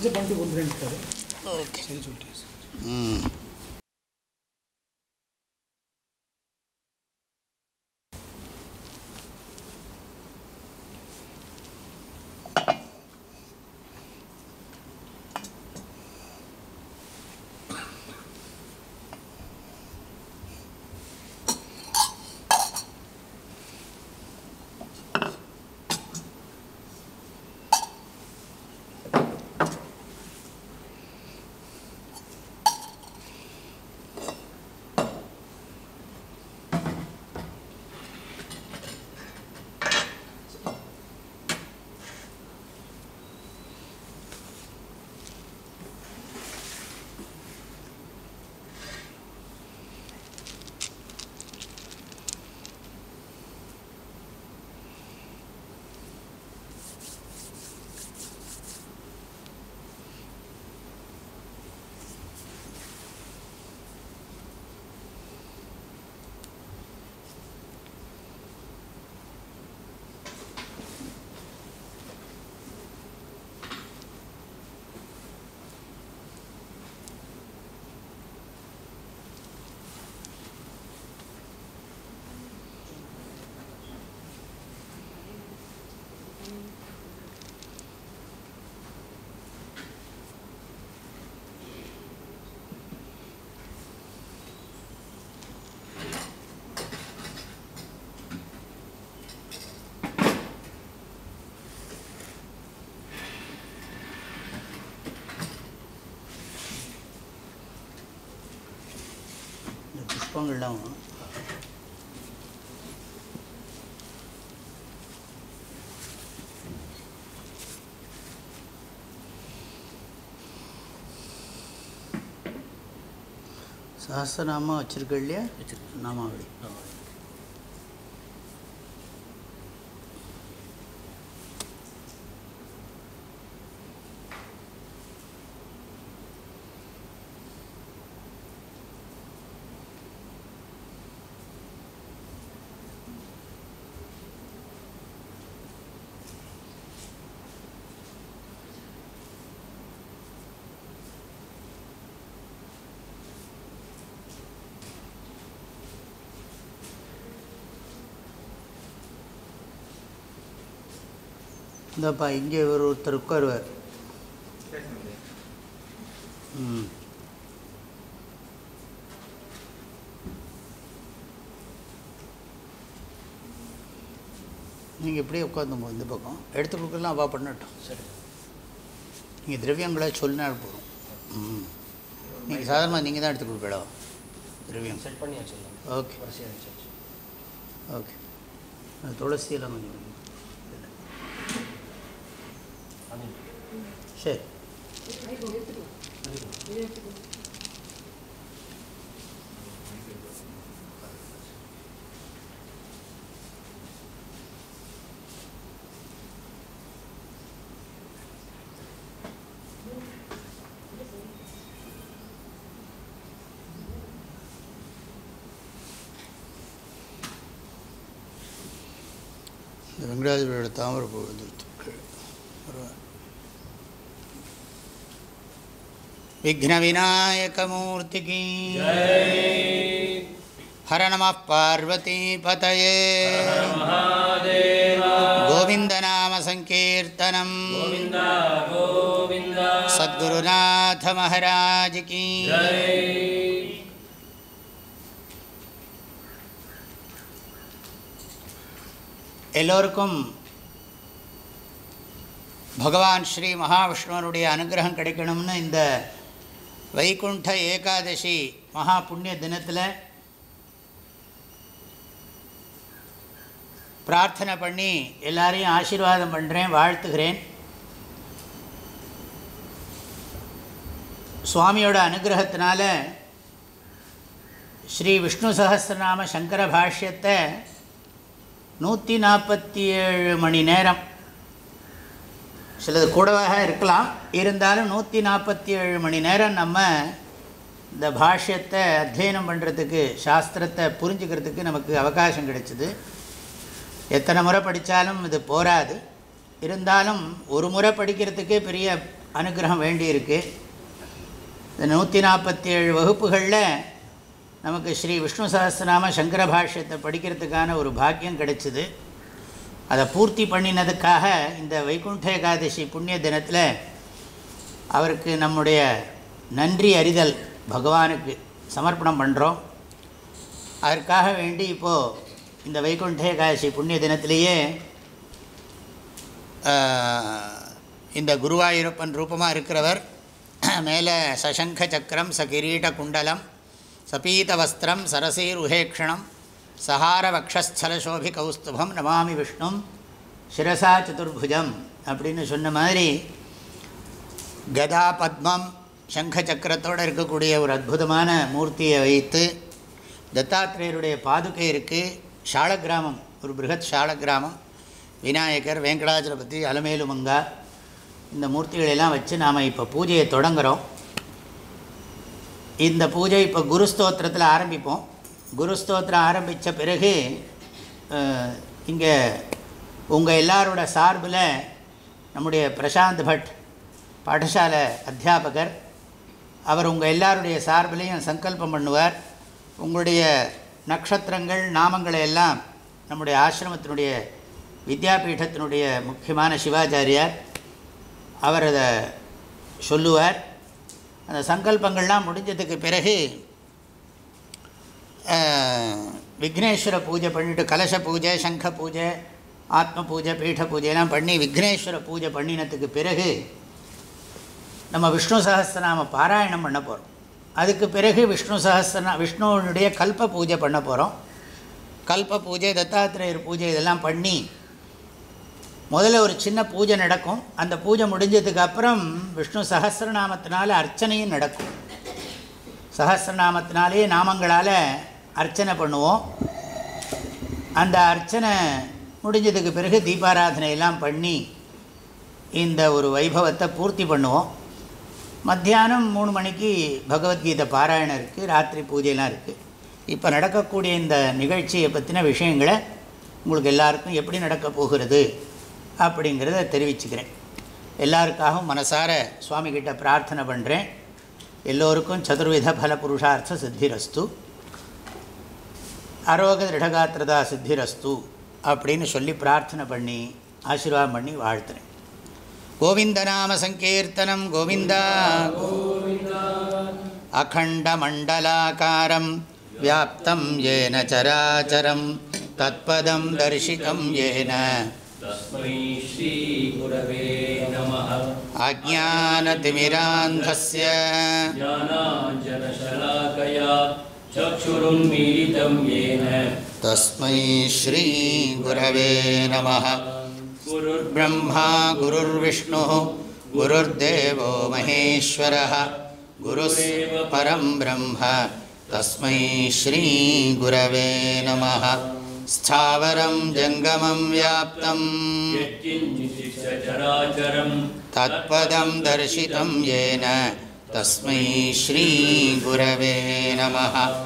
Is a कॉन्ट्री करें okay. புஷ்பங்கள்லாம் Sahasranamam வச்சிருக்க இல்லையா? நாமாவளி. இந்தப்பா இங்கே ஒரு ஒருத்தர் உட்காருவார். ம். நீங்கள் இப்படியே உட்காந்துங்க இந்த பக்கம். எடுத்து கொடுக்கலாம் அவா பண்ணட்டும். சரி. நீங்கள் திரவியங்களை சொல்லினா போதும். ம். நீங்கள் சாதாரணமாக நீங்கள் தான் எடுத்து கொடுப்பீடா திரவியம். செட் பண்ணி ஓகே. ஓகே. அது துளசி எல்லாம் கொஞ்சம் சரி. வெங்கடாஜபதியோட தாமரை பூ விக்ன ஹர நம பார்வதி பதயே கோவிந்த சங்கீர்த்தனம் சத்குருநாத மகாராஜிக்கு எல்லோருக்கும் பகவான் ஸ்ரீ மகாவிஷ்ணுவனுடைய அனுகிரகம் கிடைக்கணும்னு இந்த வைகுண்ட ஏகாதசி மகா புண்ணிய தினத்தில் பிரார்த்தனை பண்ணி எல்லாரையும் ஆசீர்வாதம் பண்ணுறேன் வாழ்த்துகிறேன். சுவாமியோட அனுகிரகத்தினால ஸ்ரீ விஷ்ணு சகசிரநாம சங்கர பாஷ்யத்தை நூற்றி நாற்பத்தி ஏழு மணி நேரம் சிலது கூடவாக இருக்கலாம். இருந்தாலும் நூற்றி நாற்பத்தி ஏழு மணி நேரம் நம்ம இந்த பாஷ்யத்தை அத்தியனம் பண்ணுறதுக்கு சாஸ்திரத்தை புரிஞ்சுக்கிறதுக்கு நமக்கு அவகாசம் கிடைச்சிது. எத்தனை முறை படித்தாலும் இது போராது. இருந்தாலும் ஒரு முறை படிக்கிறதுக்கே பெரிய அனுகிரகம் வேண்டியிருக்கு. இந்த நூற்றி நாற்பத்தி ஏழு வகுப்புகளில் நமக்கு ஸ்ரீ விஷ்ணு சகஸ்திரநாம சங்கர பாஷ்யத்தை படிக்கிறதுக்கான ஒரு பாக்கியம் கிடைச்சிது. அதை பூர்த்தி பண்ணினதுக்காக இந்த வைகுண்ட ஏகாதசி புண்ணிய தினத்தில் அவருக்கு நம்முடைய நன்றி அறிதல் பகவானுக்கு சமர்ப்பணம் பண்ணுறோம் அதற்காக வேண்டி இப்போது இந்த வைகுண்ட ஏகாதசி புண்ணிய தினத்திலேயே இந்த குருவாயூரப்பன் ரூபமாக இருக்கிறவர் மேலே சசங்க சக்கரம் ச கிரீட குண்டலம் சபீத வஸ்திரம் சரசீர் உஹேக்ஷணம் சஹார கௌஸ்துபம் நமாமி விஷ்ணும் சிரசா சதுர்புஜம் அப்படின்னு சொன்ன மாதிரி கதா பத்மம் சங்க சக்கரத்தோடு இருக்கக்கூடிய ஒரு அற்புதமான மூர்த்தியை வைத்து தத்தாத்திரேயருடைய பாதுகை இருக்குது ஷால கிராமம் ஒரு பிருகத் ஷாலகிராமம். விநாயகர் வெங்கடாஜலபதி அலமேலுமங்கா இந்த மூர்த்திகளெல்லாம் வச்சு நாம் இப்போ பூஜையை தொடங்குகிறோம் இந்த பூஜை இப்போ குரு ஸ்தோத்திரத்தில் ஆரம்பிப்போம். குருஸ்தோத்திரம் ஆரம்பித்த பிறகு இங்கே உங்கள் எல்லாரோட சார்பில் நம்முடைய பிரசாந்த் பட் பாடசாலை அத்தியாபகர் அவர் உங்கள் எல்லாருடைய சார்பிலையும் சங்கல்பம் பண்ணுவார். உங்களுடைய நட்சத்திரங்கள் நாமங்களை எல்லாம் நம்முடைய ஆசிரமத்தினுடைய வித்யாபீடத்தினுடைய முக்கியமான சிவாச்சாரியார் அவர் அதை சொல்லுவார். அந்த சங்கல்பங்கள்லாம் முடிஞ்சதுக்கு பிறகு விக்னேஸ்வர பூஜை பண்ணிவிட்டு கலச பூஜை சங்க பூஜை ஆத்ம பூஜை பீட பூஜையெல்லாம் பண்ணி விக்னேஸ்வர பூஜை பண்ணினத்துக்கு பிறகு நம்ம விஷ்ணு சகஸ்திரநாம பாராயணம் பண்ண போகிறோம் அதுக்கு பிறகு விஷ்ணு சகஸ்திரநா விஷ்ணுவனுடைய கல்ப பூஜை பண்ண போகிறோம் கல்ப பூஜை தத்தாத்திரேயர் பூஜை இதெல்லாம் பண்ணி முதல்ல ஒரு சின்ன பூஜை நடக்கும். அந்த பூஜை முடிஞ்சதுக்கு அப்புறம் விஷ்ணு சகசிரநாமத்தினால அர்ச்சனையும் நடக்கும். சகசிரநாமத்தினாலே நாமங்களால் அர்ச்சனை பண்ணுவோம். அந்த அர்ச்சனை முடிஞ்சதுக்கு பிறகு தீபாராதனையெல்லாம் பண்ணி இந்த ஒரு வைபவத்தை பூர்த்தி பண்ணுவோம். மத்தியானம் மூணு மணிக்கு பகவத்கீதை பாராயணம் இருக்குது ராத்திரி பூஜைலாம் இருக்குது இப்போ நடக்கக்கூடிய இந்த நிகழ்ச்சியை பற்றின விஷயங்களை உங்களுக்கு எல்லாருக்கும் எப்படி நடக்கப் போகிறது அப்படிங்கிறத தெரிவிச்சுக்கிறேன். எல்லாருக்காகவும் மனசார சுவாமிகிட்ட பிரார்த்தனை பண்ணுறேன் எல்லோருக்கும் சதுர்வித பல புருஷார்த்த சித்திரஸ்து அரோக திருடகாத்திரதா சித்திரஸ்து அப்படின்னு சொல்லி பிரார்த்தனை பண்ணி ஆசீர்வாதம் பண்ணி வாழ்த்துறேன் கோவிந்தநாம சங்கீர்த்தனம் கோவிந்தா அகண்டமண்டலாக்காரம் வியாப்தம் ஏன சராச்சரம் தத்பதம் தரிசிதம் ஏன अज्ञानतिमिरान्धस्य। चक्षुरुन्मीलितं येन। तस्मै श्रीगुरवे नमः। गुरुर्ब्रह्मा गुरुर्विष्णुः गुरुर्देवो महेश्वरः। गुरुरेव परं ब्रह्म। तस्मै श्रीगुरवे नमः। स्थावरं जङ्गमं व्याप्तं तत्पदं दर्शितं येन। तस्मै श्रीगुरवे नमः।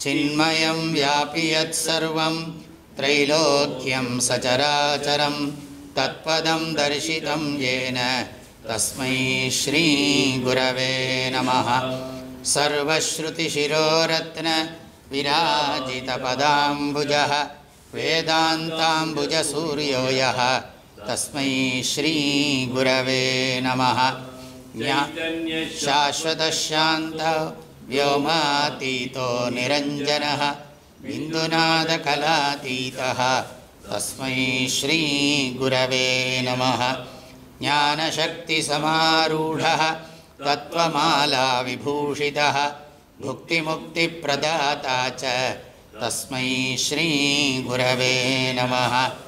चिन्मयं व्यापि यत्सर्वं त्रैलोक्यं सचराचरं। तत्पदं दर्शितं येन। तस्मै श्रीगुरवे नमः। सर्वश्रुतिशिरोरत्नविराजितपदाम्बुजः वेदान्ताम्बुजसूर्यो यः तस्मै श्रीगुरवे नमः। शाश्वतशान्त व्योमातीतो निरञ्जनः बिन्दुनादकलातीतः तस्मै श्रीगुरवे नमः। ज्ञानशक्तिसमारूढः तत्त्वमालाविभूषितः भुक्तिमुक्तिप्रदाता च। तस्मै श्रीगुरवे नमः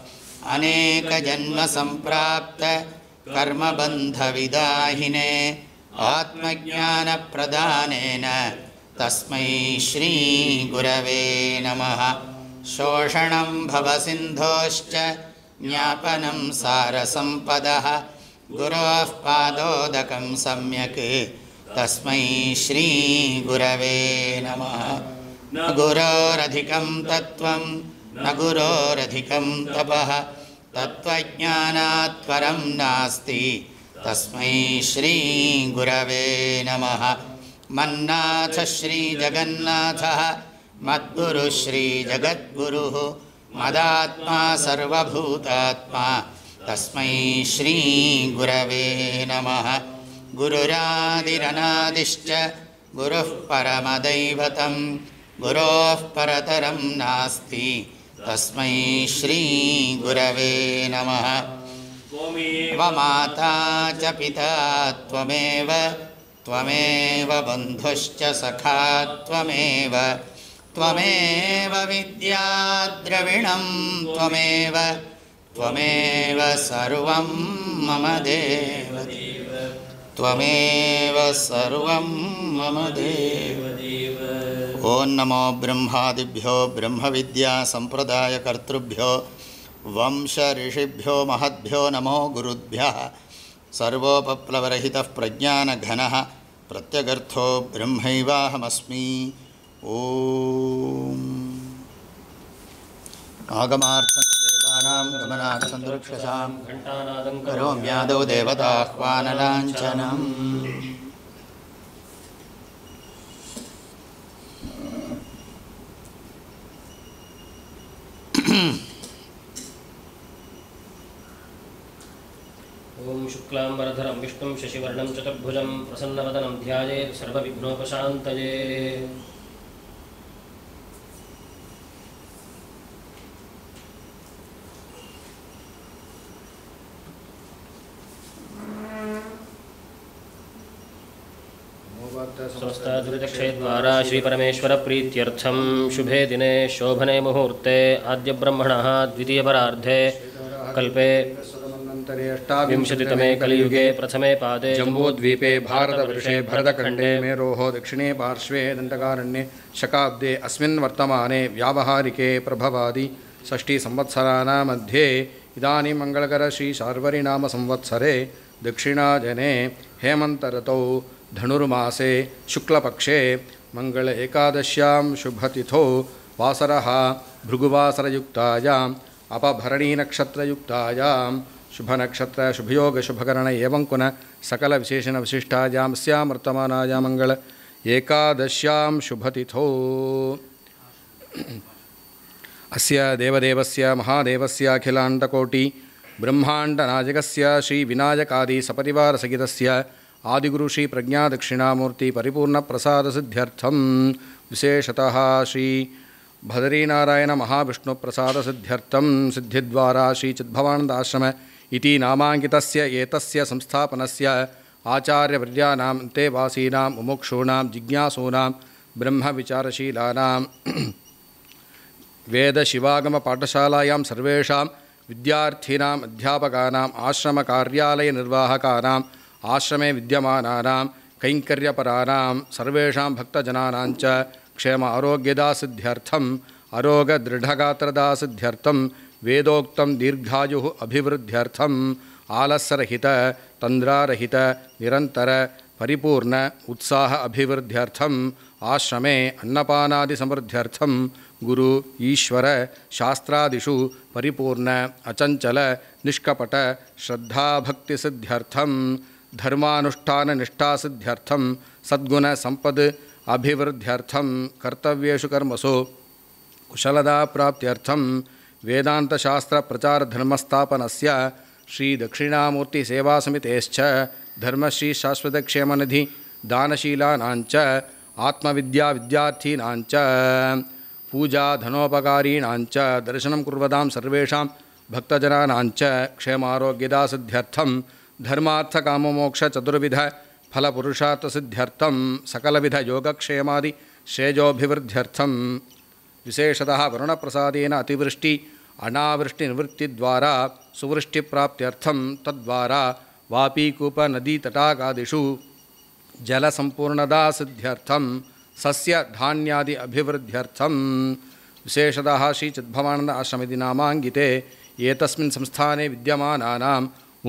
अनेकजन्मसम्प्राप्त कर्मबन्धविदाहिने आत्मज्ञानप्रदानेन तस्मै श्रीगुरवे नमः। शोषणं भवसिन्धोश्च ज्ञापनं सारसम्पदः। गुरोः पादोदकं सम्यक्। तस्मै श्रीगुरवे नमः। गुरोरधिकं तत्त्वं न गुरोरधिकं तपः तत्त्वज्ञानात् परं नास्ति। तस्मै श्रीगुरवे नमः। मन्नाथ श्रीजगन्नाथः मद्गुरुः श्रीजगद्गुरुः मदात्मा सर्वभूतात्मा। तस्मै श्रीगुरवे नमः। गुरुरादिरनादिश्च गुरुः परमदैवतं गुरोः परतरं नास्ति तस्मै श्रीगुरवे नमः। माता च पिता त्वमेव त्वमेव बन्धुश्च सखा त्वमेव त्वमेव विद्याद्रविणं त्वमेव त्वमेव सर्वं मम देव। त्वमेव सर्वं मम देव ॐ नमो ब्रह्मादिभ्यो ब्रह्मविद्यासम्प्रदायकर्तृभ्यो वंशऋषिभ्यो महद्भ्यो नमो गुरुभ्यः सर्वोपप्लवरहितः प्रज्ञानघनः प्रत्यगर्थो ब्रह्मैवाहमस्मि। ॐ आगमार्थदेवानां गमनार्थन्दुरक्षसां करोम्यादौ देवताह्वानलाञ्छनम्। ॐ विष्णु शशिवर्णम शशिवर्णं प्रसन्न ध्यायेत् सर्वविघ्नोपशान्तये। संस्थादुरितक्षयद्वारा श्रीपरमेश्वरप्रीत्यर्थं शुभे दिने शोभने मुहूर्ते आद्यब्रह्मणः द्वितीयपरार्धे कल्पे विंशतितमे कलियुगे प्रथमे पादे जम्बूद्वीपे भारतवर्षे भरतखण्डे मेरोः दक्षिणे पार्श्वे दण्डकारण्ये शकाब्दे अस्मिन् वर्तमाने व्यावहारिके प्रभवादि षष्टिसंवत्सराणां मध्ये इदानीं मङ्गलकरश्रीशार्वरिनामसंवत्सरे दक्षिणाजने हेमन्तऋतौ धनुर्मासे शुक्लपक्षे मङ्गल एकादश्यां शुभतिथौ वासरः भृगुवासरयुक्तायाम् शुभकरण एवं पुनः सकलविशेषणविशिष्टायां स्यां वर्तमानायां मङ्गल एकादश्यां शुभतिथौ। अस्य देवदेवस्य महादेवस्य अखिलाण्डकोटि ब्रह्माण्डनायकस्य श्रीविनायकादिसपरिवारसहितस्य आदिगुरुश्री प्रज्ञादक्षिणामूर्तिपरिपूर्णप्रसादसिद्ध्यर्थं विशेषतः श्री भदरीनारायणमहाविष्णुप्रसादसिद्ध्यर्थं सिद्धिद्वारा श्रीचिद्भवानन्दाश्रम इति नामाङ्कितस्य एतस्य संस्थापनस्य आचार्यवर्याणां अन्तेवासीनां मुमुक्षूणां, जिज्ञासूनां, ब्रह्मविचारशीलानां, वेदशिवागमपाठशालायां सर्वेषां विद्यार्थिनाम् अध्यापकानाम् आश्रमकार्यालयनिर्वाहकानाम् आश्रमे विद्यमानानां कैङ्कर्यपराणां सर्वेषां भक्तजनानां च क्षेम आरोग्यदासिद्ध्यर्थम् अरोगदृढगात्रदासिद्ध्यर्थं वेदोक्तं दीर्घायुः अभिवृद्ध्यर्थम् आलस्यरहित तन्द्रारहित निरन्तर परिपूर्ण उत्साह अभिवृद्ध्यर्थम् आश्रमे अन्नपानादिसमृद्ध्यर्थं गुरु ईश्वर शास्त्रादिषु परिपूर्ण अचञ्चल निष्कपट श्रद्धाभक्तिसिद्ध्यर्थं धर्मानुष्ठाननिष्ठासिद्ध्यर्थं सद्गुणसम्पद् अभिवृद्ध्यर्थं, कर्तव्येषु कर्मसु। कुशलताप्राप्त्यर्थं वेदान्तशास्त्रप्रचारधर्मस्थापनस्य श्रीदक्षिणामूर्तिसेवासमितेश्च धर्मश्रीशाश्वतक्षेमनिधि दानशीलानाञ्च आत्मविद्याविद्यार्थीनाञ्च पूजाधनोपकारीणाञ्च दर्शनं कुर्वतां सर्वेषां भक्तजनानाञ्च, क्षेमारोग्यदासिद्ध्यर्थं धर्मार्थकाममोक्षचतुर्विध फलपुरुषार्थसिद्ध्यर्थं सकलविधयोगक्षेमादि श्रेजोभिवृद्ध्यर्थं विशेषतः वरुणप्रसादेन अतिवृष्टि, अनावृष्टिनिवृत्तिद्वारा सुवृष्टिप्राप्त्यर्थं तद्वारा वापीकूपनदीतटाकादिषु जलसम्पूर्णतासिद्ध्यर्थं सस्यधान्यादि अभिवृद्ध्यर्थं विशेषतः श्रीचिद्भवानन्द आश्रमिति नामाङ्किते एतस्मिन् संस्थाने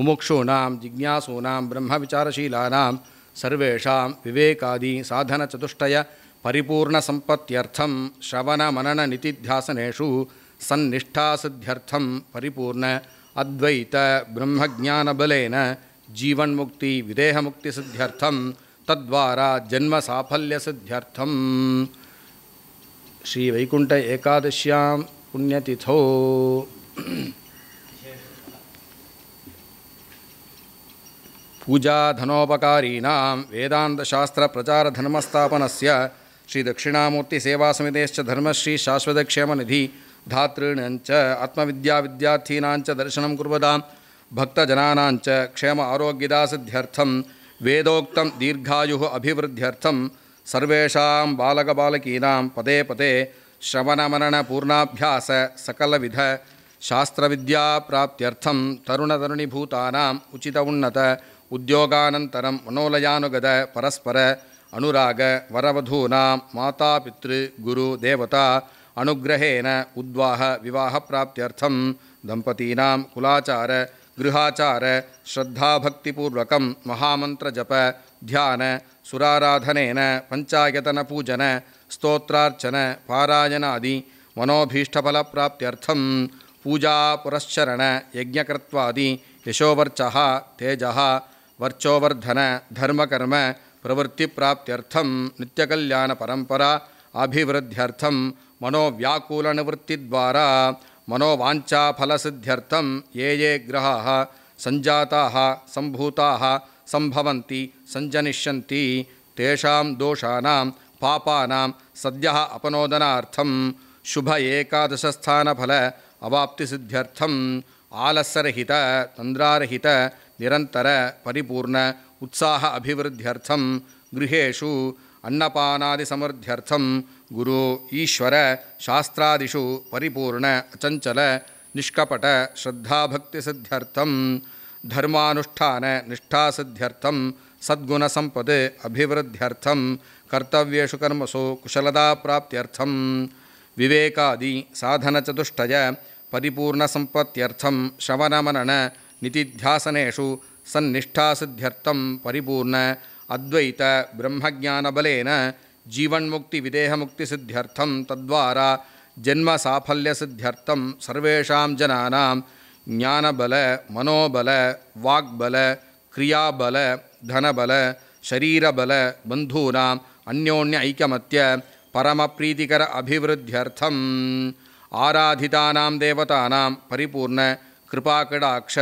विद्यमानानां मुमुक्षूणां जिज्ञासूनां ब्रह्मविचारशीलानां सर्वेषां विवेकादि साधनचतुष्टय परिपूर्णसम्पत्त्यर्थं श्रवणमनननितिध्यासनेषु सन्निष्ठासिद्ध्यर्थं परिपूर्ण अद्वैत ब्रह्मज्ञानबलेन जीवन्मुक्ति विदेहमुक्तिसिद्ध्यर्थं तद्वारा जन्म साफल्य जन्मसाफल्यसिद्ध्यर्थं श्रीवैकुण्ठ एकादश्यां पुण्यतिथौ। पूजाधनोपकारीणां वेदान्तशास्त्रप्रचारधर्मस्थापनस्य श्रीदक्षिणामूर्तिसेवासमितेश्च धर्मश्री शाश्वतक्षेमनिधि धातॄणाञ्च आत्मविद्याविद्यार्थीनाञ्च दर्शनं कुर्वदां भक्तजनानाञ्च क्षेम आरोग्यदासिद्ध्यर्थं वेदोक्तं दीर्घायुः अभिवृद्ध्यर्थं सर्वेषां बालकबालकीनां पदे पदे श्रवणमरणपूर्णाभ्यास सकलविध शास्त्रविद्याप्राप्त्यर्थं तरुणतरुणीभूतानाम् उचित उन्नत उद्योगानन्तरं मनोलयानुगत परस्पर अनुराग वरवधूनां मातापितृ गुरु देवता अनुग्रहेण उद्वाह विवाहप्राप्त्यर्थं दम्पतीनां कुलाचार गृहाचार श्रद्धाभक्तिपूर्वकं महामन्त्रजप ध्यान सुराराधनेन पञ्चायतनपूजन स्तोत्रार्चन पारायणादि मनोभीष्टफलप्राप्त्यर्थं पूजा पुरश्चरण यज्ञकृत्वादि यशोवर्चः तेजः वर्चोवर्धन धर्मकर्म प्रवृत्तिप्राप्त्यर्थं नित्यकल्याणपरम्परा अभिवृद्ध्यर्थं मनोव्याकुलनिवृत्तिद्वारा मनोवाञ्छाफलसिद्ध्यर्थं ये ये ग्रहाः सञ्जाताः सम्भूताः सम्भवन्ति सञ्जनिष्यन्ति तेषां दोषाणां पापानां सद्यः अपनोदनार्थं शुभ एकादशस्थानफल अवाप्तिसिद्ध्यर्थम् आलस्यरहित तन्द्रारहित निरन्तर परिपूर्ण उत्साह अभिवृद्ध्यर्थं गृहेषु अन्नपानादिसमृद्ध्यर्थं गुरु ईश्वर शास्त्रादिषु परिपूर्ण अचञ्चल निष्कपट श्रद्धाभक्तिसिद्ध्यर्थं धर्मानुष्ठान निष्ठासिद्ध्यर्थं सद्गुणसम्पद् अभिवृद्ध्यर्थं कर्तव्येषु कर्मसु कुशलताप्राप्त्यर्थं विवेकादि साधनचतुष्टय परिपूर्णसम्पत्त्यर्थं श्रवणमनन नितिध्यासनेषु सन्निष्ठासिद्ध्यर्थं परिपूर्ण अद्वैत ब्रह्मज्ञानबलेन जीवन्मुक्तिविदेहमुक्तिसिद्ध्यर्थं तद्वारा जन्मसाफल्यसिद्ध्यर्थं सर्वेषां जनानां ज्ञानबल, मनोबल वाग्बल क्रियाबल, धनबल, शरीरबल बन्धूनाम् अन्योन्य ऐकमत्य परमप्रीतिकर अभिवृद्ध्यर्थम्। आराधितानां देवतानां परिपूर्ण कृपाकडाक्ष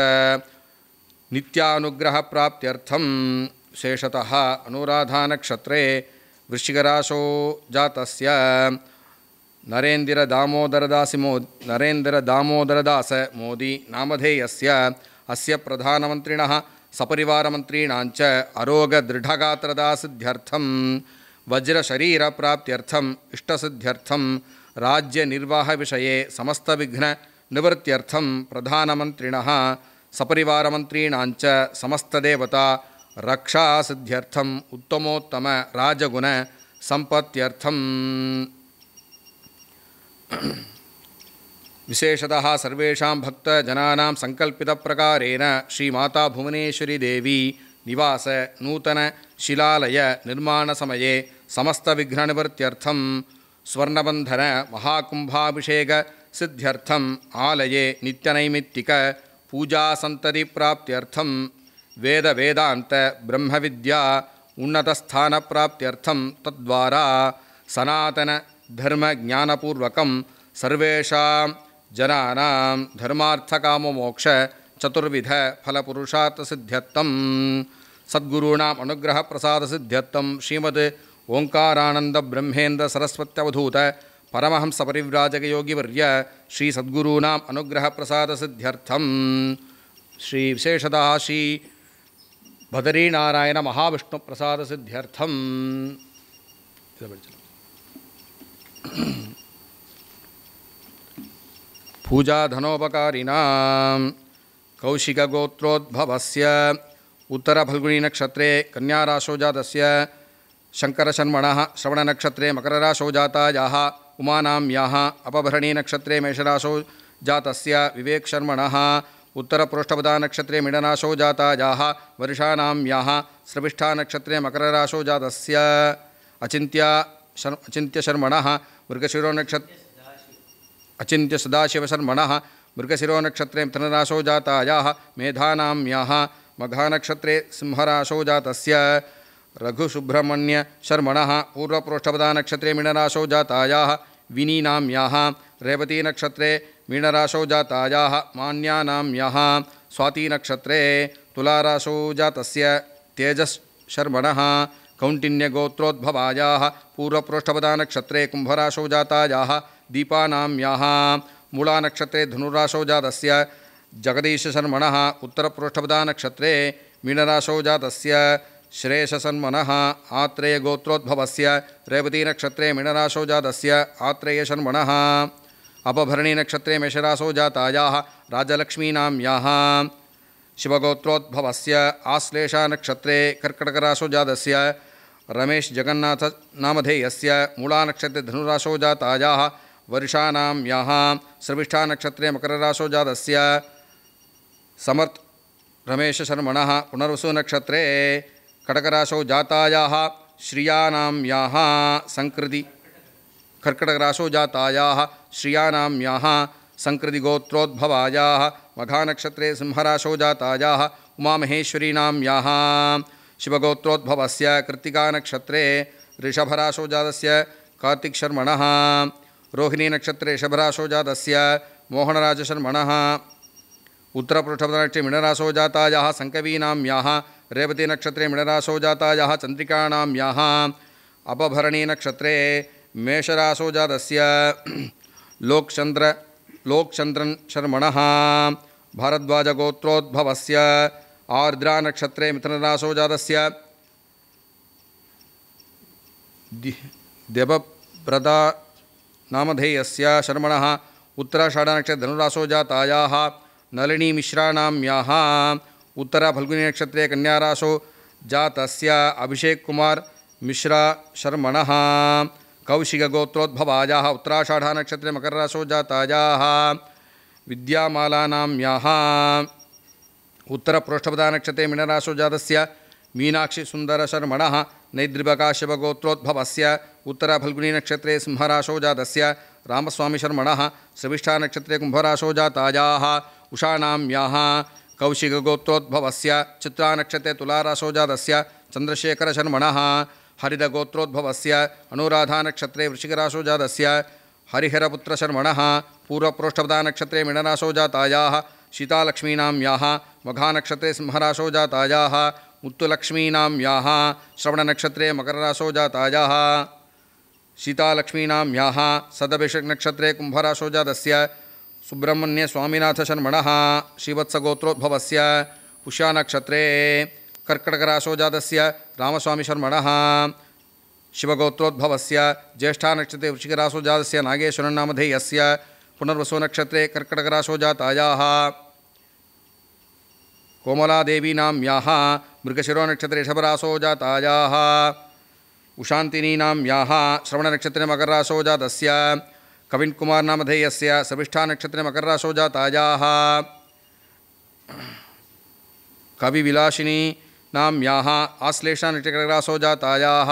नित्यानुग्रहप्राप्त्यर्थं विशेषतः अनुराधानक्षत्रे वृश्चिकराशौ जातस्य नरेन्द्रदामोदरदासि मो नरेन्द्रदामोदरदास मोदी नामधेयस्य अस्य प्रधानमन्त्रिणः सपरिवारमन्त्रीणाञ्च अरोगदृढगात्रदासिद्ध्यर्थं वज्रशरीरप्राप्त्यर्थम् इष्टसिद्ध्यर्थं राज्यनिर्वाहविषये समस्तविघ्ननिवृत्त्यर्थं प्रधानमन्त्रिणः सपरिवारमन्त्रीणाञ्च समस्तदेवता रक्षासिद्ध्यर्थम् उत्तमोत्तमराजगुणसम्पत्त्यर्थं विशेषतः सर्वेषां भक्तजनानां सङ्कल्पितप्रकारेण श्रीमाता भुवनेश्वरीदेवी निवास नूतनशिलालय निर्माणसमये समस्तविघ्ननिवृत्त्यर्थं स्वर्णबन्धन महाकुम्भाभिषेकसिद्ध्यर्थम् आलये नित्यनैमित्तिकपूजासन्ततिप्राप्त्यर्थं वेदवेदान्तब्रह्मविद्या उन्नतस्थानप्राप्त्यर्थं तद्वारा सनातनधर्मज्ञानपूर्वकं सर्वेषां जनानां धर्मार्थकाममोक्ष चतुर्विध फलपुरुषार्थसिद्ध्यर्थं सद्गुरूणाम् अनुग्रहप्रसादसिद्ध्यर्थं श्रीमद् ओङ्कारानन्दब्रह्मेन्द्रसरस्वत्यवधूत परमहंस परिव्राजक योगिवर्य श्री सद्गुना अनुग्रह प्रसाद सिद्ध्यर्थम श्री विशेषदा श्री बदरी नारायण महाविष्णु प्रसाद सिद्ध्यर्थम पूजा धनोपकारिणा कौशिक गोत्रोद्भव से उत्तर फलगुणी नक्षत्रे कन्याराशो जात शंकर श्रवण नक्षत्रे मकर राशो जाता जातायाः उमानाम्याः अपभरणीनक्षत्रे मेषराशौ जातस्य विवेकशर्मणः उत्तरपृष्ठपदानक्षत्रे मिडनाशौ जातायाः वर्षाणाम्याः श्रविष्ठानक्षत्रे मकरराशौ जातस्य। अचिन्त्या शर् अचिन्त्यशर्मणः मृगशिरोनक्षत्र अचिन्त्य सदाशिवशर्मणः मृगशिरोनक्षत्रे मिथुनराशौ जातायाः मेधानाम्याः मघानक्षत्रे सिंहराशौ जातस्य। रघुसुब्रह्मण्यशर्मणः पूर्वप्रोष्ठपदानक्षत्रे मीनराशौ जातायाः विनीनाम्याः, रेवतीनक्षत्रे मीनराशौ जातायाः मान्यानाम्याः, स्वातीनक्षत्रे तुलाराशौ जातस्य तेजशर्मणः कौण्टिन्यगोत्रोद्भवायाः पूर्वप्रोष्ठपदानक्षत्रे कुम्भराशौ जातायाः दीपानाम्याः, मूलानक्षत्रे धनुराशौ जातस्य जगदीशशर्मणः, उत्तरप्रोष्ठपदानक्षत्रे मीनराशौ जातस्य श्रेयसन्मनः आत्रेयगोत्रोद्भवस्य, रेवतीनक्षत्रे मीनराशौ जातस्य आत्रेयशर्मणः अपभरणीनक्षत्रे मेषराशौ जातायाः राजलक्ष्मीनाम्याः, शिवगोत्रोद्भवस्य आश्लेषानक्षत्रे कर्कटकराशौ जातस्य रमेश जगन्नाथनामधेयस्य मूलानक्षत्रे धनुराशौ जातायाः वर्षानाम्याः श्रविष्ठानक्षत्रे मकरराशौ जातस्य समर्थ रमेशशर्मणः पुनर्वसुनक्षत्रे कटकराशौ जातायाः श्रियानाम्याः सङ्कृति कर्कटकराशौ जातायाः श्रियानाम्याः सङ्कृतिगोत्रोद्भवायाः मघानक्षत्रे सिंहराशौ जातायाः उमामहेश्वरीनाम्याः शिवगोत्रोद्भवस्य कृत्तिकानक्षत्रे ऋषभराशौ जातस्य कार्तिकशर्मणः। रोहिणीनक्षत्रे ऋषभराशौ जातस्य मोहनराजशर्मणः। उत्तरपृष्ठपदनक्षत्रे मिणराशौ जातायाः सङ्कवीनाम्याः रेवतीनक्षत्रे मिणराशौ जातायाः चन्द्रिकाणाम्याः अपभरणीनक्षत्रे मेषराशौ जातस्य लोकचन्द्र लोकचन्द्रन् शर्मणः, भारद्वाजगोत्रोद्भवस्य आर्द्रानक्षत्रे मिथुनराशौ जातस्य दि देवव्रता नामधेयस्य शर्मणः उत्तराषाढनक्षत्रे धनुराशौ जातायाः नलिनीमिश्राणाम्याः उत्तरफल्गुनीनक्षत्रे कन्याराशौ जातस्य अभिषेक कुमार मिश्रा शर्मणः। कौशिकगोत्रोद्भवायाः उत्तराषाढानक्षत्रे मकरराशौ जातायाः विद्यामालानाम्याः उत्तरप्रोष्ठपदानक्षत्रे मीनराशौ जातस्य मीनाक्षिसुन्दरशर्मणः नैद्रिबकाशिवगोत्रोद्भवस्य उत्तरफल्गुनीनक्षत्रे सिंहराशौ जातस्य रामस्वामिशर्मणः श्रविष्ठानक्षत्रे कुम्भराशौ जातायाः उषाणाम्याः कौशिकगोत्रोद्भवस्य, चित्रानक्षत्रे तुलाराशौ जातस्य चन्द्रशेखरशर्मणः हरिदगोत्रोद्भवस्य अनुराधानक्षत्रे वृश्चिकराशौ जातस्य हरिहरपुत्रशर्मणः, पूर्वप्रोष्ठपदानक्षत्रे मीनराशौ जातायाः सीतालक्ष्मीनाम्याः मघानक्षत्रे सिंहराशौ जातायाः मुत्तुलक्ष्मीनाम्याः श्रवणनक्षत्रे मकरराशौ जातायाः सीतालक्ष्मीनाम्याः सदभिषक्नक्षत्रे कुम्भराशौ जातस्य सुब्रह्मण्यस्वामिनाथशर्मणः श्रीवत्सगोत्रोद्भवस्य पुष्यानक्षत्रे कर्कटकराशौ जातस्य रामस्वामिशर्मणः शिवगोत्रोद्भवस्य ज्येष्ठानक्षत्रे वृश्चिकराशौ जातस्य नागेश्वरनामधेयस्य पुनर्वसुनक्षत्रे कर्कटकराशौ जातायाः कोमलादेवीनाम्याः मृगशिरोनक्षत्रे ऋषभराशौ जातायाः उशान्तिनीनाम्याः श्रवणनक्षत्रे मकरराशौ जातस्य कविन्कुमारनामधेयस्य सविष्ठानक्षत्रे मकरराशौ जातायाः कविविलासिनी नाम्याः आश्लेषानक्षत्रराशौ जातायाः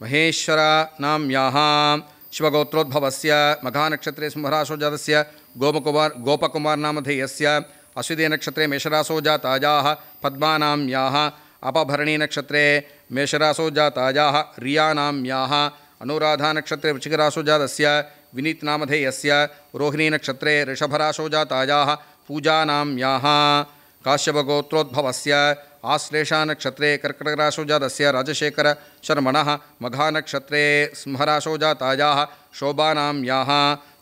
महेश्वरनाम्याः शिवगोत्रोद्भवस्य मघानक्षत्रे सिंहराशौ जातस्य गोपकुमार गोपकुमारनामधेयस्य अश्वितीनक्षत्रे मेषराशौ जातायाः पद्मानाम्याः अपभरणीनक्षत्रे मेषराशौ जातायाः रियानाम्याः अनुराधानक्षत्रे वृश्चिकराशौ जातस्य विनीतनामधेयस्य रोहिणीनक्षत्रे ऋषभराशौ जातायाः पूजानाम्याः काश्यपगोत्रोद्भवस्य आश्लेषानक्षत्रे कर्कटकराशौ जातस्य राजशेखरशर्मणः मघानक्षत्रे सिंहराशौ जातायाः शोभानाम्याः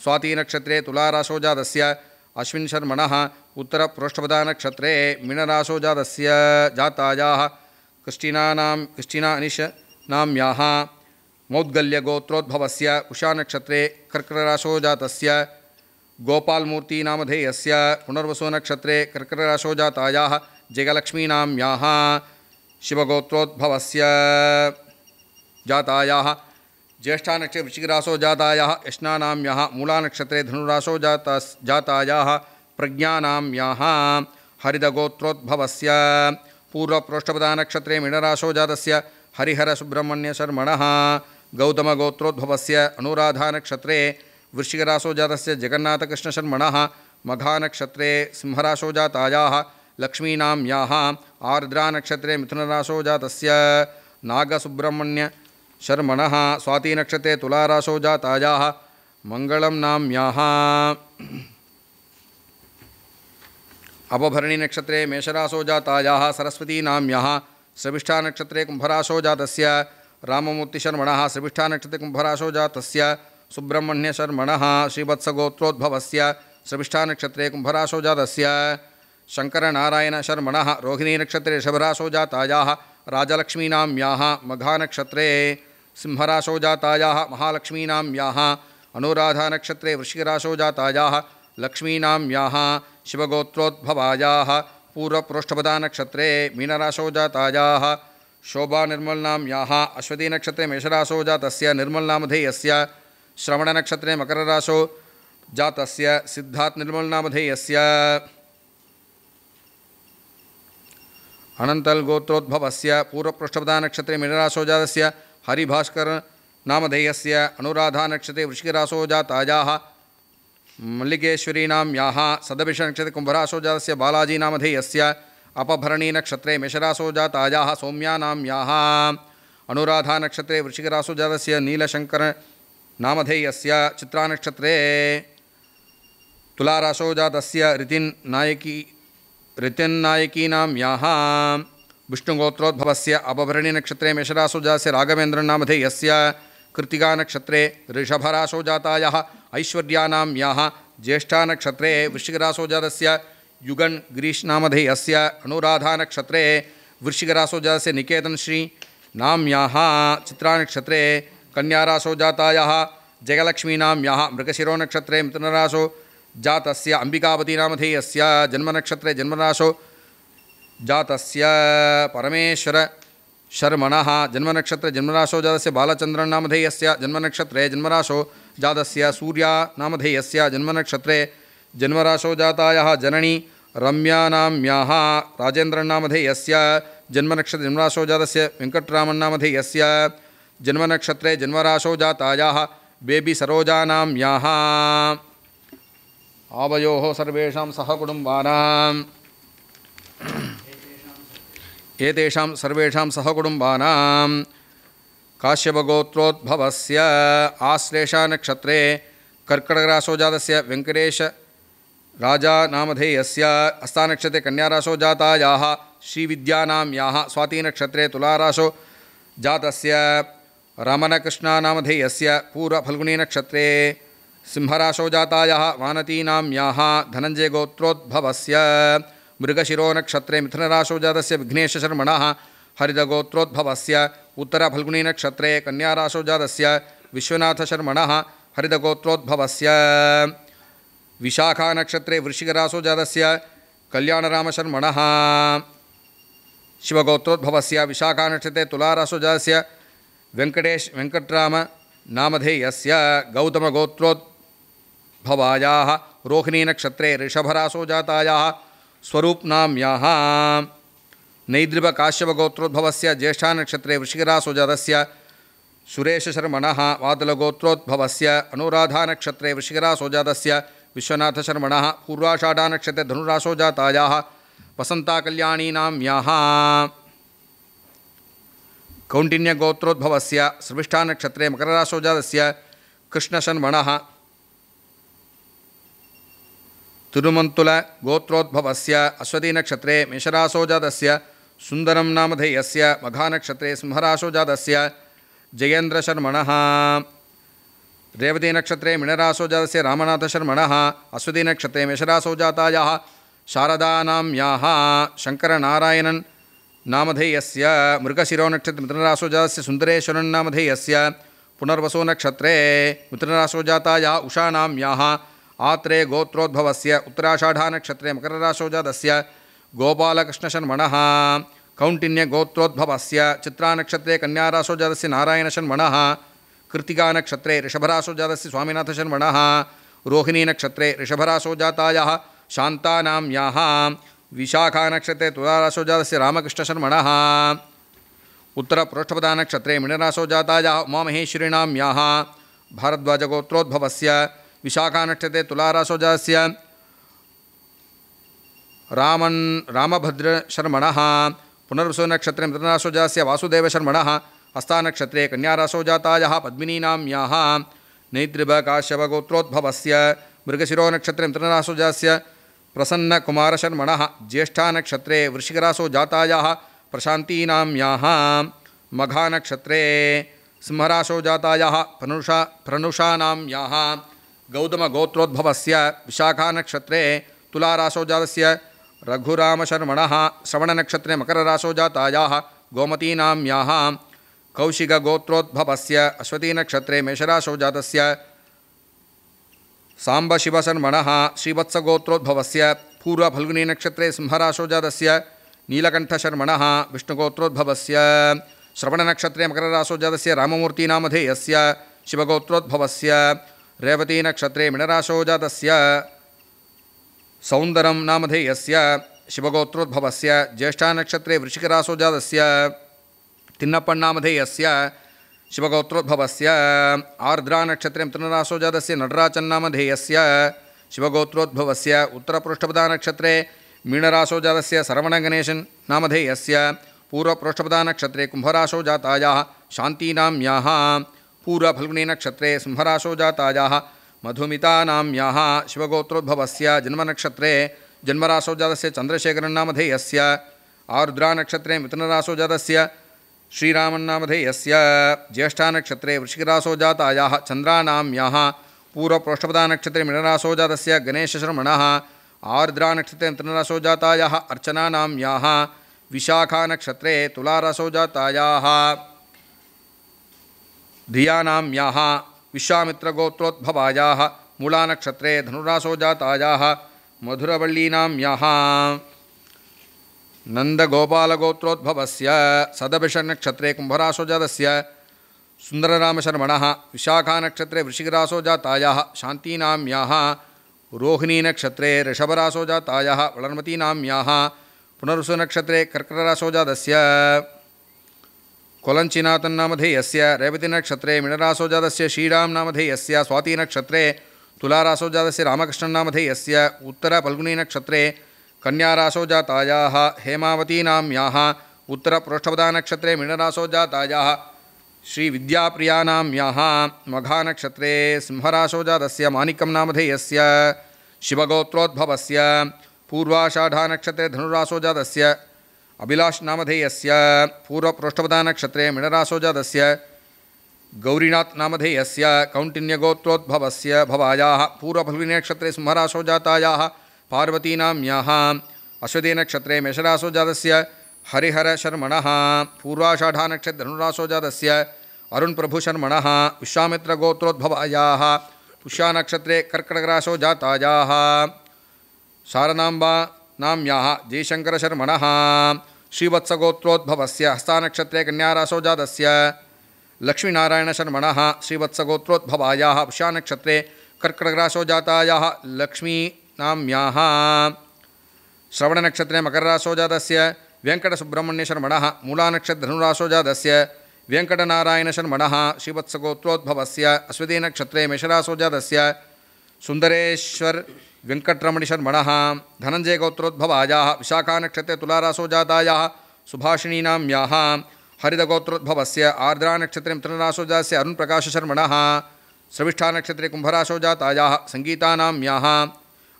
स्वातीनक्षत्रे तुलाराशौ जातस्य अश्विनशर्मणः उत्तरप्रोष्ठपदानक्षत्रे मीनराशौ जातस्य जातायाः। कृष्टिनानां कृष्टिना अनिशनाम्याः मौद्गल्यगोत्रोद्भवस्य उषानक्षत्रे कर्कटराशौ जातस्य गोपालमूर्तिनामधेयस्य पुनर्वसुनक्षत्रे कर्कटराशौ जातायाः जयलक्ष्मीनाम्याः शिवगोत्रोद्भवस्य जातायाः ज्येष्ठानक्षत्रे वृश्चिकराशौ जातायाः यष्णानाम्याः मूलानक्षत्रे धनुराशौ जाता जातायाः प्रज्ञानाम्याः हरिदगोत्रोद्भवस्य पूर्वप्रोष्ठपदानक्षत्रे मीनराशौ जातस्य हरिहरसुब्रह्मण्यशर्मणः गौतमगोत्रोद्भवस्य अनुराधानक्षत्रे वृश्चिकराशौ जातस्य जगन्नाथकृष्णशर्मणः, मघानक्षत्रे सिंहराशौ जातायाः लक्ष्मीनां याः आर्द्रानक्षत्रे मिथुनराशौ जातस्य नागसुब्रह्मण्यशर्मणः, स्वातिनक्षत्रे तुलाराशौ जातायाः मङ्गलं नाम्याः अपभरणीनक्षत्रे मेषराशौ जातायाः सरस्वतीनाम्याः श्रविष्ठानक्षत्रे कुम्भराशौ जातस्य राममूर्तिशर्मणः श्रविष्ठानक्षत्रे कुम्भराशौ जातस्य सुब्रह्मण्यशर्मणः श्रीवत्सगोत्रोद्भवस्य, श्रविष्ठानक्षत्रे कुम्भराशौ जातस्य शङ्करनारायणशर्मणः रोहिणीनक्षत्रे ऋषभराशौ जातायाः, राजलक्ष्मीनाम्याः, मघानक्षत्रे सिंहराशौ जातायाः, महालक्ष्मीनाम्याः अनुराधानक्षत्रे वृश्चिकराशौ जातायाः, लक्ष्मीनाम्याः, शिवगोत्रोद्भवायाः पूर्वपृष्ठपदानक्षत्रे मीनराशौ जातायाः शोभानिर्मलनाम्याः अश्वतीनक्षत्रे मेषराशौ जातस्य। निर्मलनामधेयस्य। श्रवणनक्षत्रे मकरराशौ जातस्य। सिद्धात् निर्मलनामधेयस्य। अनन्तल्गोत्रोद्भवस्य। पूर्वपृष्ठपदानक्षत्रे मीनराशौ जातस्य। हरिभास्करनामधेयस्य अनुराधानक्षत्रे वृश्चिकराशौ जातायाः। मल्लिकेश्वरीनां याः सदभिषनक्षत्रे कुम्भराशौ जातस्य। बालाजीनामधेयस्य अपभरणीनक्षत्रे मेषराशौ जातायाः, सौम्यानां याः। अनुराधानक्षत्रे वृश्चिकराशौ जातस्य नीलशङ्करनामधेयस्य चित्रानक्षत्रे। तुलाराशौ जातस्य ऋतिन् नायकी ऋतिन्नायकीनां याः। विष्णुगोत्रोद्भवस्य अपभरणीनक्षत्रे मेषराशौ जातस्य राघवेन्द्रनामधेयस्य कृत्तिकानक्षत्रे ऋषभराशौ जातायाः, ऐश्वर्यानां याः। ज्येष्ठानक्षत्रे वृश्चिकराशौ जातस्य युगन् गिरीश्नामधेयस्य अनुराधानक्षत्रे वृश्चिकराशौ जातस्य निकेतनश्री नाम्याः चित्रानक्षत्रे कन्याराशौ जातायाः जयलक्ष्मीनां याः मृगशिरोनक्षत्रे मिथुनराशौ जातस्य अम्बिकावतीनामधेयस्य जन्मनक्षत्रे जन्मराशौ जातस्य परमेश्वर शर्मणः जन्मनक्षत्रे जन्मराशौ जातस्य बालचन्द्रनामधेयस्य जन्मनक्षत्रे जन्मराशौ जातस्य सूर्यानामधेयस्य जन्मनक्षत्रे जन्मराशौ जातायाः जननी रम्यानाम्याः राजेन्द्रनामधेयस्य जन्मनक्षत्रे जन्मराशौ जातस्य वेङ्कटरामन्नामधेयस्य जन्मनक्षत्रे जन्मराशौ जातायाः बेबी सरोजानाम्याः आवयोः सर्वेषां सहकुटुम्बानां एतेषां सर्वेषां सहकुटुम्बानां काश्यपगोत्रोद्भवस्य आश्लेषानक्षत्रे कर्कटकराशौ जातस्य वेङ्कटेश राजानामधेयस्य हस्तानक्षत्रे कन्याराशौ जातायाः, श्रीविद्यानां याः, स्वातिनक्षत्रे तुलाराशौ जातस्य, रमणकृष्णानामधेयस्य पूर्वफल्गुनीनक्षत्रे सिंहराशौ जातायाः, वानतीनां याः, धनञ्जयगोत्रोद्भवस्य, मृगशिरोनक्षत्रे मिथुनराशौ जातस्य विघ्नेशशर्मणः हरिदगोत्रोद्भवस्य उत्तरफल्गुनीनक्षत्रे कन्याराशौ जातस्य विश्वनाथशर्मणः हरिदगोत्रोद्भवस्य विशाखानक्षत्रे वृश्चिकराशौ जातस्य कल्याणरामशर्मणः। शिवगोत्रोद्भवस्य विशाखानक्षत्रे तुलाराशौ जातस्य वेङ्कटेश वेङ्कटराम नामधेयस्य गौतमगोत्रोद्भवायाः रोहिणीनक्षत्रे ऋषभराशौ जातायाः स्वरूप्नाम्याः। नैद्रिपकाश्यपगोत्रोद्भवस्य ज्येष्ठानक्षत्रे वृश्चिकराशौ जातस्य सुरेशशर्मणः। वादलगोत्रोद्भवस्य अनुराधानक्षत्रे वृश्चिकराशौ जातस्य विश्वनाथशर्मणः, पूर्वाषाढानक्षत्रे धनुराशौ जातायाः, वसन्ताकल्याणीनां याः। कौण्डिन्यगोत्रोद्भवस्य श्रविष्ठानक्षत्रे मकरराशौ जातस्य कृष्णशर्मणः। तिरुमन्तुलगोत्रोद्भवस्य अश्वतीनक्षत्रे मेषराशौ जातस्य, सुन्दरं नामधेयस्य मघानक्षत्रे सिंहराशौ जातस्य, जयेन्द्रशर्मणः। रेवतीनक्षत्रे मिणराशौ जातस्य रामनाथशर्मणः अश्वतीनक्षत्रे मेषराशौ जातायाः शारदानां याः, शङ्करनारायणन् नामधेयस्य मृगशिरोनक्षत्रे मिथुनराशौ जातस्य सुन्दरेश्वरन् नामधेयस्य, पुनर्वसो नक्षत्रे मिथुनराशौ जातायाः उषानां याः, आत्रे गोत्रोद्भवस्य उत्तराषाढानक्षत्रे मकरराशौ जातस्य गोपालकृष्णशर्मणः कौण्टिन्यगोत्रोद्भवस्य चित्रानक्षत्रे कन्याराशौ जातस्य नारायणशर्मणः कृत्तिकानक्षत्रे ऋषभराशौ जातस्य स्वामिनाथशर्मणः, रोहिणीनक्षत्रे ऋषभराशौ जातायाः, शान्तानां याः, विशाखानक्षत्रे तुलाराशौ जातस्य रामकृष्णशर्मणः उत्तरपृष्ठपदानक्षत्रे मिणराशौ जातायाः, उमामहेश्वरीणां याः, भारद्वाजगोत्रोद्भवस्य विशाखानक्षत्रे तुलाराशौ जातस्य रामन्, रामभद्रशर्मणः पुनर्वसुनक्षत्रे मृतरासोजातस्य वासुदेवशर्मणः हस्तानक्षत्रे कन्यारासो जातायाः पद्मिनीनाम्याः नैद्रिबकाश्यपगोत्रोद्भवस्य मृगशिरोनक्षत्रे मृतरासोजास्य प्रसन्नकुमारशर्मणः ज्येष्ठानक्षत्रे वृश्चिकरासो जातायाः प्रशान्तीनाम्याः मघानक्षत्रे सिंहरासो जातायाः प्रनुषा प्रनुषानाम्याः गौतमगोत्रोद्भवस्य विशाखानक्षत्रे तुलारासो जातस्य रघुरामशर्मणः श्रवणनक्षत्रे मकररासो जातायाः गोमतीनाम्याः कौशिकगोत्रोद्भवस्य अश्वतीनक्षत्रे मेषरासो जातस्य साम्बशिवशर्मणः श्रीवत्सगोत्रोद्भवस्य पूर्वफल्गुनीनक्षत्रे सिंहरासो जातस्य नीलकण्ठशर्मणः विष्णुगोत्रोद्भवस्य श्रवणनक्षत्रे मकररासो जातस्य राममूर्तिनामधेयस्य शिवगोत्रोद्भवस्य रेवतीनक्षत्रे मिणरासो जातस्य सौन्दरं नामधेयस्य शिवगोत्रोद्भवस्य ज्येष्ठानक्षत्रे वृश्चिकरासो जातस्य तिन्नप्पण्णामधेयस्य शिवगोत्रोद्भवस्य आर्द्रानक्षत्रे मिथुनरासो जातस्य नटराचन्नामधेयस्य शिवगोत्रोद्भवस्य उत्तरपृष्ठपदानक्षत्रे मीनरासो जातस्य सरवणगणेशन् नामधेयस्य पूर्वपृष्ठपदानक्षत्रे कुम्भरासो जातायाः शान्तीनाम्याः पूर्वफल्गुनीनक्षत्रे सिंहरासो जातायाः मधुमितानाम्याः शिवगोत्रोद्भवस्य जन्मनक्षत्रे जन्मरासो जातस्य चन्द्रशेखरन्नामधेयस्य आरुद्रानक्षत्रे मिथुनरासो जातस्य श्रीरामन्नामधेयस्य ज्येष्ठानक्षत्रे वृश्चिकरासो जातायाः चन्द्रानाम्याः पूर्वपृष्ठपदानक्षत्रे मिणरासो जातस्य गणेशशर्मणः आर्द्रानक्षत्रे मिथुनरासो जातायाः अर्चनानाम्याः विशाखानक्षत्रे तुलारासो जातायाः धियानाम्याः विश्वामित्रगोत्रोद्भवायाः मूलानक्षत्रे धनुरासो जातायाः मधुरवल्लीनाम्याः नन्दगोपालगोत्रोद्भवस्य सदभिषन्नक्षत्रे कुम्भरासो जातस्य सुन्दररामशर्मणः विशाखानक्षत्रे वृषिकरासो जातायाः शान्तीनाम्याः रोहिणीनक्षत्रे ऋषभरासो जातायाः वलर्मतीनाम्याः पुनर्वसुनक्षत्रे कर्कटरासो जातस्य कोलञ्चिनाथन्नामधेयस्य रेवतीनक्षत्रे मिणरासो जातस्य श्रीराम नामधेयस्य स्वातीनक्षत्रे तुलारासो जातस्य रामकृष्णन्नामधेयस्य उत्तरफल्गुनीनक्षत्रे कन्यारासो जातायाः हेमावतीनाम्याः उत्तरपृष्ठपदानक्षत्रे मिणरासो जातायाः श्रीविद्याप्रियानाम्याः मघानक्षत्रे सिंहरासो जातस्य माणिकं नामधेयस्य शिवगोत्रोद्भवस्य, पूर्वाषाढानक्षत्रे धनुरासो जातस्य अभिलाष नामधेयस्य पूर्वपृष्ठपदानक्षत्रे मिणरासो जातस्य गौरीनाथ नामधेयस्य कौण्टिन्यगोत्रोद्भवस्य भवायाः पूर्वफल्गुनीनक्षत्रे सिंहरासो जातायाः पार्वतीनाम्याः अश्वतीनक्षत्रे मेषरासो जातस्य हरिहरशर्मणः। पूर्वाषाढानक्षत्रे धनुरासो जातस्य अरुण्प्रभुशर्मणः। विश्वामित्रगोत्रोद्भवायाः पुष्यानक्षत्रे कर्कटकरासो जातायाः शारदाम्बा नाम्याः जयशङ्करशर्मणः श्रीवत्सगोत्रोद्भवस्य हस्तानक्षत्रे कन्यारासो जातस्य श्रीवत्सगोत्रोद्भवायाः पुष्यानक्षत्रे कर्कटकरासो जातायाः लक्ष्मीनाम्याः श्रवणनक्षत्रे मकररासो जातस्य वेङ्कटसुब्रह्मण्यशर्मणः मूलानक्षत्रधनुरासो जातस्य वेङ्कटनारायणशर्मणः, श्रीवत्सगोत्रोद्भवस्य अश्वतीनक्षत्रे मेषरासो जातस्य सुन्दरेश्वर वेङ्कटरमणिशर्मणः, धनञ्जयगोत्रोद्भवायाः, विशाखानक्षत्रे तुलारासो जातायाः सुभाषिणीनाम्याः हरितगोत्रोद्भवस्य आर्द्रानक्षत्रे मित्ररासो जातस्य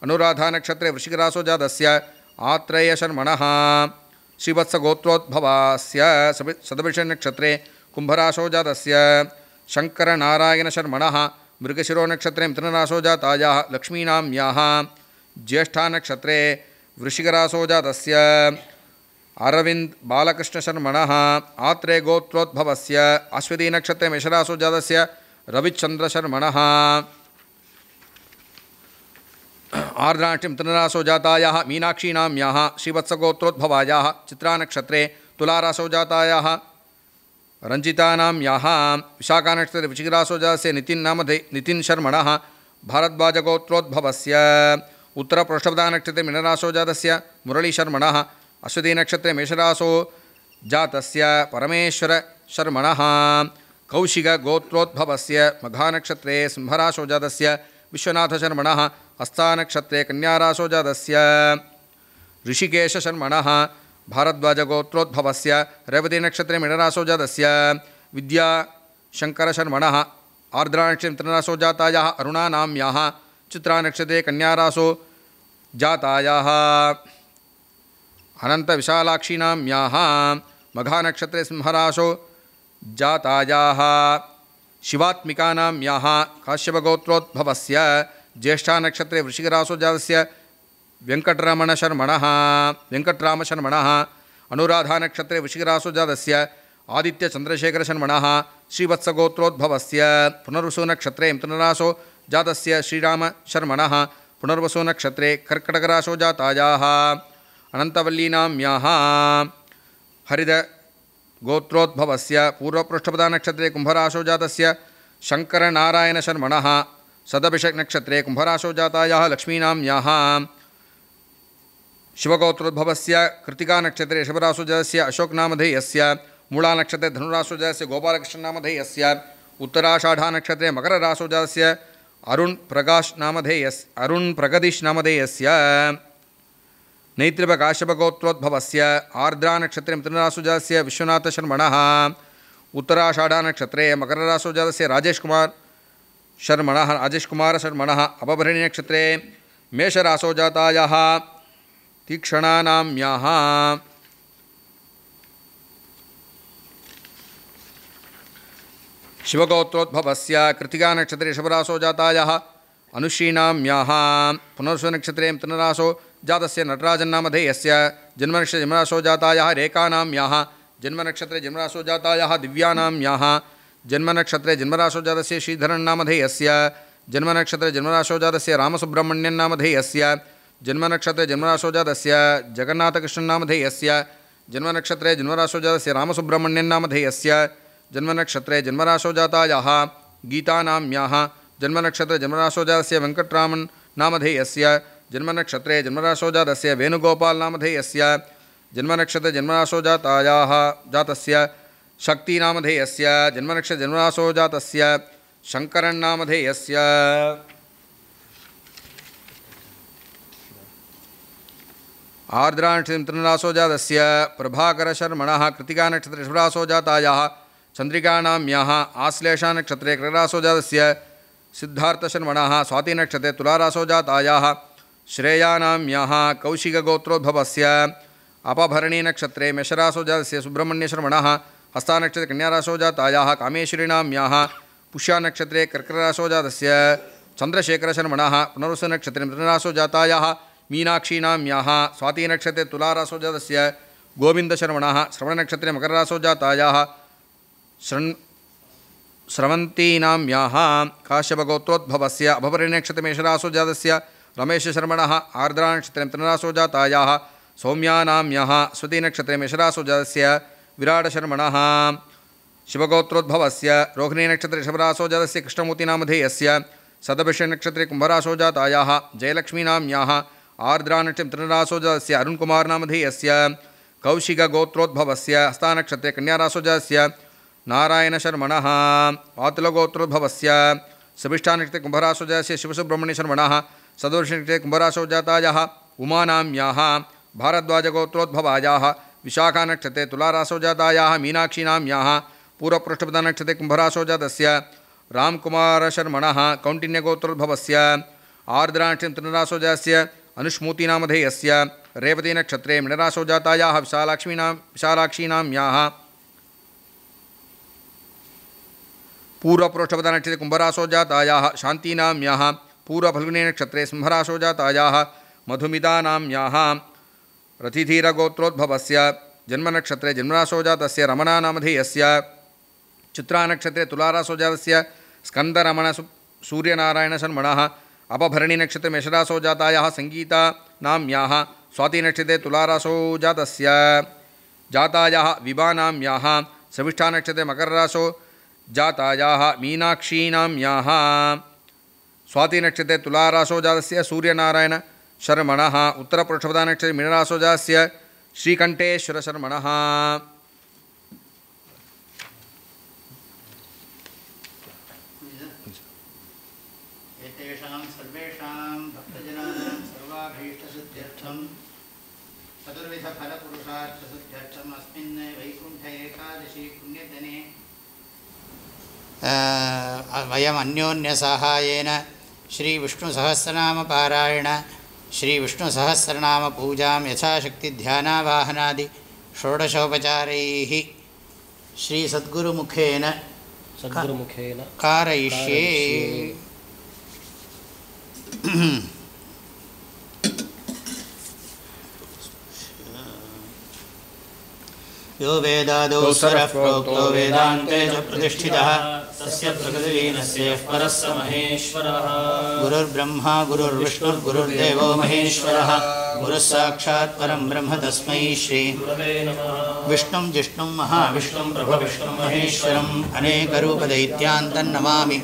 अरुणप्रकाशशर्मणः श्रविष्ठानक्षत्रे कुम्भरासो जातायाः सङ्गीतानाम्याः अनुराधानक्षत्रे वृषिकरासो जातस्य आत्रेयशर्मणः। श्रीवत्सगोत्रोद्भवास्य सवि सदभिषन्नक्षत्रे कुम्भरासो जातस्य शङ्करनारायणशर्मणः। मृगशिरोनक्षत्रे मिथुनरासो जातायाः लक्ष्मीनाम्याः। ज्येष्ठानक्षत्रे वृषिकरासो जातस्य अरविन्द् बालकृष्णशर्मणः। आत्रेयगोत्रोद्भवस्य अश्वतीनक्षत्रे मेषरासो जातस्य रविचन्द्रशर्मणः। आर्द्राष्टिं तृणरासो जातायाः मीनाक्षीनाम्याः श्रीवत्सगोत्रोद्भवायाः चित्रानक्षत्रे तुलारासो जातायाः रञ्जितानाम्याः विशाखानक्षत्रे विचिकरासो जातस्य नितिन् नामधे नितिन् शर्मणः, भारद्वाजगोत्रोद्भवस्य, उत्तरपृष्ठपदानक्षत्रे मिनरासो जातस्य मुरळीशर्मणः अश्वतीनक्षत्रे मेषरासो जातस्य परमेश्वरशर्मणः कौशिकगोत्रोद्भवस्य मघानक्षत्रे सिंहरासो जातस्य विश्वनाथशर्मणः, हस्तानक्षत्रे कन्यारासो जातस्य ऋषिकेशशर्मणः, भारद्वाजगोत्रोद्भवस्य, रेवतीनक्षत्रे मिणरासो जातस्य विद्या शङ्करशर्मणः आर्द्रानक्षत्रे मित्ररासो जातायाः अरुणानाम्याः, चित्रानक्षत्रे कन्यारासो जातायाः अनन्तविशालाक्षीनाम्याः, मघानक्षत्रे सिंहराशो जातायाः शिवात्मिकानाम्याः काश्यपगोत्रोद्भवस्य, ज्येष्ठानक्षत्रे वृषिकरासो जातस्य वेङ्कटरमणशर्मणः, वेङ्कटरामशर्मणः, अनुराधानक्षत्रे वृषिकरासो जातस्य आदित्यचन्द्रशेखरशर्मणः, श्रीवत्सगोत्रोद्भवस्य, पुनर्वसुनक्षत्रे मिथुनरासो जातस्य श्रीरामशर्मणः, पुनर्वसुनक्षत्रे कर्कटकरासो जातायाः अनन्तवल्लीनाम्याः हरिद गोत्रोद्भवस्य पूर्वपृष्ठपदानक्षत्रे कुम्भराशो जातस्य शङ्करनारायणशर्मणः सदभिषक्नक्षत्रे कुम्भराशो जातायाः लक्ष्मीनाम्याः शिवगोत्रोद्भवस्य कृतिकानक्षत्रे शिवरासो जातस्य अशोकनामधेयस्य मूलानक्षत्रे धनुरासो जातस्य गोपालकृष्णनामधेयस्य उत्तराषाढानक्षत्रे मकररासो जातस्य अरुण् प्रकाश् नामधेयस् अरुण् प्रगदीश् नामधेयस्य नैत्रिपकाश्यपगोत्रोद्भवस्य आर्द्रानक्षत्रे मिथुनरासुजातस्य विश्वनाथशर्मणः। उत्तराषाढानक्षत्रे मकररासुजातस्य राजेशकुमार शर्मणः राजेशकुमारशर्मणः अपभरणीनक्षत्रे मेषरासोजातायाः, तीक्ष्णानाम्याः। शिवगोत्रोद्भवस्य कृतिकानक्षत्रे शिवरासो जातायाः अनुश्रीनाम्याः पुनर्सुनक्षत्रे मिथुनरासो जातस्य नटराजन्नामधेयस्य जन्मनक्षत्रे जन्मरासो जातायाः रेखानाम्याः जन्मनक्षत्रे जन्मरासो जातायाः दिव्यानाम्याः जन्मनक्षत्रे जन्मरासो जातस्य श्रीधरन्नामधेयस्य जन्मनक्षत्रे जन्मरासो जातस्य रामसुब्रह्मण्यन्नामधेयस्य जन्मनक्षत्रे जन्मरासो जातस्य जगन्नाथकृष्णन्नामधेयस्य जन्मनक्षत्रे जन्मरासो जातस्य रामसुब्रह्मण्यन्नामधेयस्य जन्मनक्षत्रे जन्मरासो जातायाः गीतानाम्याः जन्मनक्षत्रे जन्मरासो जातस्य वेङ्कटरामन् नामधेयस्य जन्मनक्षत्रे जन्मरासो जातस्य वेणुगोपाल् नामधेयस्य जन्मनक्षत्रे जन्मरासो जातायाः जातस्य शक्तिनामधेयस्य जन्मनक्षत्रे जन्मरासो जातस्य शङ्करन्नामधेयस्य। आर्द्रानक्षत्ररासो जातस्य प्रभाकरशर्मणः कृतिकानक्षत्रे शिवरासो जातायाः चन्द्रिकानाम्याः आश्लेषानक्षत्रे क्ररासो जातस्य सिद्धार्थशर्मणः स्वातिनक्षत्रे तुलारासो जातायाः श्रेयानाम्याः कौशिकगोत्रोद्भवस्य अपभरणीनक्षत्रे मेषरासो जातस्य सुब्रह्मण्यशर्मणः हस्तानक्षत्रे कन्यारासो जातायाः कामेश्वरीनाम्याः पुष्यानक्षत्रे कर्करासो जातस्य चन्द्रशेखरशर्मणः पुनर्वसुनक्षत्रे मृतरासो जातायाः मीनाक्षीनाम्याः स्वातिनक्षत्रे जातस्य गोविन्दशर्मणः श्रवणनक्षत्रे मकररासो जातायाः शृण् स्रवन्तीनाम्याः काश्यपगोत्रोद्भवस्य अभपरिणक्षत्रमेषरासो जातस्य रमेशशर्मणः आर्द्रानक्षत्रे मित्ररासो जातायाः सौम्यानाम्याः स्वतीनक्षत्रे मेषरासो जातस्य विराटशर्मणः। शिवगोत्रोद्भवस्य रोहिणीनक्षत्रे जातस्य कृष्णमूर्तिनामधेयस्य सदभिषनक्षत्रे कुम्भरासो जातायाः जयलक्ष्मीनाम्याः आर्द्रानक्षत्रे मित्ररासो जातस्य अरुण्कुमारनामधेयस्य कौशिकगोत्रोद्भवस्य हस्तानक्षत्रे कन्यारासो जातस्य नारायणशर्मणः। वातुलगोत्रोद्भवस्य सविष्ठानक्षत्रे कुम्भरासो जातस्य शिवसुब्रह्मण्यशर्मणः। सदोषनक्षत्रे कुम्भरासो जातायाः उमानाम्याः भारद्वाजगोत्रोद्भवायाः विशाखानक्षत्रे तुलारासो जातायाः मीनाक्षीनाम्याः, पूर्वपृष्ठपदनक्षत्रे कुम्भरासो जातस्य रामकुमारशर्मणः कौण्डिन्यगोत्रोद्भवस्य आर्द्रानक्षत्रे तृणरासो जातस्य अनुष्मूतिनामधेयस्य रेवतीनक्षत्रे मिणरासो जातायाः विशालाक्ष्मीनां विशालाक्षीनाम्याः, पूर्वपृष्ठपदनक्षत्रे कुम्भरासो जातायाः शान्तीनाम्याः पूर्वफल्गुनीनक्षत्रे सिंहरासो जातायाः मधुमितानाम्याः रथिधीरगोत्रोद्भवस्य जन्मनक्षत्रे जन्मरासो जातस्य रमणानामधेयस्य चित्रानक्षत्रे तुलारासो जातस्य स्कन्दरमणसु सूर्यनारायणशर्मणः अपभरणीनक्षत्रे मेषरासो जातायाः सङ्गीतानाम्याः स्वातिनक्षत्रे तुलारासो जातस्य जातायाः विभानाम्याः सविष्ठानक्षत्रे मकररासो जातायाः मीनाक्षीनाम्याः स्वातिनक्षत्रे तुलारासो जातस्य सूर्यनारायण शर्मणः उत्तरपुरुषपदानक्षत्रे मीनरासो जातस्य श्रीकण्ठेश्वरशर्मणः। एतेषां सर्वेषां भक्तजनानां सर्वाभीष्टसिद्ध्यर्थं चतुर्विधफलपुरुषार्थसिद्ध्यर्थम् अस्मिन् वैकुण्ठ एकादशी पुण्यदिने वयम् अन्योन्यसाहाय्येन श्रीविष्णुसहस्रनामपारायण श्रीविष्णुसहस्रनामपूजां यथाशक्तिध्यानावाहनादि षोडशोपचारैः श्रीसद्गुरुमुखेन सद्गुरुमुखेन कारयिष्ये। यो वेदादौ स्वरः प्रोक्तो वेदान्ते च प्रतिष्ठितः। तस्य प्रकृतिलीनस्य यः परः स महेश्वरः। गुरुर्ब्रह्मा गुरुर्विष्णुर्गुरुर्देवो महेश्वरः। गुरुः साक्षात् परं ब्रह्म तस्मै श्री विष्णुं जिष्णुं महाविष्णुं प्रभविष्णुं महेश्वरम् अनेकरूपदैत्यान्तन्नमामि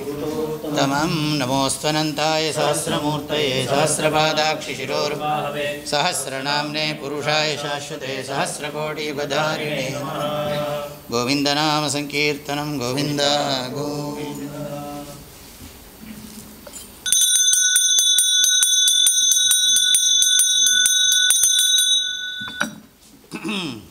तमं नमोऽस्त्वनन्ताय सहस्रमूर्तये सहस्रपादाक्षिशिरोर् सहस्रनाम्ने पुरुषाय शाश्वते सहस्रकोटियुगधारिणे गोविन्दनामसङ्कीर्तनं गोविन्द गोविन्द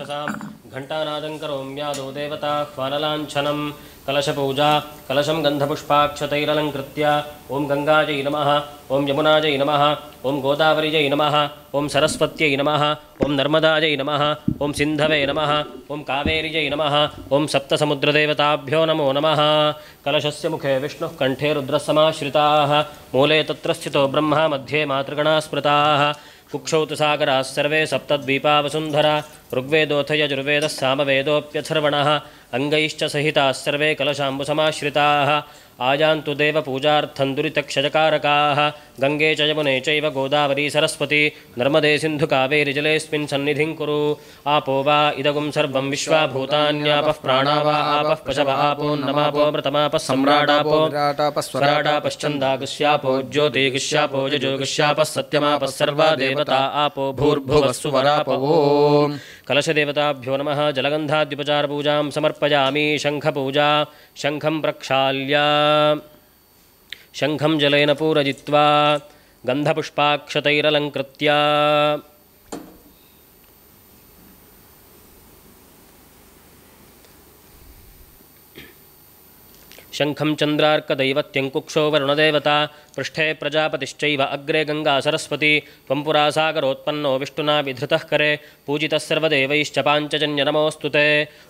गमनार्थन्तुरक्षसां घण्टानादं करोम्यादो देवताह्वानलाञ्छनं कलशपूजा, कलशं गन्धपुष्पाक्षतैरलङ्कृत्य। ॐ गङ्गायै नमः, ॐ यमुनायै नमः, ॐ गोदावरीयै नमः, ॐ सरस्वत्यै नमः, ॐ नर्मदायै नमः, ॐ सिन्धवे नमः, ॐ कावेर्यै नमः, ॐ सप्तसमुद्रदेवताभ्यो नमो नमः। कलशस्य मुखे विष्णुः, कण्ठे रुद्रसमाश्रिताः मूले तत्र स्थितो ब्रह्मा मध्ये मातृगणा स्मृताः। कुक्षौ सागरा सागराः सर्वे सप्तद्वीपा वसुन्धरा ऋग्वेदोऽथ यजुर्वेदः अङ्गैश्च सहिताः सर्वे कलशाम्बुसमाश्रिताः। आयान्तु देवपूजार्थं दुरितक्षजकारकाः। गङ्गे च यमुने चैव गोदावरी सरस्वती। नर्मदे सिन्धुकावेरिजलेऽस्मिन् सन्निधिं कुरु। आपो वा इदगुं सर्वं विश्वा भूतान्यापः प्राणा वा आपः पशव। आपोन्नमापो मृतमापः सम्राडापो स्वराडापश्चन्दागुष्यापो ज्योतिगुष्यापो यजोगुष्यापः सत्यमापः सर्वा देवता। आपो भूर्भुवः सुवरापो कलशदेवताभ्यो नमः जलगन्धाद्युपचारपूजां समर्पयामि शङ्खपूजा शङ्खं प्रक्षाल्य। शङ्खं जलेन पूरयित्वा गन्धपुष्पाक्षतैरलङ्कृत्य। शङ्खं चंद्रार्कदैवत्यंकुक्षो वरुणदेवता पृष्ठे प्रजापतिश्चैव अग्रे गङ्गा सरस्वती त्वं सागरोत्पन्नो विष्णुना विधृतः करे, पूजितः सर्वदेवैश्च पाञ्चजन्य नमोऽस्तु ते।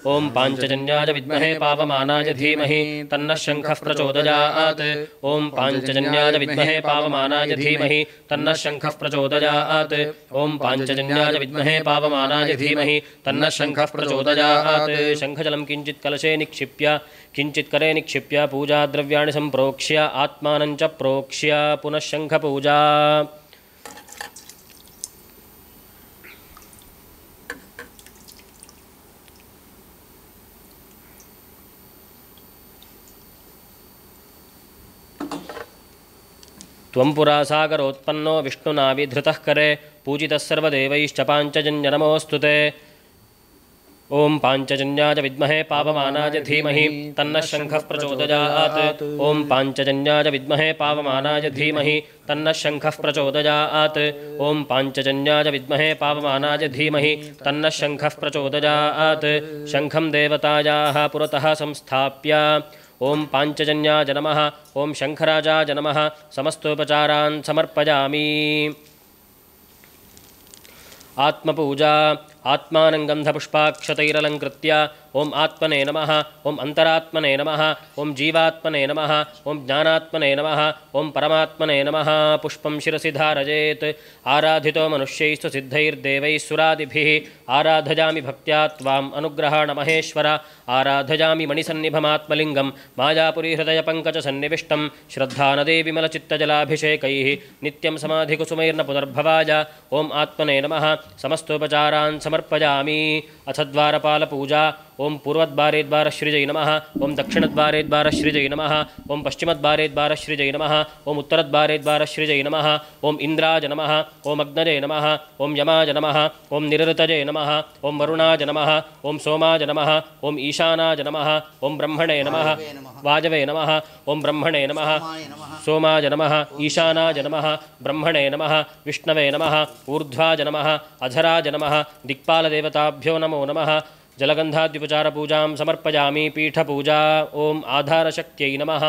ॐ पाञ्चजन्याय विद्महे पावमानाय धीमहि, तन्नः शङ्खः प्रचोदयात्। ॐ पाञ्चजन्याय विद्महे पावमानाय धीमहि, तन्नः शङ्खः प्रचोदयात्। ॐ पाञ्चजन्याय विद्महे पावमानाय धीमहि, तन्नः शङ्खः प्रचोदयात्। शङ्खजलं किञ्चित् कलशे निक्षिप्य, किञ्चित् करे निक्षिप्य, पूजाद्रव्याणि सम्प्रोक्ष्य, आत्मानं च प्रोक्ष्य। पुनः शङ्खपूजा त्वं पुरा सागरोत्पन्नो विष्णुना विधृतः करे पूजितः सर्वदेवैश्च पाञ्चजन्यनमोऽस्तु ॐ पाञ्चजन्याय विद्महे पावमानाय धीमहि तन्नः शङ्खः प्रचोदयात्। ॐ पाञ्चजन्याय विद्महे धीमहि तन्नः शङ्खः प्रचोदयात् विद्महे पावमानाय धीमहि प्रचोदयात्। शङ्खं देवतायाः पुरतः संस्थाप्य। ॐ पाञ्चजन्याय नमः, ॐ शङ्खराजाय नमः, समस्तोपचारान् समर्पयामि। आत्मपूजा। आत्मानं गन्धपुष्पाक्षतैरलङ्कृत्य ॐ आत्मने नमः ॐ अन्तरात्मने नमः ॐ जीवात्मने नमः ॐ ज्ञानात्मने नमः ॐ परमात्मने नमः। पुष्पं शिरसि धारयेत्। आराधितो मनुष्यैस्तु सिद्धैर्देवैः सुरादिभिः आराधयामि भक्त्या त्वाम् अनुग्रहाण महेश्वर। आराधयामि मणिसन्निभमात्मलिङ्गं मायापुरीहृदयपङ्कजसन्निविष्टं श्रद्धानदे विमलचित्तजलाभिषेकैः नित्यं समाधिकुसुमैर्न पुनर्भवाय। ॐ आत्मने नमः। समस्तोपचारान् समर्पयामि। अथ द्वारपालपूजा। ॐ पूर्वद्वारे द्वारश्रीजै नमः ॐ दक्षिणद्वारे द्वारश्रीजै नमः ॐ पश्चिमद्वारे द्वारश्रीजै नमः उत्तरद्वारे द्वारश्रीजै नमः ॐ इन्द्राज नमः ॐ अग्नजे नमः ॐ यमाज नमः ॐ निरृतजे नमः ॐ वरुणाज नमः ॐ सोमाज नमः ॐ ईशानाज नमः ॐ ब्रह्मणे नमः वाजवे नमः ॐ ब्रह्मणे नमः सोमाज नमः ईशानाज नमः ब्रह्मणे नमः विष्णवे नमः ऊर्ध्वाज नमः अधराज नमः दिक्पालदेवताभ्यो नमो नमः जलगन्धाद्युपचारपूजां समर्पयामी पीठपूजा। ॐ आधारशक्त्यै नमः।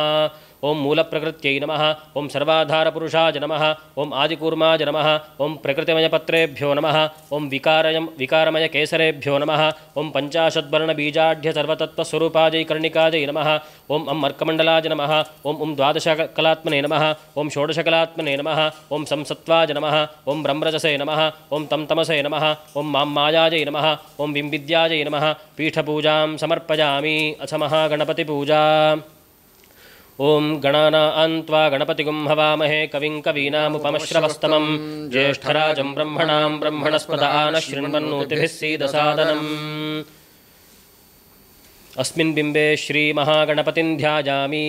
ॐ मूलप्रकृत्यै नमः ॐ सर्वाधारपुरुषाय नमः ॐ आदिकूर्माय नमः ॐ प्रकृतिमयपत्रेभ्यो नमः ॐ विकारयं विकारमयकेसरेभ्यो नमः ॐ पञ्चाशद्वर्णबीजाढ्य सर्वतत्त्वस्वरूपाजैकर्णिकाजै नमः ॐ अं अर्कमण्डलाय नमः ॐ ॐ द्वादशकलात्मने नमः ॐ षोडशकलात्मने नमः ॐ संसत्त्वाय नमः ॐ ब्रह्मरजसे नमः ॐ तं तमसे नमः ओं माँ मायाजै नमः ॐ बिम्बिद्याजै नमः पीठपूजां समर्पयामि अथ महागणपतिपूजा ॐ गणानान्त्वा गणपतिगुं हवामहे कविं कवीनामुपमश्रवस्तमं, ज्येष्ठराजं ब्रह्मणां ब्रह्मणस्पद आनः शृण्वन्नोतिभिः सीदसादनम्। अस्मिन् बिम्बे श्रीमहागणपतिं ध्यायामि।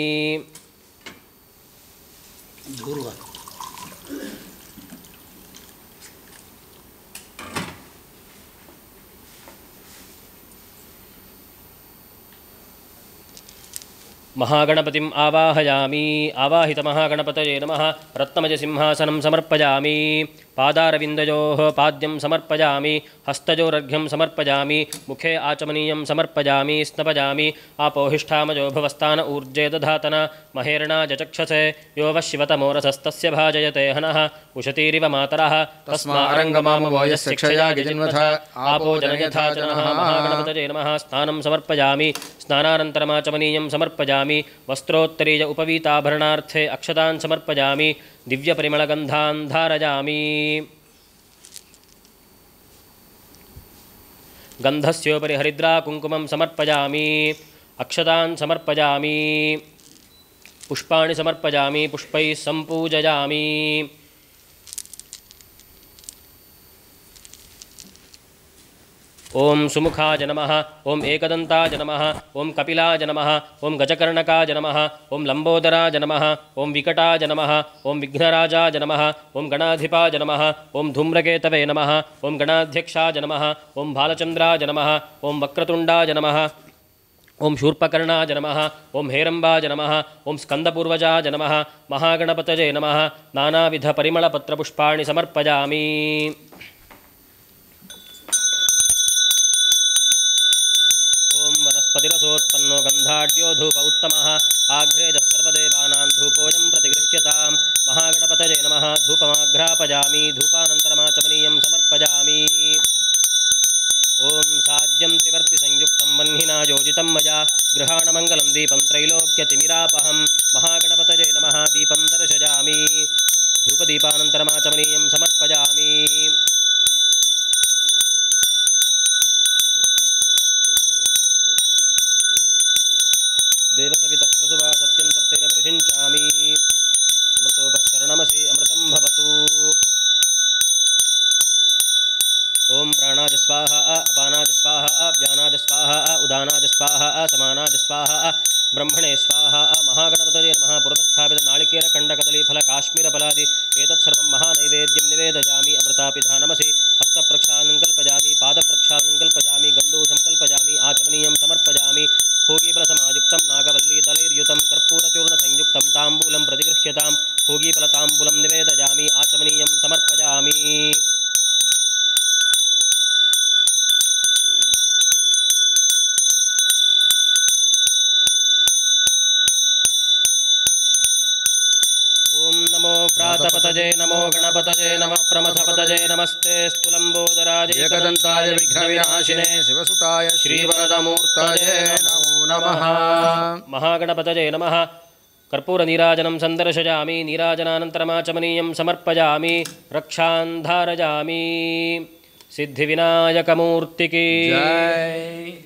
महागणपतिम् आवाहयामि आवाहितमहागणपतये नमः रत्नमयसिंहासनं समर्पयामि पादारविन्दयोः पाद्यं समर्पयामि हस्तयोरर्घ्यं समर्पयामि, मुखे आचमनीयं समर्पयामि, स्नपयामि आपोहिष्ठामयो भवस्तान ऊर्जे दधातन, महेर्णा चक्षसे यो वः शिवतमोरसस्तस्य भाजयते हनः, उशतीरिव मातरः तस्मारङ्गमामवो यस्य क्षया गिजिन्वथ, आपो जनयथा जनः महागणपतये नमः, स्नानं समर्पयामि, स्नानानन्तरमाचमनीयं समर्पयामि, वस्त्रोत्तरीय उपवीताभरणार्थे अक्षतान् समर्पयामि दिव्यपरिमलगन्धान् धारयामि गन्धस्योपरि हरिद्राकुङ्कुमं समर्पयामि अक्षतान् समर्पयामि पुष्पाणि समर्पयामि पुष्पैः सम्पूजयामि ॐ सुमुखाय नमः ॐ एकदन्ताय नमः ॐ कपिलाय नमः ॐ गजकर्णकाय नमः ॐ लम्बोदराय नमः ॐ विकटाय नमः ॐ विघ्नराजाय नमः ॐ गणाधिपाय नमः ॐ धूम्रकेतवे नमः ॐ गणाध्यक्षाय नमः ॐ बालचन्द्राय नमः ॐ वक्रतुण्डाय नमः ॐ शूर्पकर्णाय नमः ॐ हेरम्बाय नमः ॐ स्कन्दपूर्वजाय नमः महागणपतये नमः नानाविधपरिमलपत्रपुष्पाणि समर्पयामि ॐ गन्धाढ्यो धूप उत्तमः। आघ्रेजः सर्वदेवानां धूपोऽयं प्रतिगृह्यतां महागणपतये नमः। धूपमाघ्रापयामि धूपानन्तरमाचमनीयं समर्पयामि ॐ साज्यं त्रिवर्तिसंयुक्तं वह्निना योजितं मया गृहाणमङ्गलं दीपं त्रैलोक्यतिमिरापहं महागणपतये नमः। दीपं दर्शयामि। धूपदीपानन्तरमाचमनीयं कर्पूरनीराजनं सन्दर्शयामि नीराजनानन्तरमाचमनीयं समर्पयामि सिद्धिविनायकमूर्तिकी। जय।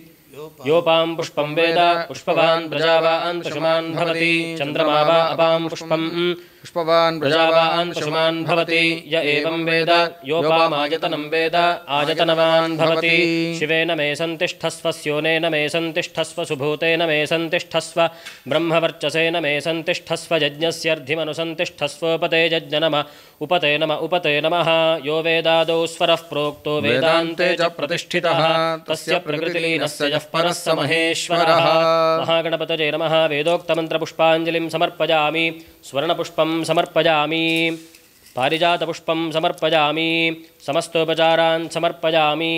योपां पुष्पं वेद पुष्पवान् प्रजावान् पशुमान् भवति चन्द्रमा वा अपां पुष्पम्। पुष्पवान् प्रजावान् पशुमान् भवति। य एवं वेद योपामायतनं वेद। आयतनवान् भवति। शिवेन मे सन्तिष्ठस्व स्योनेन मे सन्तिष्ठस्व सुभूतेन मे सन्तिष्ठस्व ब्रह्मवर्चसेन मे सन्तिष्ठस्व यज्ञस्यर्धिमनुसन्तिष्ठस्वोपते यज्ञनम उपते नम उपते नमः। यो वेदादौ स्वरः प्रोक्तो वेदान्ते च प्रतिष्ठितः। तस्य प्रकृतिलीनस्य यः परः स महेश्वरः। महागणपतये नमः। वेदोक्तमन्त्रपुष्पाञ्जलिं समर्पयामि। स्वर्णपुष्पं समर्पयामि। पारिजातपुष्पं समर्पयामि। समस्तोपचारान् समर्पयामि।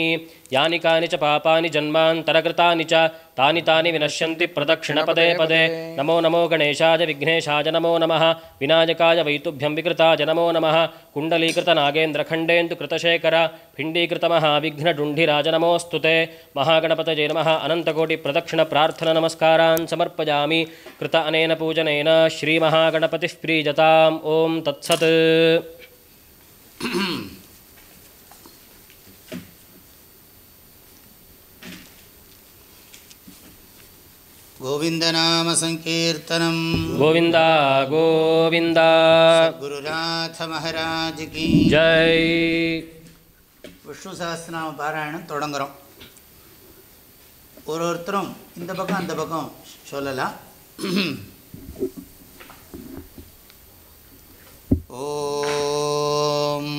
यानि कानि च पापानि जन्मान्तरकृतानि च तानि तानि विनश्यन्ति प्रदक्षिणपदे पदे। नमो नमो गणेशाय विघ्नेशाय नमो नमः। विनायकाय वैतुभ्यं विकृताय नमो नमः। कुण्डलीकृतनागेन्द्रखण्डेन्दुकृतशेखर पिण्डीकृतमहाविघ्नडुण्ढिराज नमोऽस्तु ते। महागणपतये नमः। अनन्तकोटिप्रदक्षिणप्रार्थननमस्कारान् समर्पयामि। कृत अनेन पूजनेन श्रीमहागणपतिः प्रीजताम्। ॐ तत्सत्। गोविन्दनामसङ्कीर्तनम् गोविन्द गोविन्द குருநாத மகாராஜ் கி जय விஷ்ணு சஹஸ்ரநாம பாராயணம் தொடங்குறோம் ஒரு ஒருத்தரும் இந்த பக்கம் அந்த பக்கம் சொல்லலாம் ஓம்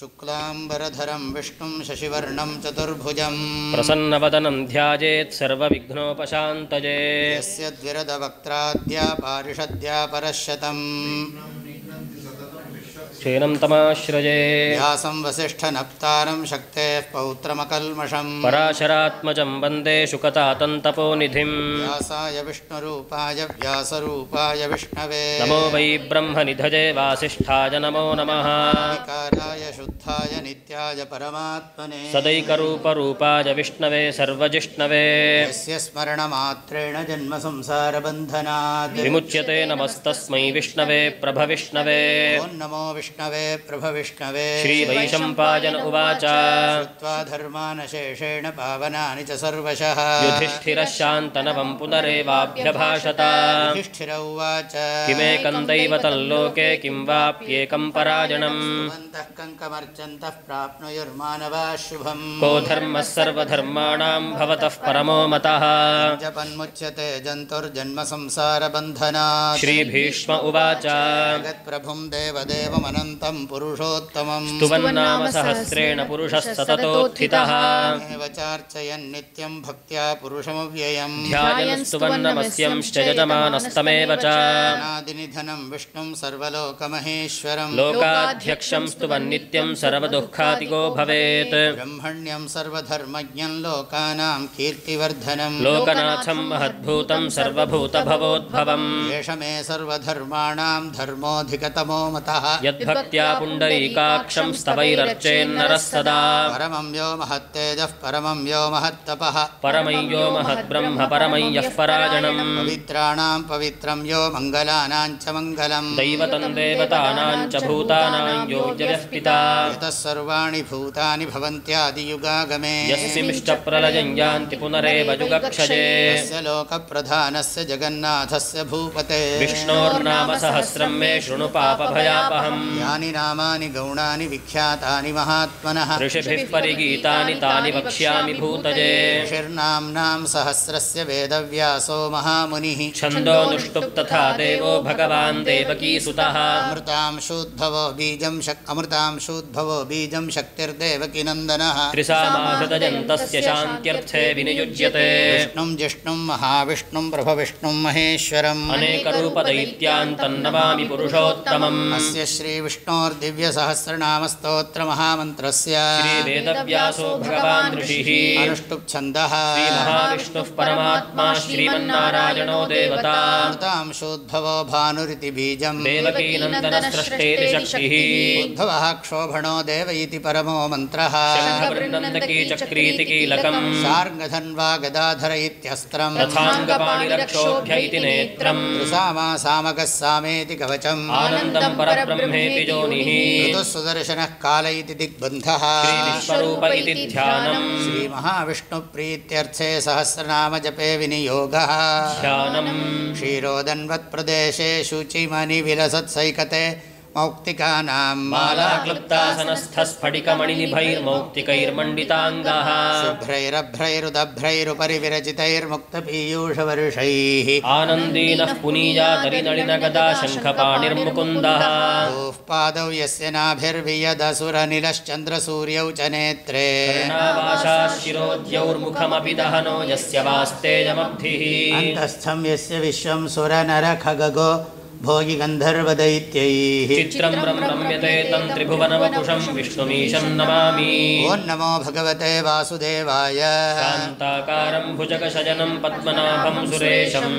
शुक्लाम्बरधरं विष्णुं शशिवर्णं चतुर्भुजं प्रसन्नवदनं ध्याजेत् सर्वविघ्नोपशान्तये। यस्य द्विरदवक्त्राद्या पारिषद्या परशतम्। क्षेनं तमाश्रये। व्यासं वसिष्ठनप्तारं शक्तेः पौत्रमकल्मषम्। पराशरात्मजं वन्दे शुकतातन्तपोनिधिं व्यासाय विष्णुरूपाय व्यासरूपाय विष्णवे। नमो वै ब्रह्मनिधये वासिष्ठाय नमो नमः। विकाराय शुद्धाय नित्याय परमात्मने। सदैकरूपरूपाय विष्णवे सर्वजिष्णवे। यस्य स्मरणमात्रेण जन्मसंसारबन्धनात् विमुच्यते नमस्तस्मै विष्णवे प्रभविष्णवे। नमो विष्णवे प्रभविष्णवे। श्रीवैशम्पायन उवाच। श्रुत्वा धर्मानशेषेण पावनानि च सर्वशः। युधिष्ठिरः शान्तनवं पुनरेवाभ्यभाषत। युधिष्ठिर उवाच। किमेकं दैव तल्लोके किं वाप्येकं पराजणम् भवन्तः कङ्कमर्चन्तः प्राप्नुयुर्मानवाः शुभम्। को धर्मः सर्वधर्माणां भवतः परमो मतः? जपन्मुच्यते जन्तुर्जन्मसंसारबन्धनात्। श्रीभीष्म उवाच। जगत्प्रभुं देवदेवमनन्तं पुरुषोत्तमम्। स्तुवन्नाम सहस्रेण पुरुषः सततोत्थितः एव चार्चयन्नित्यं भक्त्या पुरुषमव्ययम् ध्यायन् स्तुवन्नमस्यंश्च यजमानस्तमेव च। अनादिनिधनं विष्णुं सर्वलोकमहेश्वरम्। लोकाध्यक्षं स्तुवन्नित्यं भवेत्। ब्रह्मण्यं सर्वधर्मज्ञं लोकानां कीर्तिवर्धनम्। लोकनाथं महद्भूतं सर्वभूतभवोद्भवम्। एष मे सर्वधर्माणां धर्मोऽधिकतमो मतः। यद्भक्त्या पुण्डरीकाक्षं स्तवैरर्चेन्नरः सदा परमं यो महत्तेजः परमं यो महत्तपः परमय्यो महद्ब्रह्म परमय्यः पराजणम्। पवित्राणां पवित्रं यो मङ्गलानां च मङ्गलम्। दैवतं देवतानां च भूतानां यो व्यः पिता। यतः सर्वाणि भूतानि भवन्त्यादियुगागमे। यान्ति पुनरेव युगक्षये तस्य लोकप्रधानस्य जगन्नाथस्य भूपते। विष्णोर्नाम सहस्रं मे शृणु पापभयापहम्। यानि नामानि गौणानि विख्यातानि महात्मनः। ऋषिभिः परिगीतानि तानि वक्ष्यामि भूतजे। ऋषिर्नाम्नां सहस्रस्य वेदव्यासो महामुनिः। छन्दोनुष्टुप् तथा देवो भगवान् देवकीसुतः। अमृतां शूद्भवो बीजं शक् अमृतां शूद्भवो बीजं शक्तिर्देवकीनन्दनः। त्रिसामाहृतजन्तस्य शान्त्यर्थे विनियुज्यते। विष्णुं जिष्णुं महाविष्णुं प्रभविष्णुं महेश्वरम्। अनेकरूपदैत्यान्तन्नमामि पुरुषोत्तमम्। अस्य श्रीविष्णोर्दिव्यसहस्रनामस्तोत्रमहामन्त्रस्य श्रीवेदव्यासो भगवान् ऋषिः। अनुष्टुप्छन्दः श्रीमहाविष्णुः परमात्मा श्रीमन्नारायणो देवता। अमृतां शूद्भवो भानुरिति बीजम् उद्भवः क्षोभणो देव इति परमो मन्त्रः। चक्रीति कीलकम् शार्ङ्गधन्वा गदाधर इत्यस्त्रम्। रथाङ्गपाणिरक्षोभ्य इति नेत्रम्। ऋसामा सामगः सामेति कवचम्। आनन्दम् परब्रह्मेति योनिः ऋतुः सुदर्शनः काल इति दिग्बन्धः श्रीविश्वरूप इति ध्यानम् श्रीमहाविष्णुप्रीत्यर्थे सहस्रनामजपे विनियोगः ध्यानम् क्षीरोदन्वत्प्रदेशे शुचिमनिविलसत्सैकते मौक्तिकानां माला मालाक्लुप्तासनस्थस्फटिकमणिनिभैर्मौक्तिकैर्मण्डिताङ्गाः शुभ्रैरभ्रैरुदभ्रैरुपरि विरचितैर्मुक्तपीयूषवर्षैः आनन्दीनः पुनीयातरिनलिनगदा शङ्खपाणिर्मुकुन्दः पादौ यस्य नाभिर्वियदसुरनिलश्चन्द्रसूर्यौ च नेत्रे। शिरोद्यौर्मुखमपि दहनो यस्य वास्तेजमब्धिः। अन्तस्थं यस्य विश्वं सुरनरखगो भोगिगन्धर्वदैत्यैः चित्रं रम्यते तं त्रिभुवनवपुषं विष्णुमीशं नमामि। ॐ नमो भगवते वासुदेवाय। शान्ताकारं भुजगशयनं पद्मनाभं सुरेशम्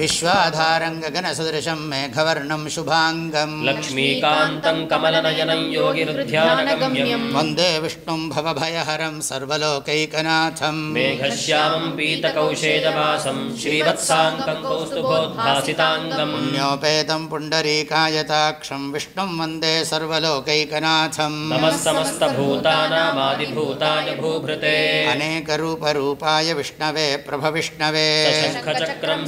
विश्वाधारं गगनसदृशं मेघवर्णं शुभाङ्गम् लक्ष्मीकान्तं कमलनयनं योगिरुध्यानगम्यम् वंदे विष्णुं भवभयहरं सर्वलोकैकनाथम् मेघश्यामं पीतकौशेजवासं श्रीवत्साङ्कं कौस्तुभोद्भासिताङ्गम् पुण्योपेतं पुण्डरीकायताक्षं विष्णुं वंदे सर्वलोकैकनाथम् नमः समस्तभूतानामादिभूताय भूभृते अनेकरूपरूपाय विष्णवे प्रभविष्णवे सशङ्खचक्रं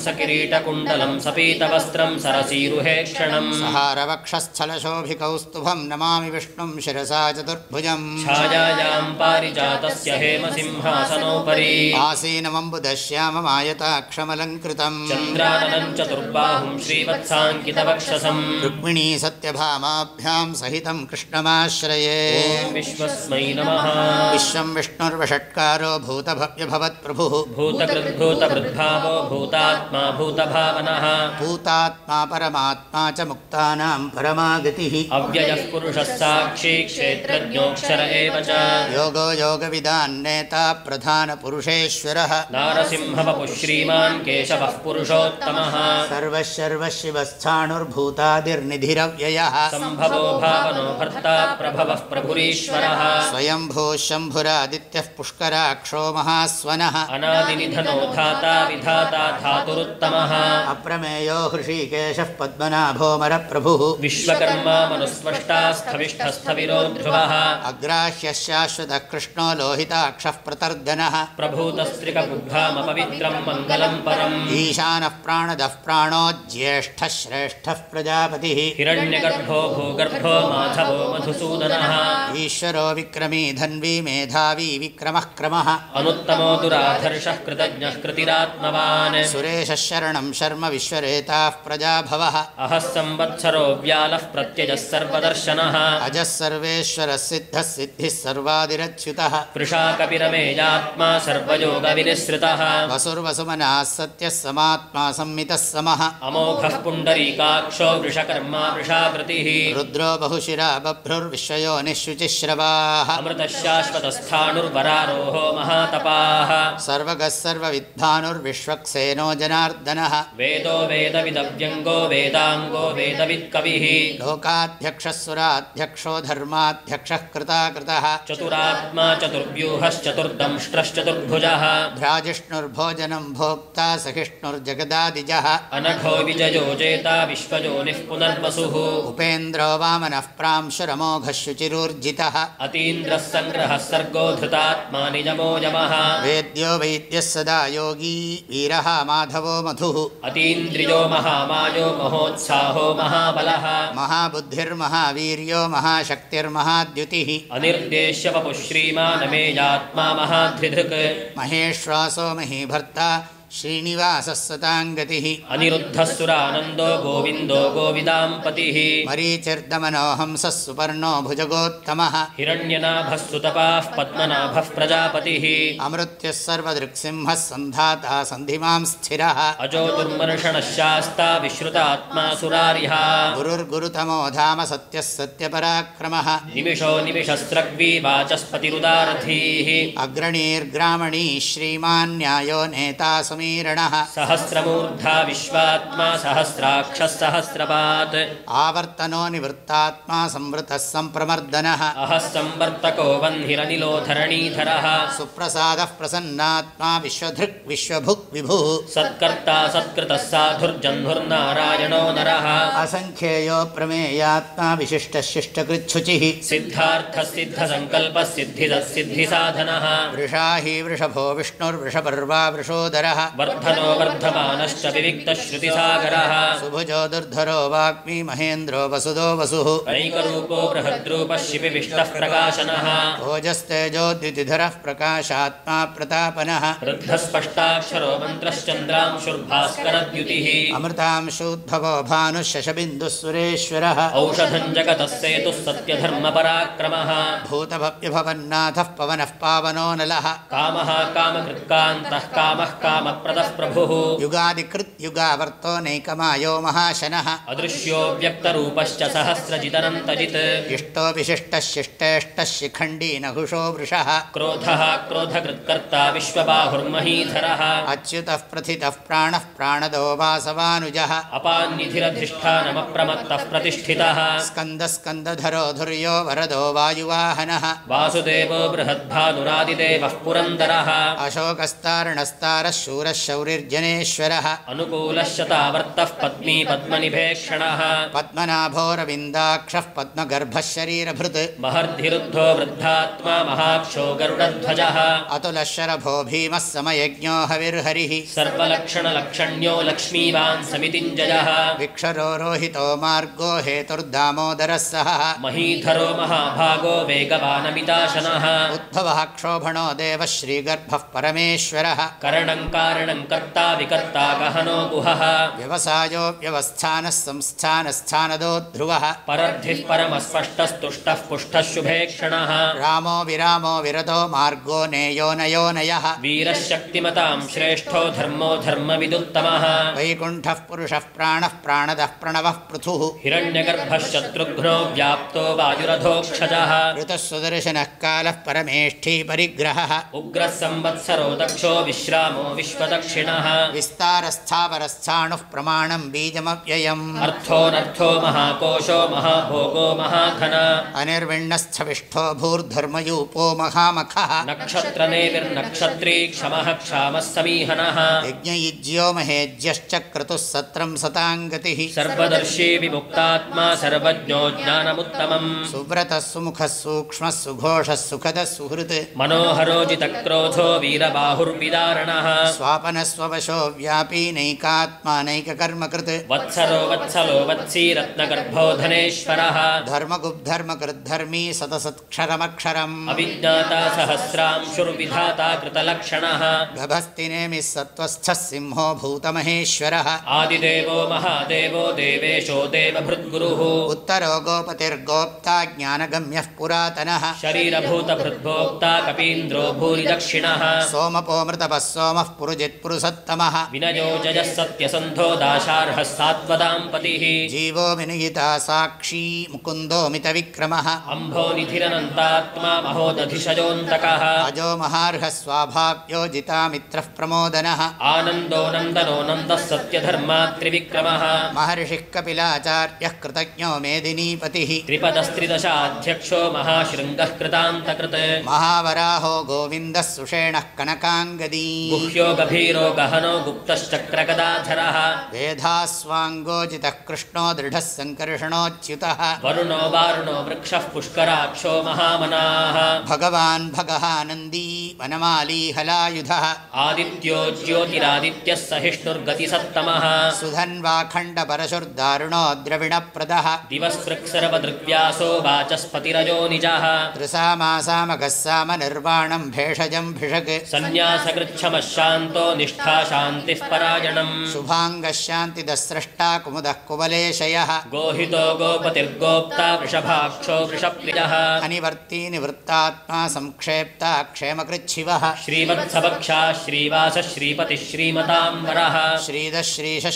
सकिरीटकुण्डलं सपीतवस्त्रं सरसीरुहे क्षणम्। सहारवक्षस्थलशोभिकौस्तुभं नमामि विष्णुं शिरसा चतुर्भुजम्। छायायां पारिजातस्य हेमसिंहासनोपरि। आसीनमम्बुदश्याममायताक्षमलङ्कृतम् चन्द्राननं चतुर्बाहुं श्रीवत्साङ्कितवक्षसम्। रुक्मिणी सत्यभामाभ्यां सहितं कृष्णमाश्रये। विश्वस्मै नमः। विश्वं विष्णुर्वषट्कारो भूतभव्यभवत्प्रभुः भूतकृद्भूतभृद्भावो भूतात्मा भूतभावनः भूतात्मा परमात्मा च मुक्तानां परमागतिः। अव्ययः पुरुषः साक्षी क्षेत्रज्ञोऽक्षर एव च। योगो योगविदान्नेता प्रधानपुरुषेश्वरः। नारसिंहवपुः श्रीमान् केशवः पुरुषोत्तमः। सर्वशर्वशिवस्थाणुर्भूतादिर्निधिरव्ययः सम्भवो भावनो भर्ता प्रभवः प्रभुरीश्वरः। स्वयम्भूः शम्भुरादित्यः पुष्कराक्षो महास्वनः। अनादिनिधनो धाता विधाता धातुरुत्तमः। अप्रमेयो हृषीकेशः पद्मनाभोमरप्रभुः। विश्वकर्मा मनुस्पष्टा स्थविष्ठस्थविरो ध्रुवः अग्राह्यः शाश्वतः कृष्णो लोहिताक्षः प्रतर्दनः। प्रभूतस्त्रिकबुद्धामपवित्रं मङ्गलं परम्। ईशानः प्राणदः प्राणो ज्येष्ठः श्रेष्ठः प्रजापतिः। हिरण्यगर्भो भूगर्भो माधवो मधुसूदनः। ईश्वरो विक्रमी धन्वी मेधावी विक्रमः क्रमः। अनुत्तमो दुराधर्षः कृतज्ञः कृतिरात्मवान्। सुरेशः शरणं शर्म विश्वरेताः प्रजाभवः। अहः संवत्सरो व्यालः प्रत्यजः सर्वदर्शनः। अजः सर्वेश्वरः सिद्धः सिद्धिः सर्वादिरच्युतः। वृषा कपिरमेयात्मा सर्वयोगविनिसृतः। वसुर्वसुमनाः सत्यः समात्मा संमितः समः। अमोघः पुण्डरीकाक्षो वृषकर्मा वृषाकृतिः रुद्रो बहुशिरा बभ्रुर्विश्वयोनिः शुचिश्रवाः अमृतः शाश्वतस्थाणुर्वरारोहो महातपाः। सर्वगः सर्वविद्भानुर्विश्वक्सेनो जनार्दनः। वेदो वेदविदव्यङ्गो वेदाङ्गो वेदवित्कविः सुराध्यक्षो धर्माध्यक्षः कृताकृतः चतुरात्मा चतुर्व्यूहश्चतुर्दंष्ट्रश्चतुर्भुजः भ्राजिष्णुर्भोजनं भोक्ता सहिष्णुर्जगदादिजः अनघो विजयो जेता विश्वयोनिः पुनर्वसुः उपेन्द्रो वामनः प्रांशुरमोघः शुचिरूर्जितः अतीन्द्रः सङ्ग्रहः सर्गो धृतात्मा निजमो यमः वेद्यो वैद्यः सदा योगी वीरः माधवो मधुः अतीन्द्रियो महामायो महोत्साहो महाबलः। महाबुद्धिर्महावीर्यो महाशक्तिर्महाद्युतिः। अनिर्देश्य वपुः श्रीमानमेयात्मा महाधृधृक्। महेश्वासो महीभर्ता श्रीनिवासः सताङ्गतिः अनिरुद्धः गोविन्दो गोविदां पतिः मरीचिर्दमनोहंसः सुपर्णो भुजगोत्तमः। हिरण्यनाभः सुतपाः पद्मनाभः प्रजापतिः। अमृत्यः सर्वदृक्सिंहः सन्धाता सन्धिमां स्थिरः। अजो दुर्मर्षणः शास्ता विश्रुतात्मा सुरारिः गुरुर्गुरुतमो धाम सत्यः सत्यपराक्रमः। निमिषो निमिषस्रग्वी वाचस्पतिरुदारथीः अग्रणीर्ग्रामणी श्रीमान्यायो नेता समीरणः सहस्रमूर्धा विश्वात्मा सहस्राक्षः सहस्रपात्। आवर्तनो निवृत्तात्मा संवृतः सम्प्रमर्दनः अहः संवर्तको वह्निरनिलो धरणीधरः सुप्रसादः प्रसन्नात्मा विश्वधृक् विश्वभुक् विभुः। सत्कर्ता सत्कृतः साधुर्जह्नुर्नारायणो नरः। असङ्ख्येयो प्रमेयात्मा विशिष्टशिष्टकृच्छुचिः वृषा हि वृषभो विष्णुर्वृषपर्वा वृषोदरः। वर्धनो वर्धमानश्च विविक्तश्रुतिसागरः। सुभुजो दुर्धरो वाग्मी महेन्द्रो वसुदो वसुः। ऐकरूपो बृहद्रूपः शिपिविष्टः प्रकाशनः। ओजस्तेजोद्युतिधरः प्रकाशात्मा प्रतापनः। वृद्धस्पष्टाक्षरो मन्त्रश्चन्द्रांशुर्भास्करद्युतिः। अमृतांशूद्भवो भानुः शशबिन्दुः सुरेश्वरः। औषधम् जगतः सेतुः सत्यधर्मपराक्रमः। भूतभव्यभवन्नाथः पवनः पावनो नलः। कामः कामकृत्कान्तः कामः कामप्रदः प्रभुः युगादिकृत् युगावर्तो नैकमायो महाशनः। अदृश्यो व्यक्तरूपश्च सहस्रजितनन्तजित् इष्टो विशिष्टः शिष्टेष्टः शिखण्डी नहुषो वृषः। क्रोधः क्रोधकृत्कर्ता विश्वबाहुर्महीधरः। अच्युतः प्रथितः प्राणः प्राणदो वासवानुजः। अपान्निधिरधिष्ठानमप्रमत्तः प्रतिष्ठितः। स्कन्दस्कन्दधरो धुर्यो वरदो वायुवाहनः। वासुदेवो बृहद्भानुरादिदेवः पुरन्दरः। अशोकस्तारणस्तारः शूरः शौरिर्जनेश्वरः अनुकूलः शतावर्तः पत्नी पद्मनिभेक्षणः। पद्मनाभोरविन्दाक्षः पद्मगर्भः शरीरभृत् महर्धिरुद्धो वृद्धात्मा महाक्षो गरुडध्वजः। अतुलः शरभो भीमः समयज्ञो हविर्हरिः। सर्वलक्षणलक्षण्यो लक्ष्मीवान् समितिञ्जयः। विक्षरो रोहितो मार्गो हेतुर्दामोदरः सह। महीधरो महाभागो वेगवानमिताशनः। उद्भवः क्षोभणो देवः श्रीगर्भः परमेश्वरः कारणं कर्ता विकर्ता गहनो गुहः। व्यवसायो व्यवस्थानः संस्थानस्थानदो ध्रुवः। परर्धिः परमस्पष्टस्तुष्टः पुष्टः शुभेक्षणः रामो विरामो विरतो मार्गो नेयो नयोनयः वीरः शक्तिमतां श्रेष्ठो धर्मो धर्मविदुत्तमः। वैकुण्ठः पुरुषः प्राणः प्राणदः प्रणवः पृथुः। हिरण्यगर्भः शत्रुघ्नो व्याप्तो वायुरथोक्षजः। ऋतः सुदर्शनः कालः परमेष्ठी परिग्रहः। उग्रः संवत्सरो दक्षो विश्रामो विश्वदक्षिणः विस्तारस्थावरस्थाणुः प्रमाणं बीजमव्ययम् अर्थोऽनर्थो महाकोशो महाभोगो महाधन अनिर्विण्णस्थविष्ठो भूर्धर्मयूपो महामखः। नक्षत्रनेविर्नक्षत्री क्षमः क्षामः समीहनः। यज्ञयुज्यो महेज्यश्च क्रतुः सत्रं सताङ्गतिः सर्वदर्शी विमुक्तात्मा सर्वज्ञो ज्ञानमुत्तमम्। सुव्रतः सुमुखः सूक्ष्मः सुघोषः सुखदः सुहृत्। मनोहरो जितक्रोधो वीरबाहुर्विदारणः। स्वापनस्ववशो व्यापी नैकात्मानैककर्मकृत् वत्सरो वत्सलो वत्सी रत्नगर्भो धनेश्वरः धर्मगुब्धर्मकृद्धर्मी सतसत्क्षरमक्षरम् अभिज्ञाता सहस्रांशुर्विधाता कृतलक्षणः गभस्तिनेमिः सत्त्वस्थः सिंहो भूतमहेश्वरः। आदिदेवो महादेवो देवेशो देवभृद्गुरुः। उत्तरो गोपतिर्गोप्ता ज्ञानगम्यः पुरातनः। शरीरभूतभृद्भोक्ता कपीन्द्रो भूरिदक्षिणः। सोमपोमृतपः सोमः पुरुजित्पुरुसत्तमः विनयो जयः सत्यसन्धो दाशार्हः सात्वदां पतिः। जीवो विनिहिता साक्षी मुकुन्दो मितविक्रमः अम्भोनिधिरनन्तात्मा महोदधिशयोऽन्तकः। अजो महार्हः स्वाभाव्यो जितामित्रः प्रमोदनः। आनन्दो नन्दनो नन्दः सत्यधर्मा त्रिविक्रमः महर्षिः कपिलाचार्यः कृतज्ञो मेदिनीपतिः। त्रिपदस्त्रिदशाध्यक्षो महाशृङ्गः कृतान्तकृत्। महावराहो गोविन्दः सुषेणः कनकाङ्गदी। गुह्यो गभीरो गहनो गुप्तश्चक्रगदाधरः। वेधास्वाङ्गोजितः कृष्णो दृढः सङ्कर्षणोच्युतः। वरुणो वारुणो वृक्षः पुष्कराक्षो महामनाः। भगवान् भगः नन्दी वनमाली हलायुधः आदित्यो ज्योतिरादित्यः सहिष्णुर्गतिसत्तमः सुधन्वाखण्डपरशुर्दारुणो द्रविणप्रदः। दिवस्पृक्सर्वदृग्व्यासो वाचस्पतिरजो निजः। त्रिसामासामगः साम निर्वाणम् भेषजम् भिषक् सन्न्यासकृच्छमः शान्तो निष्ठा शान्तिः परायणम् शुभाङ्गः शान्तिदस्रष्टा कुमुदः कुवलेशयः गोहितो गोपतिर्गोप्ता वृषभाक्षो वृषप्रियः। अनिवर्ती निवृत्तात्मा संक्षेप्ता क्षेमकृच्छिवः। श्रीवत्सभक्षा श्रीवासः श्रीपतिः श्रीमताम्बरः श्रीदः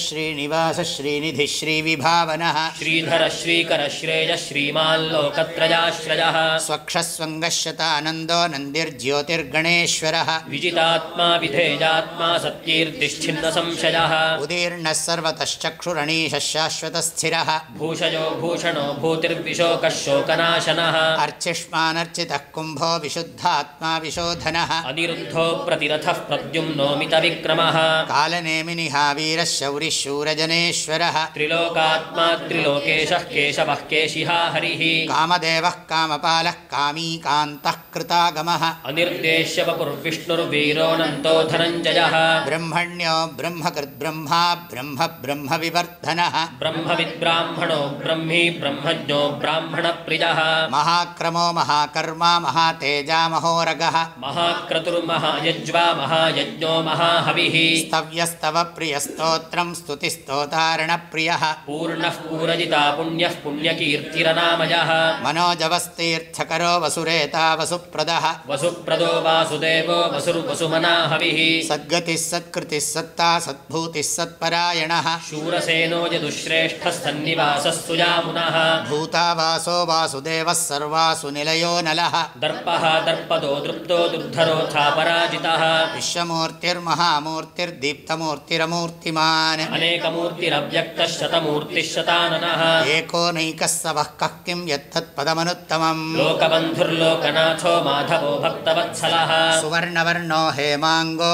श्रीनिवासः श्रीनिधिः श्रीविभावनः श्रीधर श्रीकर श्रेयः श्रीमाल्लोकत्रयाश्रयः स्वक्षस्वङ्गश्यतानन्दो नन्दिर्ज्योतिर्गणेश्वरः। विजितात्मा विधेयात्मा सत्कीर्तिश्छिन्नसंशयः उदीर्णः सर्वतश्चक्षुरणीशः शाश्वतस्थिरः। भूषयो भूषणो भूतिर्विशोकः शोकनाशनः अर्चिष्मानर्चितः कुम्भो विशुद्धात्मा विशोधनः अनिरुद्धो प्रतिरथः प्रद्युम्नोमितविक्रमः कालनेमिनिहावीरः शौरिः शूरजनेश्वरः त्रिलोकात्मा त्रिलोकेशः केशवः केशिहा हरिः। कामदेवः कामपालः कामी कान्तः कृतागमः। अनिर्देश्य वपुर्विष्णुर्वीरोऽनन्तो धनञ्जयः। ब्रह्मण्यो। ब्रह्मकृद्ब्रह्मा ब्रह्म ब्रह्मविवर्धनः ब्रह्मविद्ब्राह्मणो ब्रह्मी ब्रह्मज्ञो ब्राह्मणप्रियः। महाक्रमो महाकर्मा महातेजा महोरगः। महाक्रतुर्महायज्वा महायज्ञो महाहविः। स्तव्यस्तवप्रियस्तोत्रम् स्तुतिस्तोतारणप्रियः। पूर्णः पूरजिता पुण्यः पुण्यकीर्तिरनामयः मनोजवस्तीर्थकरो वसुरेता वसुप्रदः। वसुप्रदो वासुदेवो वसुर्वसुमना हविः सद्गतिः सत्कृतिः सत्ता सद्भूतिः सत्परायणः। शूरसेनो यदुश्रेष्ठः सन्निवासः सुयामुनः भूतावासो वासुदेवः सर्वासु निलयो नलः। दर्पः दर्पदो दृप्तो दुर्धरोऽथा पराजितः विश्वमूर्तिर्महामूर्तिर्दीप्तमूर्तिरमूर्तिमान्। अनेकमूर्तिरव्यक्तः शतमूर्तिः शताननः एको नैकः स वः कः किं यत्तत्पदमनुत्तमम्। लोकबन्धुर्लोकनाथो माधवो भक्तवत्सलः। सुवर्णवर्णो हेमाङ्गो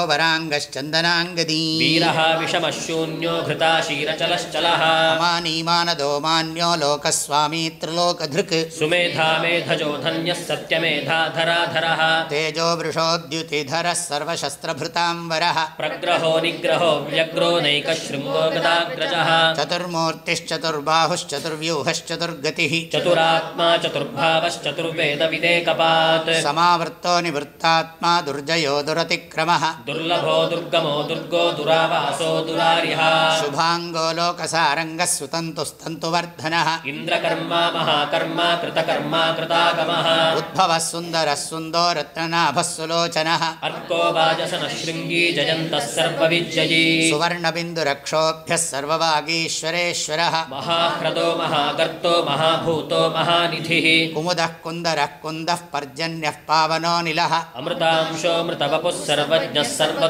वराङ्गश्चन्दनाङ्गदी वीरः विषमः शून्यो घृता शीरचलश्चलः मानीमानदो मान्यो लोकस्वामी त्रिलोकधृक्। सुमेधा मेधजो धन्यः सत्यमेधाधराधरः तेजो वृषोद्युतिधरः सर्वशस्त्रभृताम्बरः। प्रग्रहो निग्रहो व्यग्रो नैकशृङ्गो गदाग्रजः। चतुर्मूर्तिश्चतुर्बाहुश्चतुर्व्यूहश्चतुर्गतिः। चतुरात्मा चतुर्भावश्चतुर्वेदविदेकपात् समावृत्तो निवृत्तात्मा दुर्जयो दुरतिक्रमः। दुर्लभो दुर्गमो दुर्गो दुरावासो दुरारिः शुभाङ्गो लोकसारङ्गः सुतन्तुस्तन्तुवर्धनः इन्द्रकर्मा महाकर्मा कृतकर्मा कृतागमः। उद्भवः सुन्दरः सुन्दो रत्ननाभः सुलोचनः। अर्को वाजसनः शृङ्गी जयन्तः सर्वविजयी। सुवर्णबिन्दुरक्षोभ्यः सर्ववागीश्वरेश्वरः। महाह्रदो महागर्तो महाभूतो महानिधिः। कुमुदः कुन्दरः कुन्दः पर्जन्यः पावनोऽनिलः अमृतांशोऽमृतवपुः सर्वज्ञः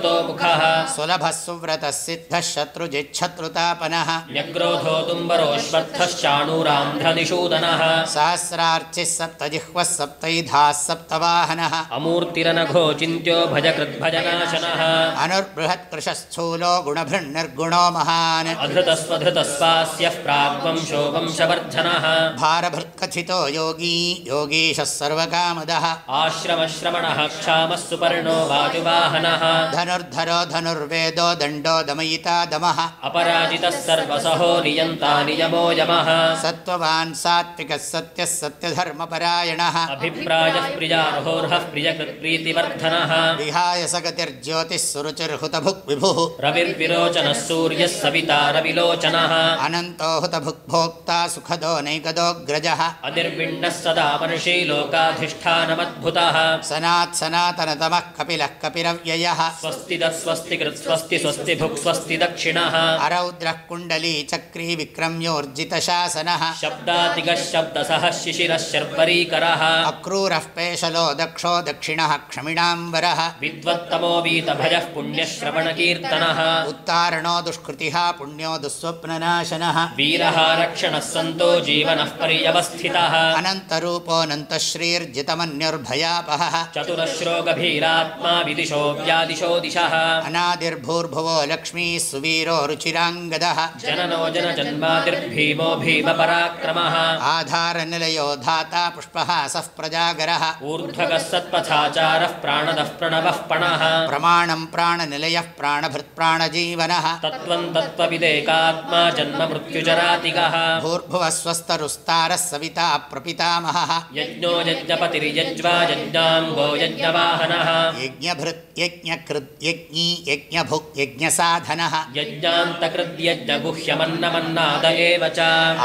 सर्वतोमुखः सुलभः सुव्रतः सिद्धः शत्रुजिच्छत्रुतापनः न्यग्रोधो तुम्बरोऽश्वत्थश्चाणूरान्ध्रनिषूदनः सहस्रार्चिः सप्तजिह्वः सप्तैधाः सप्तवाहनः। अमूर्तिरनघो चिन्त्यो भजकृद्भजनाशनः। अनुर्बृहत्कृशस्थूलो गुणभृन्निर्गुणो महान्। अधृतस्वधृतस्वास्यः प्राग्वंशो वंशवर्धनः भारभृत्कथितो योगी योगीशः सर्वकामदः। आश्रमश्रमणः क्षामः सुपर्णो वायुवाहनः। धनुर्धरो धनुर्वेदो दण्डो दमयिता दमः। अपराजितः सर्वसहो नियन्ता नियमो यमः। सत्त्ववान् सात्विकः सत्यः सत्यधर्मपरायणः। अभिप्रायः प्रियार्होर्हः प्रियकृत्प्रीतिवर्धनः। विहाय सगतिर्ज्योतिः सुरुचिर्हुतभुक् विभुः। रविर्विरोचनः सूर्यः सविता रविलोचनः। अनन्तो हुतभुक्भोक्ता सुखदो नैकदोऽग्रजः अनिर्विण्णः सदा वर्षी लोकाधिष्ठानमद्भुतः। सनात् सनातनतमः कपिलः कपिरव्ययः। स्वस्तिदः स्वस्ति कृत् स्वस्ति स्वस्ति भुक् स्वस्ति दक्षिणः अरौद्रः कुण्डली चक्री विक्रम्योर्जितशासनः शब्दातिगः शब्दसः शिशिरः शर्वरीकरः अक्रूरः पेशलो दक्षो दक्षिणः क्षमिणाम्बरः विद्वत्तमो वीतभयः पुण्यश्रवणकीर्तनः। उत्तारणो दुष्कृतिः पुण्यो दुःस्वप्ननाशनः। वीरः रक्षणः सन्तो जीवनः पर्यवस्थितः। अनन्तरूपोऽनन्तश्रीर्जितमन्युर्भयापहः। चतुरश्रो गभीरात्मा विदिशो व्यादिशो दिशः ईशः अनादिर्भूर्भुवो लक्ष्मीः सुवीरो रुचिराङ्गदः। जननो जनजन्मादिर्भीमो भीमपराक्रमः। आधारनिलयो धाता पुष्पहासः प्रजागरः। ऊर्ध्वगः सत्पथाचारः प्राणदः प्रणवः पणः। प्रमाणं प्राणनिलयः प्राणभृत्प्राणजीवनः। तत्त्वं तत्त्वविदेकात्मा जन्ममृत्युजरातिगः भूर्भुवः स्वस्तरुस्तारः सविता प्रपितामहः। यज्ञो यज्ञपतिर्यज्वा यज्ञाङ्गो यज्ञवाहनः। यज्ञभृत् यज्ञकृत् यज्ञी यज्ञभुक् यज्ञसाधनः। यज्ञान्तकृद्यज्ञगुह्यमन्नमन्नाद एव च।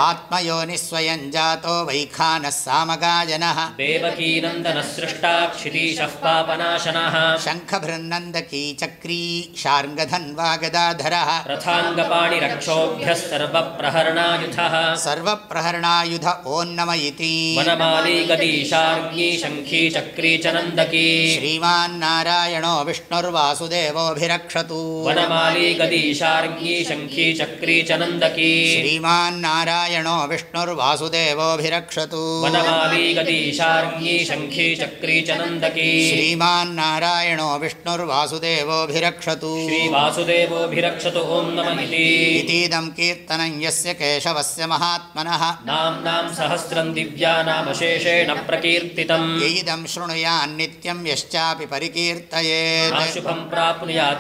आत्मयोनिः स्वयं जातो वैखानः सामगाजनः देवकीनन्दनः सृष्टा क्षितीशः पापनाशनः। शङ्खभृन्नन्दकी चक्री शार्ङ्गधन्वागदाधरः। रथाङ्गपाणिरक्षोभ्यः सर्वप्रहरणायुधः। सर्वप्रहरणायुध ओन्नम इति वनमाली गदीशार्ङ्गी शङ्खी चक्री च नन्दकी श्रीमान्नारायणो विष्णुर्वासुदेवोऽभिरक्षतु वनमाली गदीशार्ङ्गी शङ्खी चक्री च नन्दकी। श्रीमान्नारायणो विष्णुर्वासुदेवोऽभिरक्षतु वनमाली गदीशार्ङ्गी शङ्खी चक्री च नन्दकी। श्रीमान्नारायणो विष्णुर्वासुदेवोऽभिरक्षतु श्रीवासुदेवोऽभिरक्षतु ॐ नम इति। इतीदं कीर्तनं यस्य केशवस्य महात्मनः। नाम्नां सहस्रं दिव्यानामशेषेण प्रकीर्तितम्। यैदं शृणुयान्नित्यं यश्चापि परिकीर्तयेत्। शुभं प्राप्नुयात्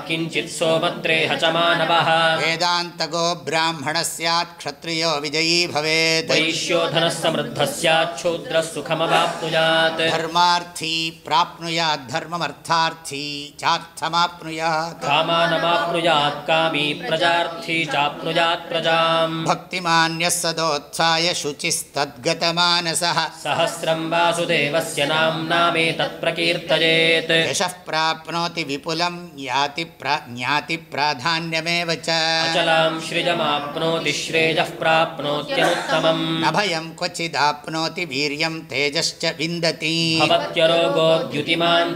किञ्चित् सोमत्रेह च मानवः वेदान्तगो ब्राह्मणः स्यात् क्षत्रियो विजयी भवेत्। वैश्योधनः समृद्धः स्याच्छूद्रः सुखमवाप्नुयात्। धर्मार्थी प्राप्नुयात् धर्ममर्थार्थी चार्थमाप्नुयात्। कामानमाप्नुयात् कामी प्रजार्थी चाप्नुयात् प्रजाम्। भक्तिमान्यः सदोत्थाय शुचिस्तद्गतमानसः। सहस्रं वासुदेवस्य नाम्नामेतत्प्रकीर्तयेत् यशः प्राप्नोति विपुलं ज्ञाति प्रा ज्ञाति प्राधान्यमेव चलां श्रेजमाप्नोति श्रेजः प्राप्नोत्युत्तमम् क्वचिदाप्नोति वीर्यं तेजश्च विन्दति। सत्यरोगो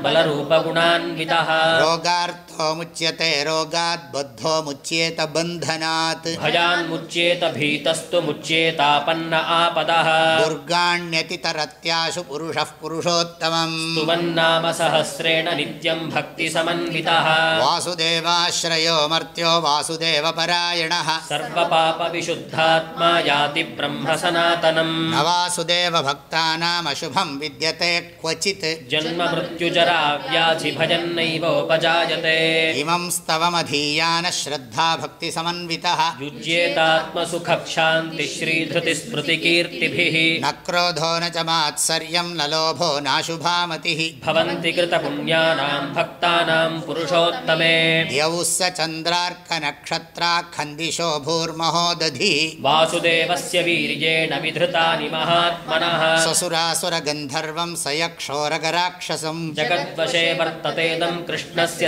बलरूपगुणान्वितः। रोगार्थ मुच्यते रोगात् बद्धो मुच्येत बन्धनात्। भयान्मुच्येत भीतस्तु मुच्येतापन्न आपदः। दुर्गाण्यतितरत्याशु पुरुषः पुरुषोत्तमम्। स्तुवन्नाम सहस्रेण नित्यं भक्तिसमन्वितः। वासुदेवाश्रयो मर्त्यो वासुदेवपरायणः। सर्वपापविशुद्धात्मा याति ब्रह्म सनातनम्। न वासुदेवभक्तानामशुभं विद्यते क्वचित्। जन्ममृत्युजरा व्याधिभजन्नैवोपजायते इमं स्तवमधीयानः श्रद्धा भक्तिसमन्वितः युज्येतात्मसुखक्षान्तिश्रीधृतिस्मृतिकीर्तिभिः न क्रोधो न च मात्सर्यं न लोभो नाशुभामतिः। भवन्ति कृतपुण्यानां भक्तानां पुरुषोत्तमे। द्यौः स चन्द्रार्कनक्षत्राखन्दिशो भूर्महो दधिः वासुदेवस्य वीर्येण विधृतानि महात्मनः। स्वसुरासुरगन्धर्वं स जगद्वशे वर्ततेदं कृष्णस्य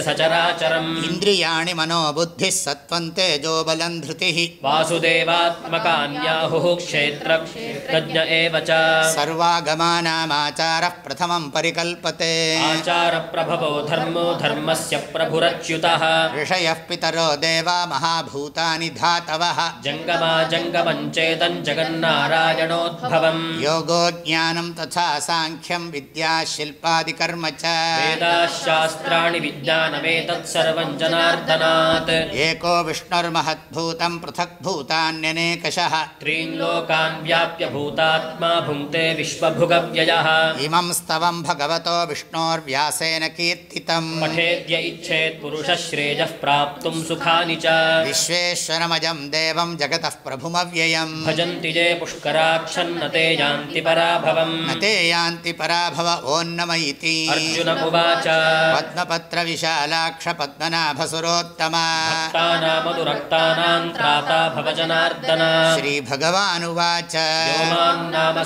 सचराचरम् इन्द्रियाणि मनो बुद्धिः सत्त्वं तेजो बलं धृतिः। वासुदेवात्मकान्याहुः क्षेत्रज्ञ एव च। सर्वागमानामाचारः प्रथमं परिकल्पते। आचारप्रभवो धर्मो धर्मस्य प्रभुरच्युतः। ऋषयः पितरो देवा महाभूतानि धातवः। जङ्गमा जङ्गमञ्चेदं जगन्नारायणोद्भवम्। योगो ज्ञानं तथा साङ्ख्यं विद्या शिल्पादिकर्म च। वेदाशास्त्राणि जनार्दनात् एको विष्णुर्महद्भूतं पृथक्भूतान्यनेकशः। त्रीन् लोकान् व्याप्य भूतात्मा भुङ्क्ते विश्वभुगव्ययः। इमं स्तवं भगवतो विष्णोर्व्यासेन कीर्तितम्। पठेद्य इच्छेत् पुरुषः श्रेयः प्राप्तुं सुखानि च। विश्वेश्वरमजं देवं जगतः प्रभुमव्ययम्। भजन्ति ये पुष्कराक्षन्न ते यान्ति पराभवम्। न ते यान्ति पराभव ओन्नम इति अर्जुन उवाच। पद्मपत्रविशालाक्षपद्मनाभसुरोत्तमा भवजनार्दन। श्रीभगवानुवाच।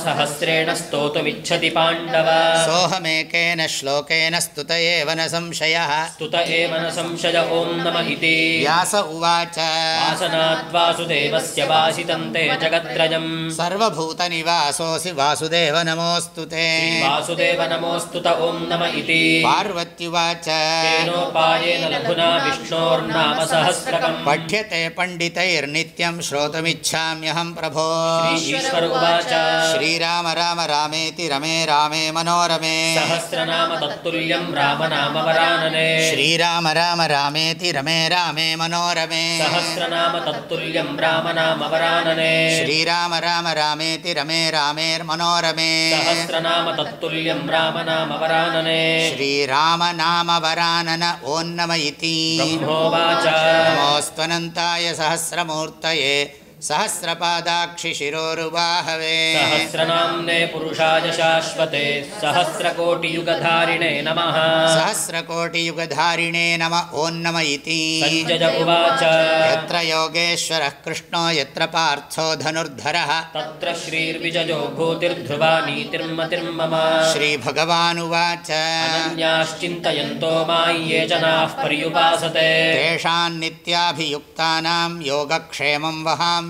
सहस्रेण स्तोतुमिच्छति पाण्डव। सोऽहमेकेन श्लोकेन स्तुत एव न संशयः। स्तुत एव न संशय ॐ नम इति। व्यास उवाच। वासनाद्वासुदेवस्य वासितन्ते जगत्त्रयम् सर्वभूतनिवासोऽसि वासुदेव नमोऽस्तु ते। वासुदेव नमोऽस्तुत ॐ नम इति। पार्वत्युवाच। तेनोपाय कायेन लघुना विष्णोर्नाम सहस्रकम् पठ्यते पण्डितैर्नित्यं श्रोतुमिच्छाम्यहं प्रभो। ईश्वर उवाच। श्रीराम राम रामेति रमे रामे मनोरमे। सहस्रनाम तत्तुल्यं राम नाम वरानने श्रीराम राम रामेति रमे रामे मनोरमे। सहस्रनाम तत्तुल्यं राम वरानने श्रीराम राम रामेति रमे रामेर्मनोरमे सहस्रनाम तत्तुल्यं राम नाम वरानने श्रीराम नाम इति। नमोऽस्त्वनन्ताय सहस्रमूर्तये सहस्रपादाक्षिशिरोरुबाहवे। सहस्रनाम्ने पुरुषाय शाश्वते सहस्रकोटियुगधारिणे नमः। सहस्रकोटियुगधारिणे नम ओन्नम इति। उवाच। यत्र योगेश्वरः कृष्णो यत्र पार्थो धनुर्धरः। तत्र श्रीर्विजयो भूतिर्ध्रुवा नीतिर्मतिर्मम श्रीभगवानुवाच। अनन्याश्चिन्तयन्तो माय्ये जनाः पर्युपासते। तेषान्नित्याभियुक्तानां योगक्षेमं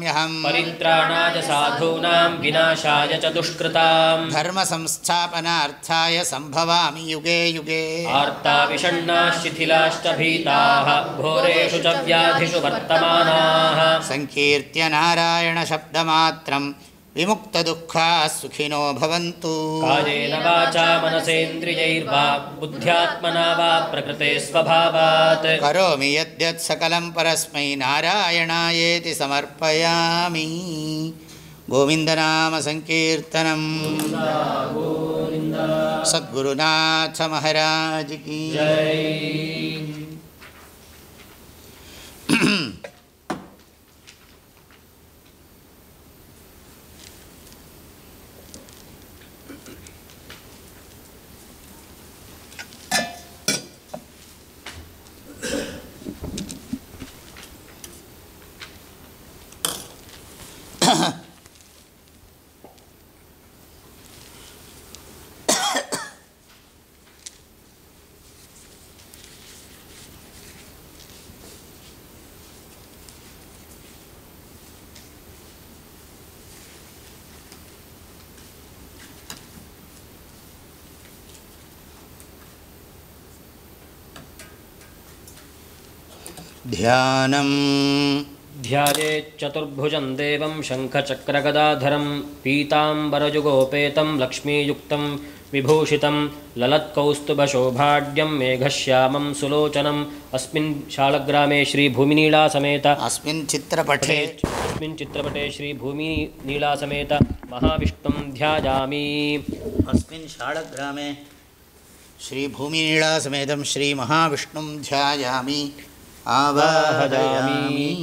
वहाम्यहम् परित्राणाय साधूनां विनाशाय च दुष्कृताम्। धर्मसंस्थापनार्थाय सम्भवामि युगे युगे। आर्ताविषण्णाः शिथिलाश्च भीताः घोरेषु च व्याधिषु वर्तमानाः। सङ्कीर्त्य नारायणशब्दमात्रं विमुक्तदुःखाः सुखिनो भवन्तु। कायेन वाचा मनसेन्द्रियैर्वा बुद्ध्यात्मना वा प्रकृते स्वभावात्। करोमि यद्यत् सकलं परस्मै नारायणायेति समर्पयामि। गोविन्दनामसङ्कीर्तनम् सद्गुरुनाथ महाराज की ध्यानम्। ध्यायेच्चतुर्भुजं देवं शङ्खचक्रगदाधरं पीताम्बरयुगोपेतं लक्ष्मीयुक्तं विभूषितं ललत्कौस्तुभशोभाढ्यं मेघश्यामं सुलोचनम् अस्मिन् शालग्रामे श्रीभूमिनीलासमेत अस्मिन् चित्रपटे अस्मिन् चित्रपटे श्रीभूमिनीलासमेत महाविष्णुं ध्यायामि। अस्मिन् शाळग्रामे श्रीभूमिनीळासमेतं श्रीमहाविष्णुं ध्यायामि। आवाहयामि।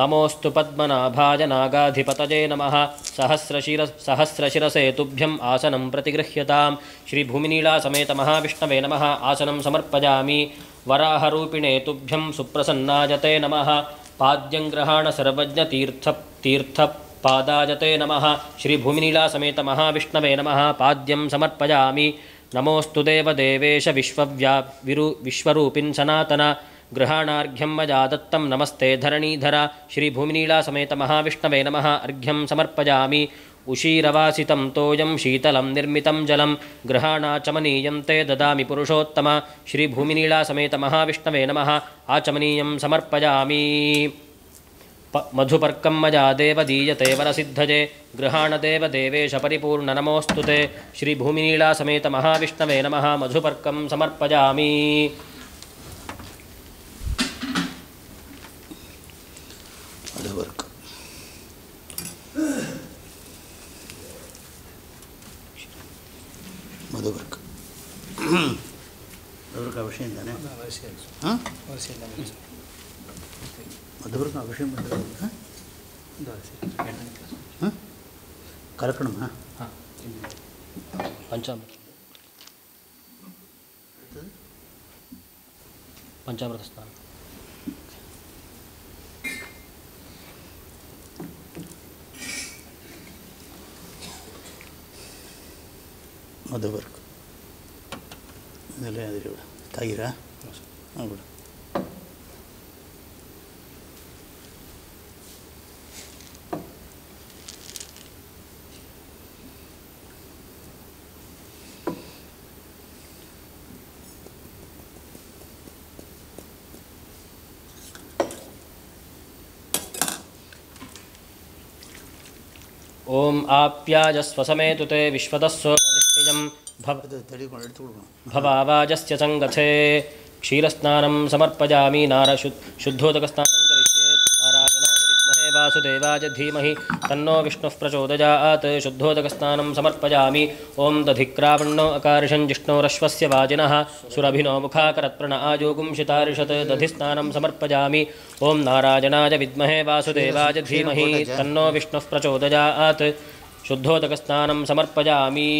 नमोऽस्तु पद्मनाभाय नागाधिपतये नमः। सहस्रशिर सहस्रशिरसे तुभ्यम् आसनं प्रतिगृह्यतां श्रीभूमिनीलासमेत महाविष्णवे नमः। आसनं समर्पयामि। वराहरूपिणे तुभ्यं सुप्रसन्नायते नमः। पाद्यं ग्रहाण सर्वज्ञतीर्थ तीर्थपादायते नमः। श्रीभूमिनीलासमेत महाविष्णवे नमः। पाद्यं समर्पयामि। नमोऽस्तु देवदेवेश विश्वव्या विरु विश्वरूपिन् सनातन गृहाणार्घ्यं मया दत्तं नमस्ते धरणीधर श्रीभूमिनीलासमेत महाविष्णवे नमः अर्घ्यं समर्पयामि उशीरवासितं तोयं शीतलं निर्मितं जलं गृहाणाचमनीयं ते ददामि पुरुषोत्तम श्रीभूमिनीलासमेत महाविष्णवे नमः आचमनीयं समर्पयामि प मधुपर्कं मया देव दीयते वरसिद्धजे गृहाणदेव देवेश परिपूर्णनमोऽस्तु ते श्रीभूमिनीलासमेत महाविष्णवे नमः मधुपर्कं समर्पयामि అది వరకు. మధు వర్క్. మధువర్కు ఆ? విషయం தானே కలకడమా? పంచామృతం. పంచామృత స్నానం. మధు వర్క్ ఇందులో అది కూడా తగిరా కూడా ओम आप्याजस्वसमे तुते विश्वतः इदं भव भवावाजस्य सङ्गथे क्षीरस्नानं समर्पयामि नारशु शुद्धोदकस्नानं करिष्येत्। नारायणाय विद्महे वासुदेवाय धीमहि। तन्नो विष्णुः प्रचोदयात्। शुद्धोदकस्नानं समर्पयामि। ॐ दधिक्रावण्णो अकार्षन् जिष्णोरश्वस्य वाजिनः। सुरभिनो मुखाकरत्प्रण आजोगुंशितारिषत्। दधिस्नानं समर्पयामि। ॐ नारायणाय विद्महे वासुदेवाय धीमहि। तन्नो विष्णुः प्रचोदयात्। ಶುದ್ಧೋದಕಸ್ನಾನಂ ಸಮರ್ಪಯಾಮಿ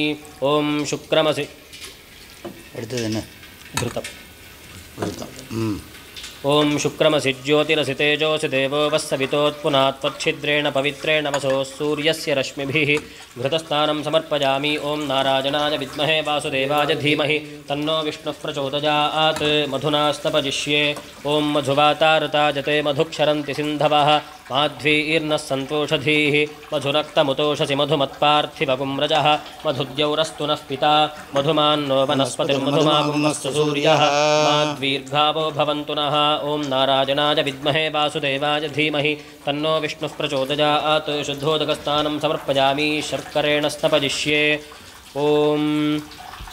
ಓಂ ಶುಕ್ರಮಸಿ ಎಡ್ತದೇನು ಧೃತ ಧೃತ ಹ್ಞೂ ಓಂ ಶುಕ್ರಮಸಿ ಜ್ಯೋತಿರಸಿ ತೇಜೋಸಿ ದೇವೋ ವಸ್ಸವಿತೋತ್ಪುನಾ ತ್ವಚ್ಛಿದ್ರೇಣ ಪವಿತ್ರೇಣ ವಸೋ ಸೂರ್ಯಸ್ಯ ರಶ್ಮಿಭಿ ಘೃತಸ್ನಾನಂ ಸಮರ್ಪಯಾಮಿ ಓಂ ನಾರಾಯಣಾಯ ವಿದ್ಮಹೇ ವಾಸುದೇವಾಯ ಧೀಮಹಿ ತನ್ನೋ ವಿಷ್ಣು ಪ್ರಚೋದಯಾತ್ ಮಧುನಾಸ್ತಪಜಿಷ್ಯೆ ಓಂ ಮಧುವಾತಾರತಾಯ ಜತೆ ಮಧುಕ್ಷರಂತಿ ಸಿಂಧವಃ माध्वीर्नः सन्तोषधीः मधुरक्तमुतोषसि मधुमत्पार्थिवपुम्रजः मधुद्यौरस्तु नः पिता, मधुमान्नो वनस्पतिर्मधुमागुमस्तु सूर्यः। माद्वीर्घावो भवन्तु नः। ॐ नारायणाय विद्महे वासुदेवाय धीमहि। तन्नो विष्णुः प्रचोदयात्। शुद्धोदकस्नानं समर्पयामि। शर्करेण स्तपजिष्ये ॐ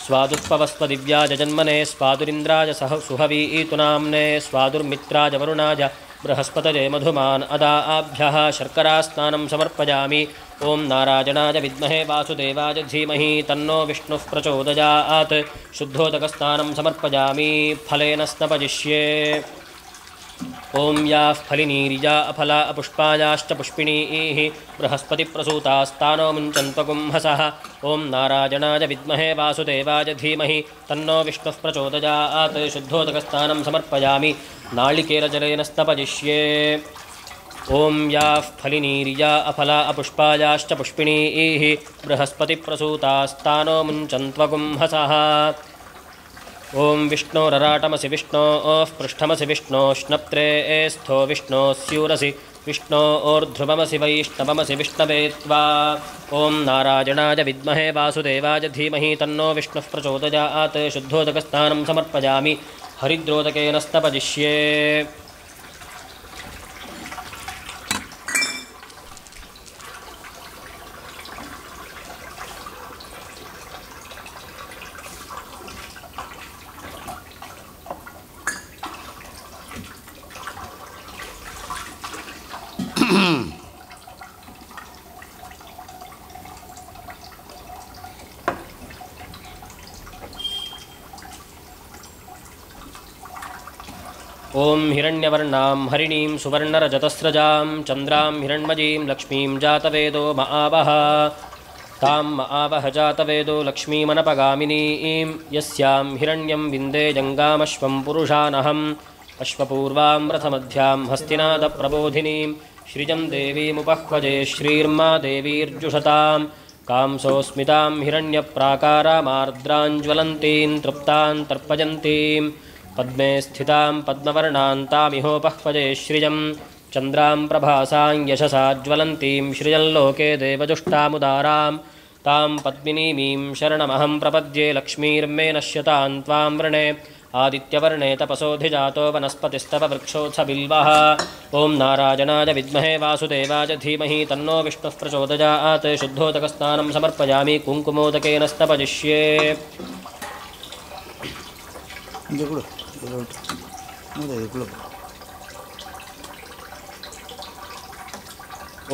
स्वादुत्पवस्वदिव्याय जन्मने स्वादुरिन्द्राय सह सुहवीतु नाम्ने स्वादुर्मित्राय वरुणाय बृहस्पतये मधुमान् अदा आभ्य शर्करास्नानं समर्पयामि। ओं नारायणाय विद्महे वासुदेवाय धीमहि तन्नो विष्णुः प्रचोदयात्। शुद्धोदकस्नानं समर्पयामि। फलेन स्नपजिष्ये। ॐ याः फलिनीरिजा अफला अपुष्पायाश्च पुष्पिणीः बृहस्पतिप्रसूतास्तानो मुञ्चन्त्वकुम्भसः ॐ नारायणाय विद्महे वासुदेवाय धीमहि। तन्नो विष्णुः प्रचोदयात्। शुद्धोदकस्नानं समर्पयामि। नाळिकेरजलेन स्तपजिष्ये ॐ याः फलिनीरिजा अफला अपुष्पायाश्च पुष्पिणीः। बृहस्पतिप्रसूतास्तानो मुञ्चन्त्वकुम्भसः विष्णोरराटमसि विष्णोः पृष्ठमसि विष्णोष्णप्त्रे स्थो विष्णु स्यूरसी विष्णोर्ध्रुवमसि वैष्णवमसि विष्णवे त्वा। ॐ नारायणाय विद्महे वासुदेवाय धीमहि तन्नो विष्णुः प्रचोदयात् शुद्धोदकस्नानं समर्पयामि। हरिद्रोदकेन स्तपजिष्ये ॐ हिरण्यवर्णां हरिणीं सुवर्णरजतस्रजां चन्द्रां हिरण्मजीं लक्ष्मीं जातवेदो म आवह तां म आवह जातवेदो लक्ष्मीमनपगामिनीं। यस्यां हिरण्यं विन्दे जङ्गामश्वं पुरुषानहम्। अश्वपूर्वां रथमध्यां हस्तिनादप्रबोधिनीं। श्रिजं देवीमुपह्वजे श्रीर्मा देवीर्जुषतां कांसोऽस्मितां हिरण्यप्राकारामार्द्राञ्ज्वलन्तीं तृप्तां तर्पयन्तीं पद्मे स्थितां पद्मवर्णान्तामिहोपह्वजे श्रियं चन्द्रां प्रभासां यशसा ज्वलन्तीं श्रियल्लोके देवजुष्टामुदारां तां पद्मिनीमीं शरणमहं प्रपद्ये लक्ष्मीर्मे नश्यतां त्वां वृणे। आदित्यवर्णे तपसोऽधिजातो वनस्पतिस्तव वृक्षोऽथ बिल्वः ॐ नारायणाय विद्महे वासुदेवाय धीमहि तन्नो विष्णुः प्रचोदयात्। शुद्धोदकस्नानं समर्पयामि कुङ्कुमोदकेन स्तपजिष्ये। இங்கே கொடு இதில் விட்டு இந்த இதுக்குள்ளே போ.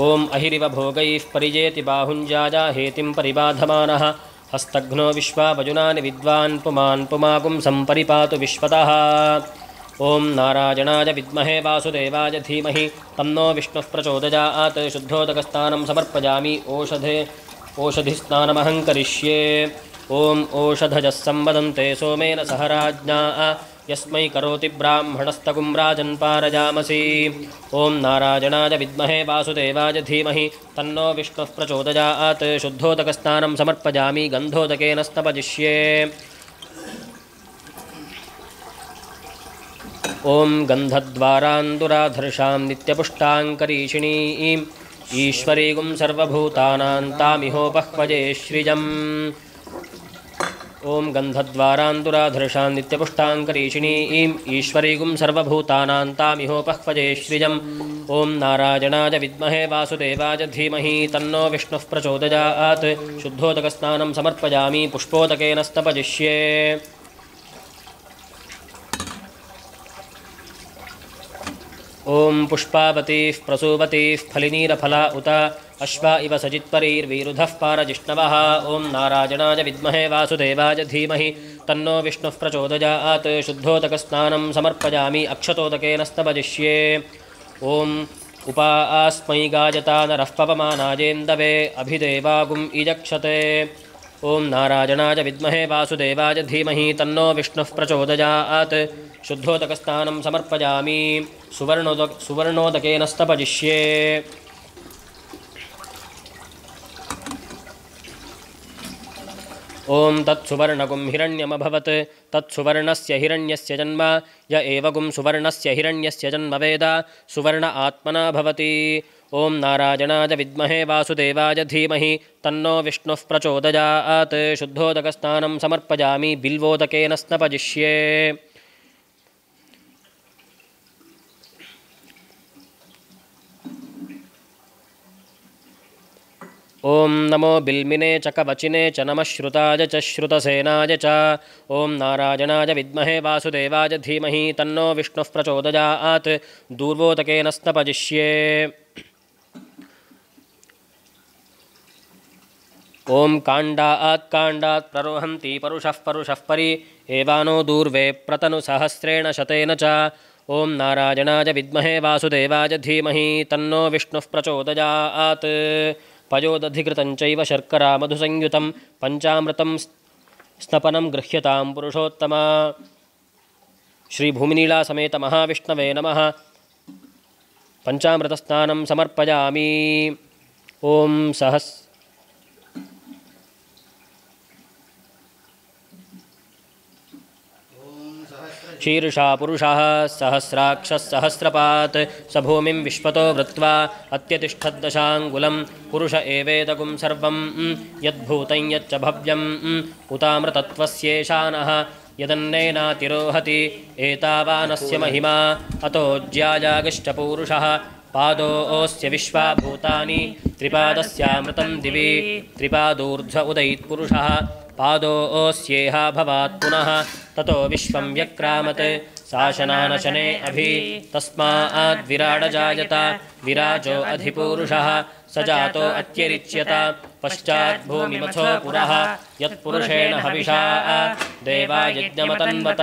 ॐ अहिरिव भोगैः परिजेति बाहुञ्जाजा हेतिं परिबाधमानः हस्तघ्नो विश्वावजुनानि विद्वान् पुमान् पुमागुं सम्परिपातु विश्वतः ॐ नारायणाय विद्महे वासुदेवाय धीमहि तन्नो विष्णुः प्रचोदयात् शुद्धोदकस्नानं समर्पयामि ओषधे ओषधिस्नानमहं करिष्ये ॐ ओषधजः सम्वदन्ते सोमेन सह राज्ञा यस्मै करोति ब्राह्मणस्तकुं राजन् पारयामसि ॐ विद्महे वासुदेवाय धीमहि। तन्नो विष्णुः प्रचोदयात्। शुद्धोदकस्नानं समर्पयामि। गन्धोदकेन स्तपजिष्ये ॐ गन्धद्वारान्दुराधर्षां नित्यपुष्टाङ्करीषिणीम् ईश्वरीगुं सर्वभूतानां तामिहोपह्वजे श्रियम् ॐ गन्धद्वारान्दुराधर्षां नित्यपुष्टाङ्करीषिणीम् ईश्वरीगुं सर्वभूतानां तामिहोपह्वजे श्रियम् ॐ नारायणाय विद्महे वासुदेवाय धीमहि तन्नो विष्णुः प्रचोदयात्। शुद्धोदकस्नानं समर्पयामि, पुष्पोदकेन स्तपजिष्ये। ॐ पुष्पावतीः, प्रसूवतीः, फलिनीरफला उत। अश्वा इव सजित्परीर्वीरुधः पारजिष्णवः। ॐ नारायणाय विद्महे वासुदेवाय धीमहि। तन्नो विष्णुः प्रचोदयात्। शुद्धोदकस्नानं समर्पयामि। अक्षतोदकेन स्तभजिष्ये। ॐ उपास्मै गायता नरः पवमानायेन्दवे अभिदेवागुम् इजक्षते। ॐ नारायणाय विद्महे वासुदेवाय धीमहि। तन्नो विष्णुः प्रचोदयात्। शुद्धोदकस्नानं समर्पयामि। सुवर्णोदक स्तपजिष्ये ॐ तत्सुवर्णगुं हिरण्यमभवत्। तत्सुवर्णस्य हिरण्यस्य जन्म। य से सुवर्णस्य हिरण्यस्य जन्म वेद। सुवर्ण आत्मना भवति। ॐ नारायणाय विद्महे वासुदेवाय धीमहि। तन्नो विष्णुः प्रचोदयात्। शुद्धोदकस्नानं समर्पयामि। बिल्वोदक स्नपजिष्ये। ॐ नमो बिल्मिने च कवचिने च नमः श्रुताय च श्रुतसेनाय च। ॐ नारायणाय विद्महे वासुदेवाय धीमहि तन्नो विष्णुः प्रचोदयात्। दूर्वोदकेन स्तपजिष्ये ॐ काण्डात् काण्डात् प्ररोहन्ति परुषः परुषः परि। एवानो दूर्वे प्रतनुसहस्रेण शतेन च। ॐ नारायणाय विद्महे वासुदेवाय धीमहि तन्नो विष्णुः प्रचोदयात्। पयोदधिकृतं चैव शर्करा मधुसंयुतं पञ्चामृतं स्नपनं गृह्यतां पुरुषोत्तमा। श्रीभूमिनीलासमेतमहाविष्णवे नमः। पञ्चामृतस्नानं समर्पयामि। ॐ सहस् शीर्षा पुरुषः सहस्राक्षः सहस्रपात् स भूमिं विश्वतो वृत्वा अत्यतिष्ठद्दशाङ्गुलं पुरुष एवेदगुं सर्वं यद्भूतं यच्च भव्यम् उतामृतत्वस्येषानः यदन्नेनातिरोहति एतावानस्य महिमा अतो ज्यायागश्च पूरुषः पादोऽस्य विश्वाभूतानि त्रिपादस्यामृतं दिवि त्रिपादूर्ध्व उदैत्पुरुषः पादोऽस्येह भवात् पुनः ततो विश्वं व्यक्रामत्। शासनानशने अभि तस्माद्विराडजायत विराजो अधिपूरुषः, स जातो अत्यरिच्यत। पश्चाद्भूमिमथो पुरः, यत्पुरुषेण हविषा। देवा यज्ञमतन्वत,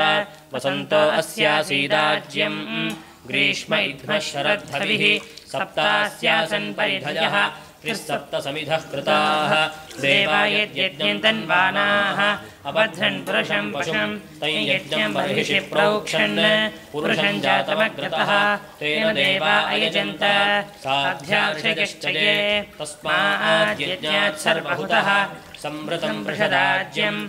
वसन्तो अस्यासीदाज्यम्। ग्रीष्म इध्मः शरद्धविः, सप्तास्यासन् परिधयः। त्रिसप्तसमिधः कृताः देवा यद्यज्ञम् तन्वानाः। अबध्रन् पुरुषं पशुं तै यज्ञं बर्हिषि प्रोक्षन् पुरुषं जातमग्रतः तेन देवा अयजन्त। साध्याक्षयश्च ये। तस्माद्यज्ञात् सर्वहुतः। संवृतं वृषदाज्यं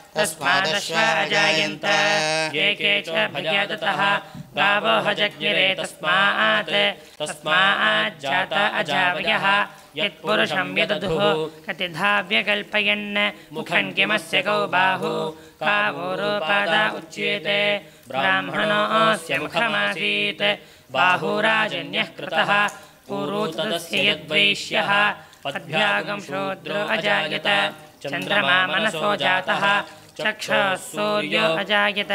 तस्मादश्व अजायन्त ये के च तस्मात् तस्माज्जात अजावयः। यत्पुरुषं यदधुः। कतिधा व्यकल्पयन् मुखं किमस्य कौ बाहु उच्येते। ब्राह्मणोऽस्य मुखमासीत्। बाहुराजन्यः कृतः। यद्वैश्यः पद्भ्यागं अजायत। चन्द्रमा मनसो जातः। चक्षुः सूर्यो अजायत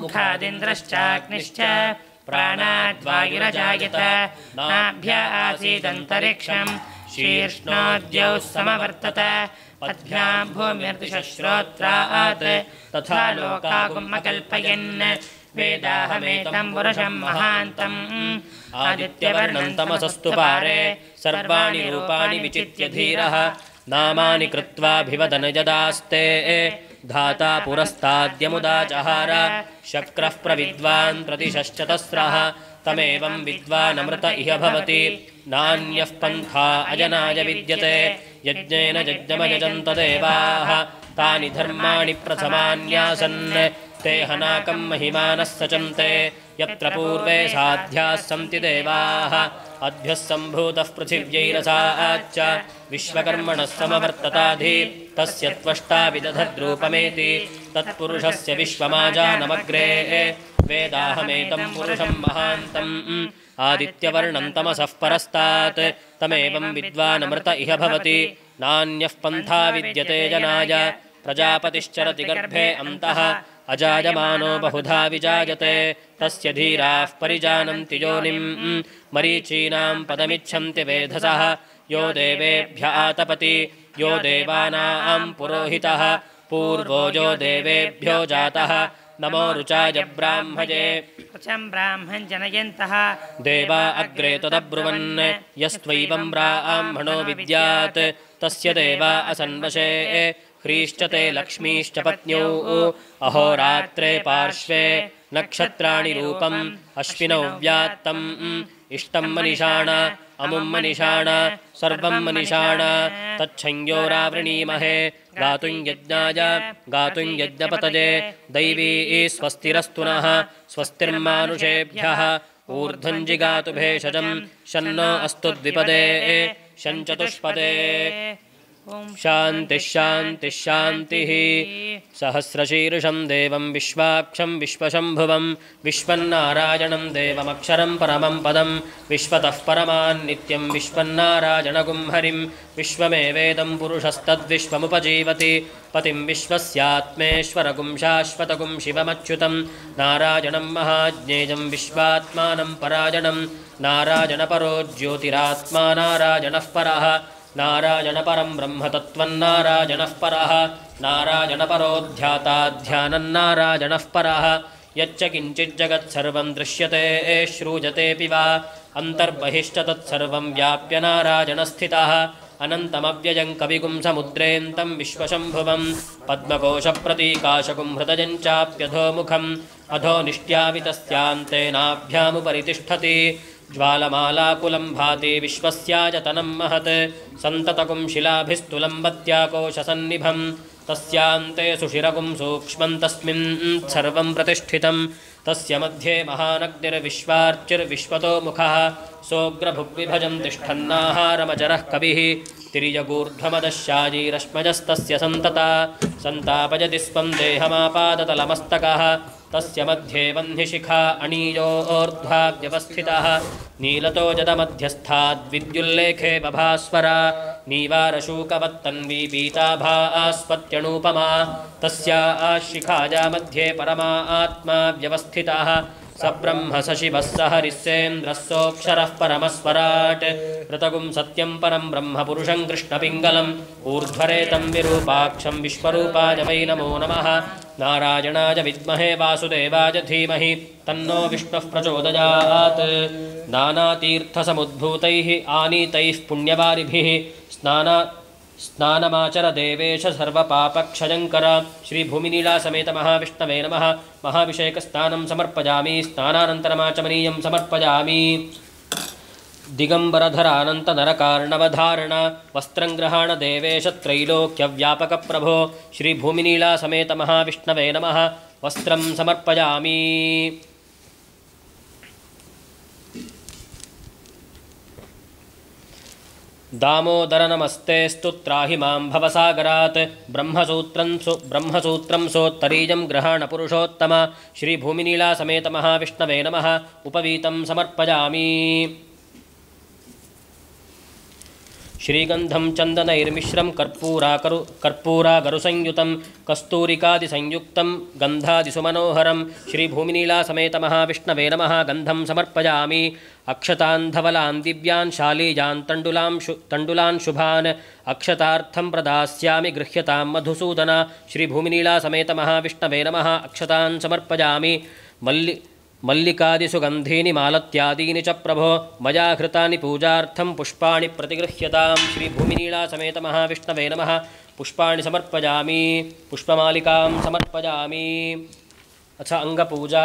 मुखादिन्द्रश्चाग्निश्च प्राणाद्वायुरजायत नाभ्य आसीदन्तरिक्षं शीर्ष्णोद्यौ समवर्तत पद्भ्यां भूमिर्दिशश्रोत्रात् तथा लोकागुमकल्पयन् वेदाहमेतं पुरुषं महान्तम्। आदित्यवर्णं तमसस्तु पारे सर्वाणि रूपाणि विचित्य धीरः नामानि कृत्वाभिवदन यदास्ते धाता पुरस्ताद्यमुदा चहार शक्रः प्रविद्वान् प्रतिशश्चतस्रः तमेवं विद्वानमृत इह भवति। नान्यः पन्था अजनाय विद्यते यज्ञेन यज्ञमयजन्त देवाः तानि धर्माणि प्रथमान्यासन् ते हनाकं महिमानः सचन्ते यत्र पूर्वे साध्याः सन्ति देवाः। अद्भ्यः सम्भूतः पृथिव्यैरसाच्च विश्वकर्मणः समवर्तताधि। तस्य त्वष्टा विदधद्रूपमेति। तत्पुरुषस्य विश्वमाजानमग्रे। वेदाहमेतं पुरुषं महान्तम्। आदित्यवर्णं तमसः परस्तात्। तमेवं विद्वानमृत इह भवति। नान्यः पन्था विद्यते जनाय। प्रजापतिश्चरति गर्भे अन्तः अजायमानो बहुधा विजायते तस्य धीराः परिजानन्ति योनिम्। मरीचीनां पदमिच्छन्ति वेधसः। यो देवेभ्य आतपति यो देवानां पुरोहितः। पूर्वो यो देवेभ्यो जातः। नमो रुचाय ब्राह्मजे। रुचं ब्राह्मन् जनयन्तः। देवा अग्रे तदब्रुवन्। यस्त्वैवं ब्राह्मणो विद्यात्। तस्य देवा असन्वशे ह्रीश्च ते लक्ष्मीश्च पत्न्यौ। अहोरात्रे पार्श्वे नक्षत्राणि रूपम्, अश्विनौ व्यात्तम्। इष्टं मनिषाण अमुं मनिषाण सर्वं मनिषाण। तच्छञ्योरावृणीमहे गातुं यज्ञाय गातुं यज्ञपतये। दैवी स्वस्तिरस्तु नः, स्वस्तिर्मानुषेभ्यः। ऊर्ध्वं जिगातु भेषजं शन्नो अस्तु द्विपदे, शञ्चतुष्पदे। ॐ शान्तिः शान्तिः शान्तिः सहस्रशीर्षं देवं विश्वाक्षं विश्वशम्भुवं विश्वन्नारायणं देवमक्षरं परमं पदं विश्वतः परमान्नित्यं विश्वन्नारायणगुं हरिं विश्वमेवेदं पुरुषस्तद्विश्वमुपजीवति पतिं विश्वस्यात्मेश्वरगुं शाश्वतगुं शिवमच्युतं नारायणं महाज्ञेयं विश्वात्मानं परायणं नारायणपरो ज्योतिरात्मा नारायणः परः नारायणपरं परः। नारायणपरोऽध्याताध्यानन्नारायणः परः। यच्च किञ्चिज्जगत्सर्वं दृश्यते श्रूयतेऽपि वा। अन्तर्बहिश्च तत्सर्वं व्याप्य नारायणस्थितः अनन्तमव्ययं कविगुं समुद्रेन्तं विश्वशम्भुवं। हृदयं चाप्यधोमुखम्। अधो निष्ट्यावितस्यान्तेनाभ्यामुपरि तिष्ठति ज्वालमालाकुलं भाति विश्वस्यायतनं महत्। सन्ततकुं शिलाभिस्तुलम्बत्याकोशसन्निभं। तस्यान्ते सुशिरकुं सूक्ष्मं तस्मिन् सर्वं प्रतिष्ठितं। तस्य मध्ये महानग्निर्विश्वार्चिर्विश्वतो मुखः सोऽग्रभुग्विभजं तिष्ठन्नाहारमचरः कविः। तिर्यगूर्ध्वमदशायीरश्मजस्तस्य सन्तता। सन्तापयति स्वं देहमापादतलमस्तकः तस्य मध्ये वह्निशिखा अणीयोर्ध्वा व्यवस्थितः नीलतो जदमध्यस्थाद्विद्युल्लेखे बभास्वरा। नीवारशूकवत्तन्वी पीताभास्पत्यणूपमा तस्या शिखाया मध्ये परमा आत्मा व्यवस्थितः। स ब्रह्म स शिवः स हरिस्सेन्द्रः सोऽक्षरः परमस्वराट्। ऋतगुं सत्यं परं ब्रह्म पुरुषं कृष्णपिङ्गलम्। ऊर्ध्वरेतं विरूपाक्षं विश्वरूपाय वै नमो नमः। नारायणाय विद्महे वासुदेवाय धीमहि। तन्नो विष्णुः प्रचोदयात्। नानातीर्थसमुद्भूतैः आनीतैः पुण्यवारिभिः। स्नाना स्नानमाचर देवेश सर्वपापक्षयङ्कर श्रीभूमिनीलासमेत महाविष्णवे नमः। महाभिषेकस्नानं समर्पयामि। स्नानानन्तरमाचमनीयं समर्पयामि। दिगम्बरधरानन्तनरकार्णवधारण। वस्त्रं ग्रहाण देवेश त्रैलोक्यव्यापकप्रभो। श्रीभूमिनीलासमेत महाविष्णवे नमः। वस्त्रं समर्पयामि। दामोदरनमस्तेस्तु त्राहि मां भवसागरात्। ब्रह्मसूत्रं सु ब्रह्मसूत्रं सोत्तरीयं ग्रहाणपुरुषोत्तम। श्रीभूमिनीलासमेत महाविष्णवे नमः। उपवीतं समर्पयामि श्रीगन्धं चन्दनैर्मिश्रं कर्पूराकरु कर्पूरागरुसंयुतं, कस्तूरिकादिसंयुक्तं, गन्धादिसुमनोहरं श्रीभूमिनीलासमेत महाविष्णवे नमः, गन्धं समर्पयामि। अक्षतान् धवलान् दिव्यान् शालीयान् तण्डुलां शु तण्डुलान् शुभान्। अक्षतार्थं प्रदास्यामि गृह्यतां मधुसूदन। श्रीभूमिनीलासमेत महाविष्णवे नमः, अक्षतान् समर्पयामि। मल्लि मल्लिकादिसुगन्धीनि मालत्यादीनि च प्रभो मया हृतानि पूजार्थं पुष्पाणि प्रतिगृह्यतां श्रीभूमिनीलासमेत महाविष्णवे नमः। पुष्पाणि समर्पयामि, पुष्पमालिकां समर्पयामि। अथ अङ्गपूजा।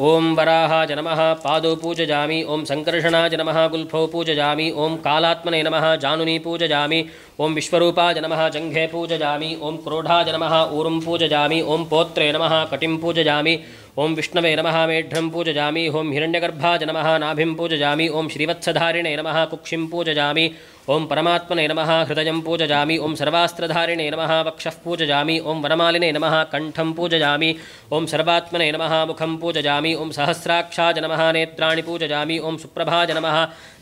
ॐ वराहाय नमः, पादौ पूजयामि ॐ सङ्कर्षणाय नमः, गुल्फौ पूजयामि ॐ कालात्मने नमः, जानुनी पूजयामि ॐ विश्वरूपाय नमः, जङ्घे पूजयामि ॐ क्रोधाय नमः, ऊरुं पूजयामि ॐ पोत्रे नम, कटिं पूजयामि ॐ विष्णवे नमः, मेढ्रं पूजयामि ॐ हिरण्यगर्भाय नमः, नाभिं पूजयामि ॐ श्रीवत्सधारिणे नम, कुक्षिं पूजयामि ॐ परमात्मने नम, हृदय पूजा ओं सर्वास्त्रधारिणे नम, वक्ष पूजा ओं वनमालिने नम कंठम पूजा ओं सर्वात्मने नम मुखम पूजा ओं सहस्राक्षाज नम, नेत्रण पूजा ओं सुप्रभाज नमः।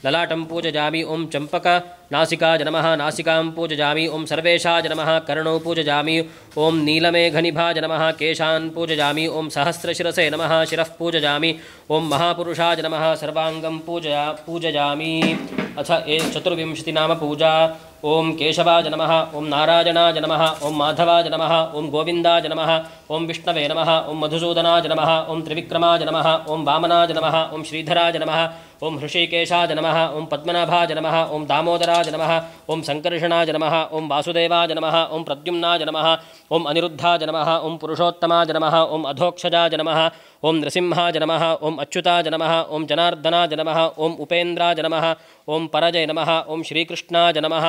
ललाटं पूजयामि ॐ चम्पकनासिकाय नमः, नासिकां पूजयामि ॐ सर्वेशाय नमः, कर्णौ पूजयामि ॐ नीलमेघनिभाय नमः, केशान् पूजयामि ॐ सहस्रशिरसे नमः, शिरः पूजयामि ॐ महापुरुषाय नमः, सर्वाङ्गं पूजया, पूजयामि। अथ ए चतुर्विंशतिनाम पूजा। ॐ केशवाय नमः ॐ नारायणाय नमः ॐ माधवाय नमः ॐ गोविन्दाय नमः ॐ विष्णवे नमः ॐ मधुसूदनाय नमः ॐ त्रिविक्रमाय नमः ॐ वामनाय नमः ॐ श्रीधराय नमः ॐ हृषीकेशाय नमः ॐ पद्मनाभाय नमः ओं दामोदराय नमः ॐ सङ्कर्षणाय नमः ॐ वासुदेवाय नमः ओं प्रद्युम्नाय नमः ओं अनिरुद्धाय नमः ॐ पुरुषोत्तमाय नमः ओं अधोक्षजाय नमः ॐ नृसिंहाय नमः ॐ अच्युताय नमः ॐ जनार्दनाय नमः ॐ उपेन्द्राय नमः ॐ परजय नमः ॐ श्रीकृष्णाय नमः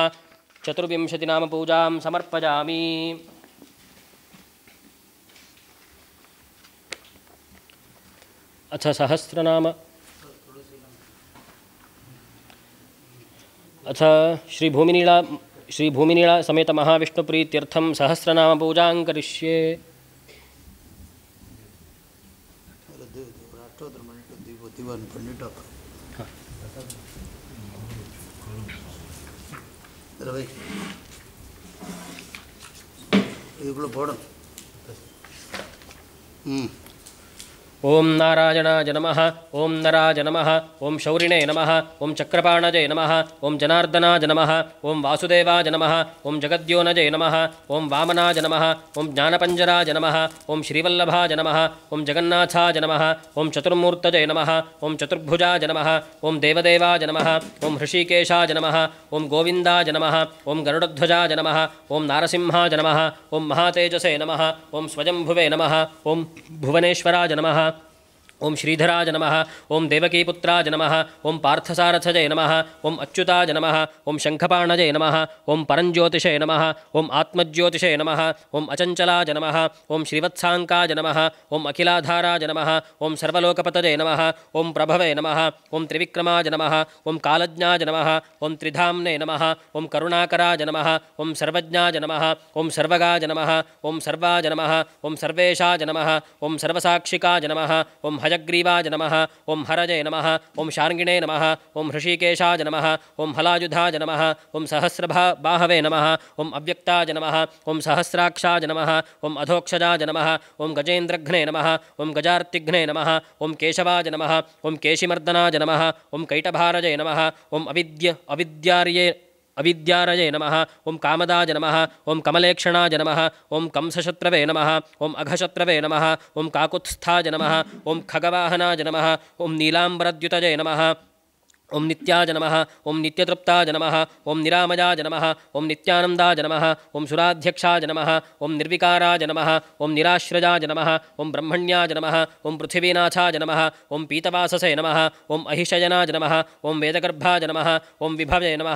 चतुर्विंशतिनाम पूजां समर्पयामि अथ सहस्रनाम अथ श्रीभूमिनीला श्रीभूमिनीला समेतमहाविष्णुप्रीत्यर्थं सहस्रनामपूजां करिष्ये ఇరవై ఇది కూడా ओम नारायण जनम ओम नराज नम ओम शौरिणे नम ओं चक्रपाणजय नम ओं जनार्दना जनम ओम वासुदेवाज नम ओम जगद्योनजय नम ओं वामनाज नम ओम ज्ञानपंजराज नम ओं श्रीवल्लभाज जनम ओं जगन्नाथाज नम ओं चतुर्मूर्तजय नम ओम चतुर्भुजाज नम ओं देवदेवाज नम ओम ऋषिकेशाज नम ओं गोविंदाज नम ओं गरुड़ध्वजाज नम ओं नारसिंहाज नम ओम महातेजसे नम ओम स्वजंभुवे नम ओम भुवनेश्वराज नमः ॐ श्रीधराज नमः ॐ देवकीपुत्राज नमः ॐ पार्थसारथजय नम ओं अच्युताज नमः ॐ शङ्खपाणजय नमः ॐ परञ्ज्योतिषे नमः ॐ आत्मज्योतिषे नम ओं अचञ्चलाज नमः ॐ श्रीवत्साङ्काज नमः ॐ अखिलाधाराज नम ओं सर्वलोकपतये नम ॐ प्रभवे नमः ॐ त्रिविक्रमाज नमः ॐ कालज्ञाज नमः ओं त्रिधाम्ने नमः ॐ करुणाकराज नमः ओं सर्वज्ञाज नमः ओं सर्वगाज नमः ॐ सर्वाज नमः ॐ सर्वेशाज नमः ॐ सर्वसाक्षिकाज नमः ॐ हयग्रीवाज नमः ॐ हरजे नमः ॐ शार्ङ्गिणे नमः ॐ हृषीकेशाज नमः ॐ हलायुधाज नमः ॐ सहस्रभा बाहवे नमः ओं अव्यक्ताज नमः ॐ सहस्राक्षाज नमः ॐ अधोक्षजाज नमः ॐ गजेन्द्रघ्ने नमः ॐ गजार्तिघ्ने नमः ओं केशवाज नमः ॐ केशिमर्दनाज नमः ॐ कैटभारजे नमः ॐ अविद्य अविद्यार्ये अविद्यारये नम। ओं कामदाज नमः। ॐ कमलेक्षणाज नमः। ॐ कंसशत्रवे नमः। ॐ अघशत्रवे नम। ओं काकुत्स्थाज नमः। ॐ खगवाहनाज नमः। ॐ नीलांबरद्युतजय नमः। ॐ नित्याज नमः ॐ नित्यतृप्ताज नमः ॐ निरामयाज नमः ॐ नित्यानन्दाज नमः ॐ सुराध्यक्षाज नमः ॐ निर्विकाराज नमः ॐ निराश्रजाज नमः ॐ ब्रह्मण्याज नमः ॐ पृथिवीनाथाज नमः ॐ पीतवाससे नमः ॐ अहिशयनाज नमः ॐ वेदगर्भाज नमः ॐ विभवे नम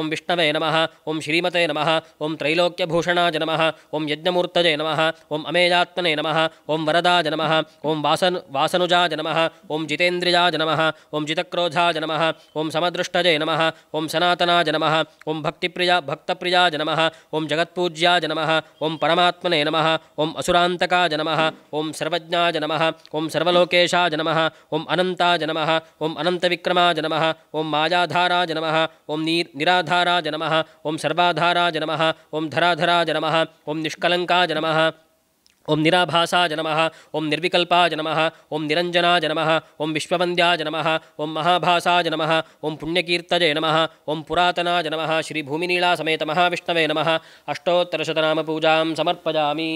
ॐ विष्णवे नम ॐ श्रीमते नम ॐ त्रैलोक्यभूषणाज नमः ॐ यज्ञमूर्तजे नम ॐ अमेयात्मने नम ॐ वरदाज नमः ॐ वासन वासनुजाज नमः ॐ जितेन्द्रियाज नमः ॐ जितक्रोधाज नमः ॐ समदृष्टजे नमः ॐ सनातनाज नमः ॐ भक्तिप्रिया भक्तप्रियाज नमः ॐ जगत्पूज्याज नमः ॐ परमात्मने नमः ॐ असुरान्तकाज नमः ॐ सर्वज्ञाज नमः ॐ सर्वलोकेशाज नमः ओं अनन्ताज नमः ॐ अनन्तविक्रमाज नमः ॐ मायाधाराज नमः ॐ नी निराधाराज नमः ॐ सर्वाधाराज नमः ॐ धराधराज नमः ॐ निष्कलङ्काज नमः ॐ निराभासाज निर्विकल्पा जनम निर्विकल्पाज निरंजना जनम ओं विश्ववंद्या जनम विश्ववन्द्याज महाभासा जनम महाभासाज नमः नम पुण्यकीर्तजे पुरातना जनम श्री भूमिनीला श्रीभूमिनीलासमेत महाविष्णवे नम अष्टोत्तरशतनाम पूजा समर्पयामि।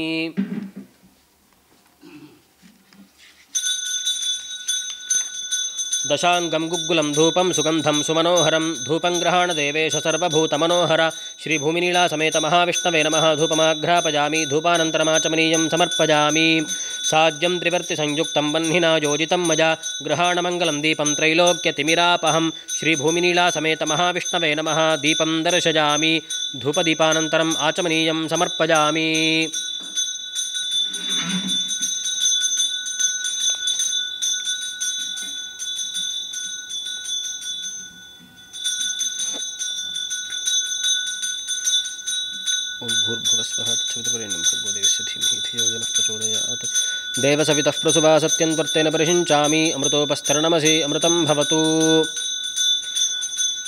दशाङ्गं गुग्गुलं धूपं सुगन्धं सुमनोहरं, धूपं ग्रहाणदेवेश सर्वभूतमनोहर। श्रीभूमिनीलासमेत महाविष्णवे नमः धूपमाघ्रापयामि धूपानन्तरमाचमनीयं समर्पयामि साज्यं त्रिवर्तिसंयुक्तं बह्निना योजितं मया गृहाणमङ्गलं दीपं त्रैलोक्यतिमिरापहं श्रीभूमिनीलासमेतमहाविष्णवे नमः, दीपं दर्शयामि धूपदीपानन्तरम् आचमनीयं समर्पयामि देवसवितः प्रसुभा सत्यं परिषिञ्चामि। अमृतोपस्तरणमसि अमृतं भवतु।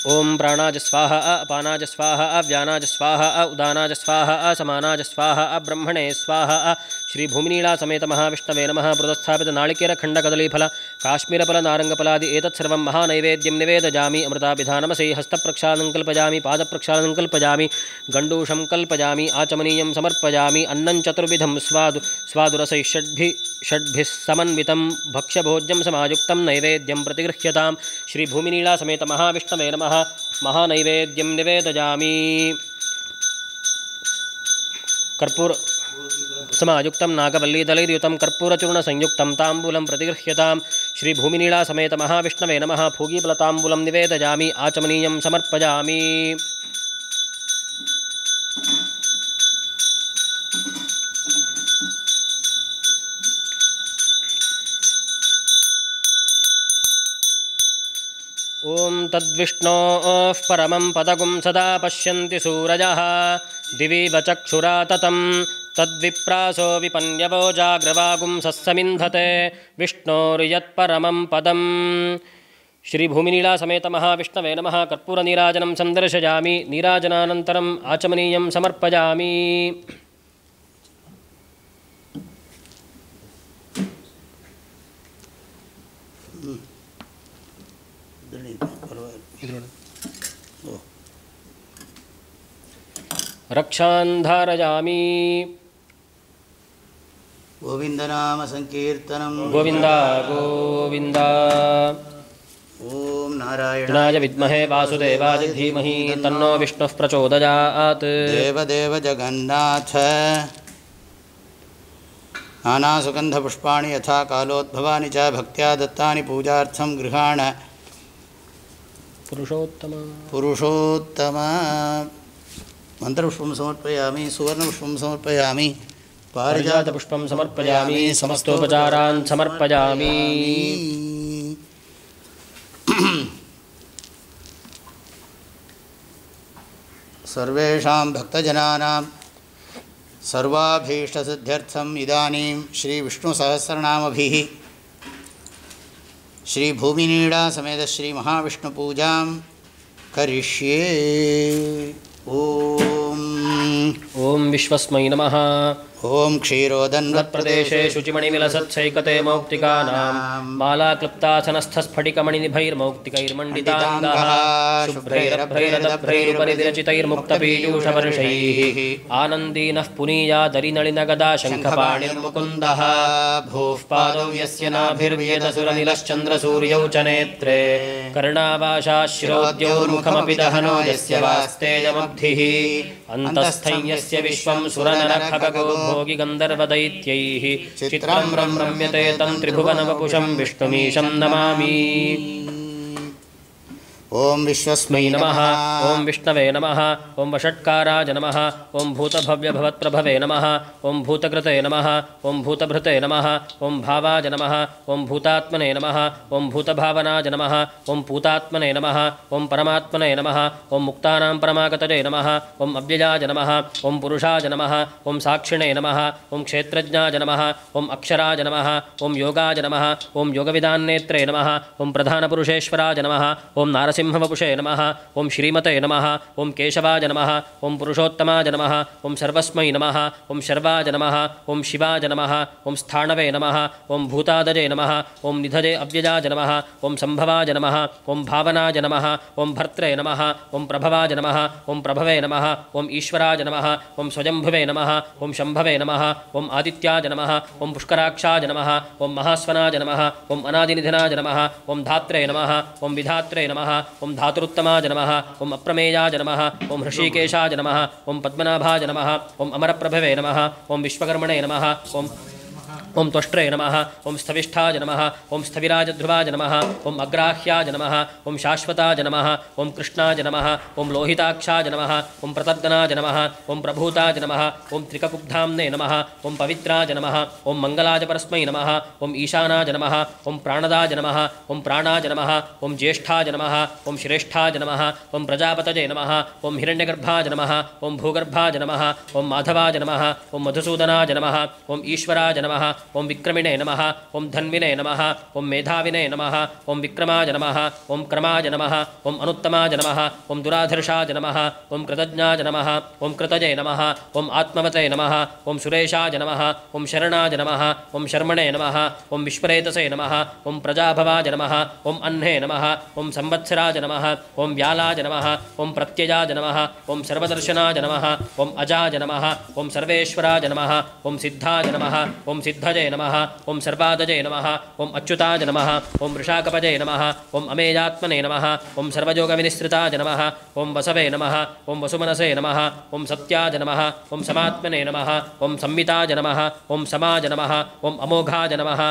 ॐ प्राणाजस्वाह अपानाजस्वाह अव्यानाजस्वाह अ उदानाजस्वाः असमानाजस्वाः अब्रह्मणे स्वाह अ स्वाहा श्रीभूमिनीला समेत महाविष्णवे नमः. पुरस्थापित नारिकेरखण्डकदलीफल काश्मीरफलनारङ्गफलादि एतत् सर्वं महानैवेद्यं निवेदयामि. अमृताभिधानमसि हस्तप्रक्षालनं कल्पयामि पादप्रक्षालनं कल्पयामि गण्डूषं कल्पयामि आचमनीयं समर्पयामि, अन्नं चतुर्विधं स्वादु, स्वादुरसैः षड्भिः समन्वितं, भक्ष्यभोज्यं समायुक्तं नैवेद्यं प्रतिगृह्यतां श्रीभूमिनीला समेत महाविष्णवे नमः. महानैवेद्यं निवेदयामि. कर्पूर समायुक्तं नागवल्लीदलैर्युतं कर्पूरचूर्णसंयुक्तं प्रतिगृह्यतां श्रीभूमिनीलासमेत महाविष्णवे नमः। फूगीफलताम्बूलं निवेदयामि। आचमनीयं समर्पयामि। ॐ तद्विष्णोः परमं पदगुं सदा पश्यन्ति सूरजः। दिवि वचक्षुरा ततं तद्विप्रासो विपन्यवो जाग्रवागुं सस्समिन्धते विष्णोर्यत्परमं पदम्। श्रीभूमिनीलासमेत महाविष्णवे नमः। कर्पूरनीराजनं सन्दर्शयामि। नीराजनानन्तरम् आचमनीयं समर्पयामि। रक्षान्धारयामि। गोविन्दनामसङ्कीर्तनं गोविन्द गोविन्द। ॐ नारायण कृष्णाय विद्महे वासुदेवाय धीमहि तन्नो विष्णुः प्रचोदयात्। देवदेव जगन्नाथ। नानासुगन्धपुष्पाणि यथा कालोद्भवानि च भक्त्या दत्तानि पूजार्थं गृहाण। पुरुषोत्तम। पुरुषोत्तम। मन्त्रपुष्पं समर्पयामि सुवर्णपुष्पं समर्पयामि। पारिजातपुष्पं समर्पयामि समस्तोपचारान् समर्पयामि। सर्वेषां भक्तजनानां सर्वाभीष्टसिद्ध्यर्थम् इदानीं श्रीविष्णुसहस्रनामभिः। श्रीभूमिनीडासमेत श्रीमहाविष्णुपूजां करिष्ये। ॐ ॐ विश्वस्मै नमः। ॐ क्षीरोदन्वत्प्रदेशे तत्प्रदेशे शुचिमणिविलसत्सैकते मौक्तिकानां मालाक्लुप्तासनस्थस्फटिकमणिनिभैर्मौक्तिकैर्मण्डिताङ्गः शुभ्रैरभ्रैरदभ्रैरुपरि विरचितैर्मुक्तपीयूषवर्षैः आनन्दीनः पुनीयादरिनलिनगदा शङ्खपाणिर्मुकुन्दः भूः पादौ यस्य नाभिर्वेदसुरनिलश्चन्द्रसूर्यौ च नेत्रे कर्णावाशाश्रोद्यौ मुखमपि दहनो यस्य वास्तेयमब्धिः अन्तस्थं यस्य विश्वं सुरनरखगो भोगि गन्धर्वदैत्यैः। चित्रं रं रम्यते तं त्रिभुवनवपुषं विष्णुमीशं नमामि ॐ विश्वस्मै नमः ॐ विष्णवे नमः ॐ वषट्काराय नमः ॐ भूतभव्यभवत्प्रभवे नमः ॐ भूतकृते नमः ॐ भूतभृते नमः ॐ भावाय नमः ॐ भूतात्मने नमः ॐ भूतभावनाय नमः ॐ पूतात्मने नमः ॐ परमात्मने नमः ॐ मुक्तानां परमागतये नमः ॐ अव्ययाय नमः ॐ पुरुषाय नमः ॐ साक्षिणे नमः ॐ क्षेत्रज्ञाय नमः ॐ अक्षराय नमः ॐ योगाय नमः ॐ योगविदान्नेत्रे नमः ॐ प्रधानपुरुषेश्वराय नमः ॐ नारसिंहवपुषे नमः ओं श्रीमते नमः ओं केशवाय नमः ॐ पुरुषोत्तमाय नमः ॐ सर्वस्मै नमः ओं शर्वाय नमः ॐ शिवाय नमः ॐ स्थाणवे नमः ओं भूतादये नमः ओं निधये अव्ययाय नमः ॐ सम्भवाय नमः ॐ भावनाय नमः ॐ भर्त्रे नमः ओं प्रभवाय नमः ॐ प्रभवे नमः ॐ ईश्वराय नमः ॐ स्वयंभुवे नमः ओं शम्भवे नमः ॐ आदित्याय नमः ॐ पुष्कराक्षाय नमः ॐ महास्वनाय नमः ॐ अनादिनिधनाय नमः ॐ धात्रे नमः ॐ विधात्रे नमः ॐ धातुरुत्तमाय नमः ओं अप्रमेयाय नमः ओं हृषीकेशाय नमः ओं पद्मनाभाय नमः ओं अमरप्रभवे नम ओं विश्वकर्मणे नम ॐ ॐ त्वष्ट्रे नम ओं स्थविष्ठाय नमः ॐ स्थविराजध्रुवाय नमः ओं अग्राह्याय नमः ॐ शाश्वताय नमः ओं कृष्णाय नमः ॐ लोहिताक्षाय नमः ॐ प्रतर्दनाय नमः ॐ प्रभूताय नमः ओं त्रिककुब्धाम्ने नमः ॐ पवित्राय नमः ओं मङ्गलाय परस्मै नमः ॐ ईशानाय नमः ॐ प्राणदाय नमः ॐ प्राणाय नमः ॐ ज्येष्ठाय नमः ॐ श्रेष्ठाय नमः ॐ प्रजापतये नमः ॐ हिरण्यगर्भाय नमः ॐ भूगर्भाय नमः ॐ माधवाय नमः ॐ मधुसूदनाय नमः ॐ ईश्वराय नमः ॐ विक्रमिणे नमः ॐ धन्विने नमः ॐ मेधाविने नमः ॐ विक्रमाय नमः ॐ क्रमाय नमः ॐ अनुत्तमाय नमः ॐ दुराधर्षाय नमः ॐ कृतज्ञाय नमः ॐ कृतजे नमः ॐ आत्मवते नमः ॐ सुरेशाय नमः ॐ शरणाय नमः ॐ शर्मणे नम ॐ विश्वरेतसे नमः ॐ प्रजाभवाय नमः ॐ अह्ने नमः ॐ संवत्सराय ओं ॐ व्यालाय नमः ॐ प्रत्ययाय नमः ॐ सर्वदर्शनाय नमः ॐ अजाय नमः ॐ सर्वेश्वराय नमः ॐ सिद्धाय नमः ॐ सिद्धजे नमः ओं सर्वादजे नमः ओं अच्युताय नमः ॐ वृषाकपजे नमः ॐ अमेयात्मने नमः ॐ सर्वयोगविनिसृताय नमः ॐ वसवे नमः ॐ वसुमनसे नमः ओं सत्याय नमः ॐ समात्मने नमः ओं संविताय नमः ॐ समाज नमः ॐ अमोघाय नमः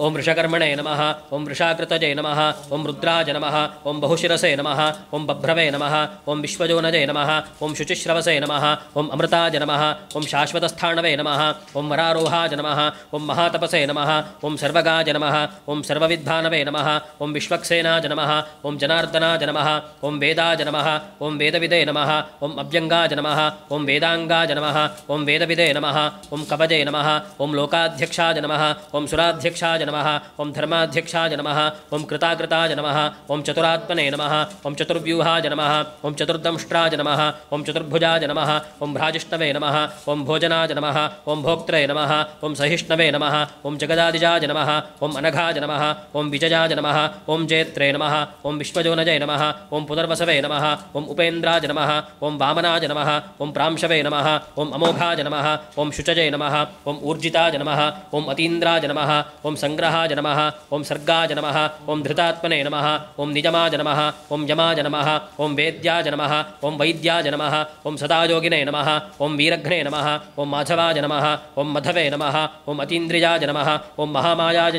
ॐ वृषकर्मणे नमः ॐ वृषाकृतजे नम ओं रुद्राय नमः ॐ बहुशिरसे नम ओं बभ्रवे नम ओं विश्वजोनजे नम ओं शुचिश्रवसे नम ओं अमृताय नमः ॐ शाश्वतस्थाणवे नमः ओं वरारोहाय नम ओं महातपसे नमः ॐ सर्वगाय नमः ॐ सर्वविद्भानवे नमः ॐ विश्वक्सेनाय नमः ॐ जनार्दनाय नमः ॐ वेदाय नमः ॐ वेदविदे नमः ॐ अभ्यङ्गाय नमः ॐ वेदाङ्गाय नमः ॐ वेदविदे नमः ॐ कवजे नमः ॐ लोकाध्यक्षाय नमः ॐ सुराध्यक्षाय नमः ओं धर्माध्यक्षाय नमः ॐ कृताकृताय नमः ॐ चतुरात्मने नमः ॐ चतुर्व्यूहाय नमः ॐ चतुर्दंष्ट्राय नमः ॐ चतुर्भुजाय नमः ॐ भ्राजिष्णवे नमः ॐ भोजनाय नमः ॐ भोक्त्रे नमः ॐ सहिष्णवे नमः ॐ जगदादिजाय नमः ओं अनघाय नमः ॐ विजयाय नमः ॐ जेत्रे नमः ओं विश्वजोनजय नमः ओं पुनर्वसवे नमः ओं उपेन्द्राय नमः ॐ वामनाय नमः ॐ प्रांशवे नमः ओं अमोघाय नमः ॐ शुचजे नमः ॐ ऊर्जिताय नमः ॐ अतीन्द्राय नमः ॐ सङ्ग्रहाय नमः ॐ सर्गाय नमः ॐ धृतात्मने नमः, ॐ निजमाय नमः ॐ यमाय नमः ॐ वेद्याय नमः ॐ वैद्याय नमः ॐ सदायोगिने नमः, ॐ वीरघ्ने नमः, ॐ माधवाय नमः ॐ मधवे नमः, ॐ अतीन्द्रियाय नमः ॐ महामायाय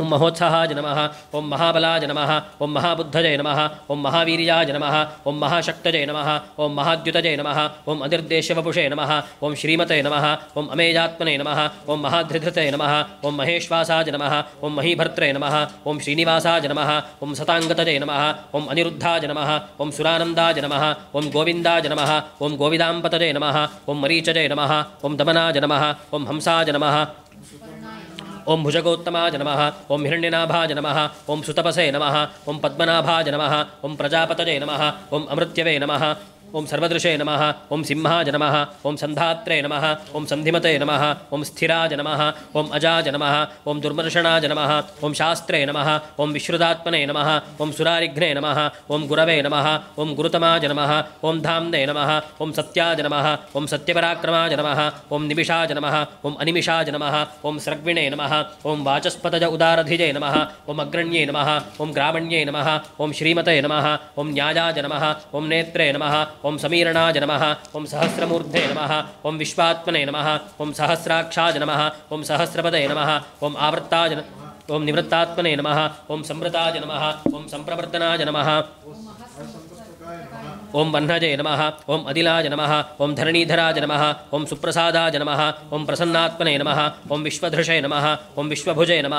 ॐ महोत्साहाय नमः ॐ महाबलाय नमः ॐ महाबुद्धजय नमः ॐ महावीर्याय नमः ॐ महाशक्तजय नमः ॐ महाद्युतजय नमः ॐ अनिर्देशवपुषे नमः ॐ श्रीमते नमः ॐ अमेयात्मने नमः ॐ महाधृधृते नमः ॐ महेश्वासाय नमः ॐ महीभर्त्रे नमः ॐ श्रीनिवासाय नमः ॐ सताङ्गतजय नमः ॐ अनिरुद्धाय नमः ॐ सुरानन्दाय नमः ॐ गोविन्दाय नमः ॐ गोविदाम्पतजय नमः ॐ मरीचजय नमः ॐ दमनाय नमः ॐ हंसाय नमः ॐ भुजगोत्तमाज नम ओं हिरण्यनाभाय नम ओं सुतपसे नम ओं पद्मनाभाज नम ओं प्रजापतजे नम ओं अमृत्यवे नमः। ॐ सर्वदृशे नम ओं सिंहाय नमः ॐ सन्धात्रे नमः ॐ सन्धिमते नमः ॐ स्थिराय नमः ॐ अजाय नमः ओं दुर्मर्शनाय नम ओं शास्त्रे नम ओं विश्रुतात्मने नमः ॐ सुरारिघ्ने नम ओं गुरवे नम ओं गुरुतमाय नमः ओं धाम्ने नम ओं सत्याय नमः ॐ सत्यपराक्रमाय नमः ॐ निमिषाय नमः ओं अनिमिषाय नम ओं स्रग्विणे नमः ॐ वाचस्पतज उदारधिजे नम ॐ अग्रण्ये नम ओं ग्रामण्ये नम ओं श्रीमते नम ओं न्यायाय नमः ॐ नेत्रे नमः ॐ समीरणाज नम ओं सहस्रमूर्धे नम ओं विश्वात्मने नम ओं सहस्राक्षाज नम ओं सहस्रपदे नम ओं आवृत्ताज ओं निवृत्तात्मने नम ओं संवृताज नम ओं संप्रवर्तनाज नमः। ॐ वह्नजे नम ॐ अदिलाय नमः ॐ धरणीधराय नमः ओम सुप्रसादाय नमः ॐ प्रसन्नात्मने नम ॐ विश्वधृषे नम ॐ विश्वभुजे नम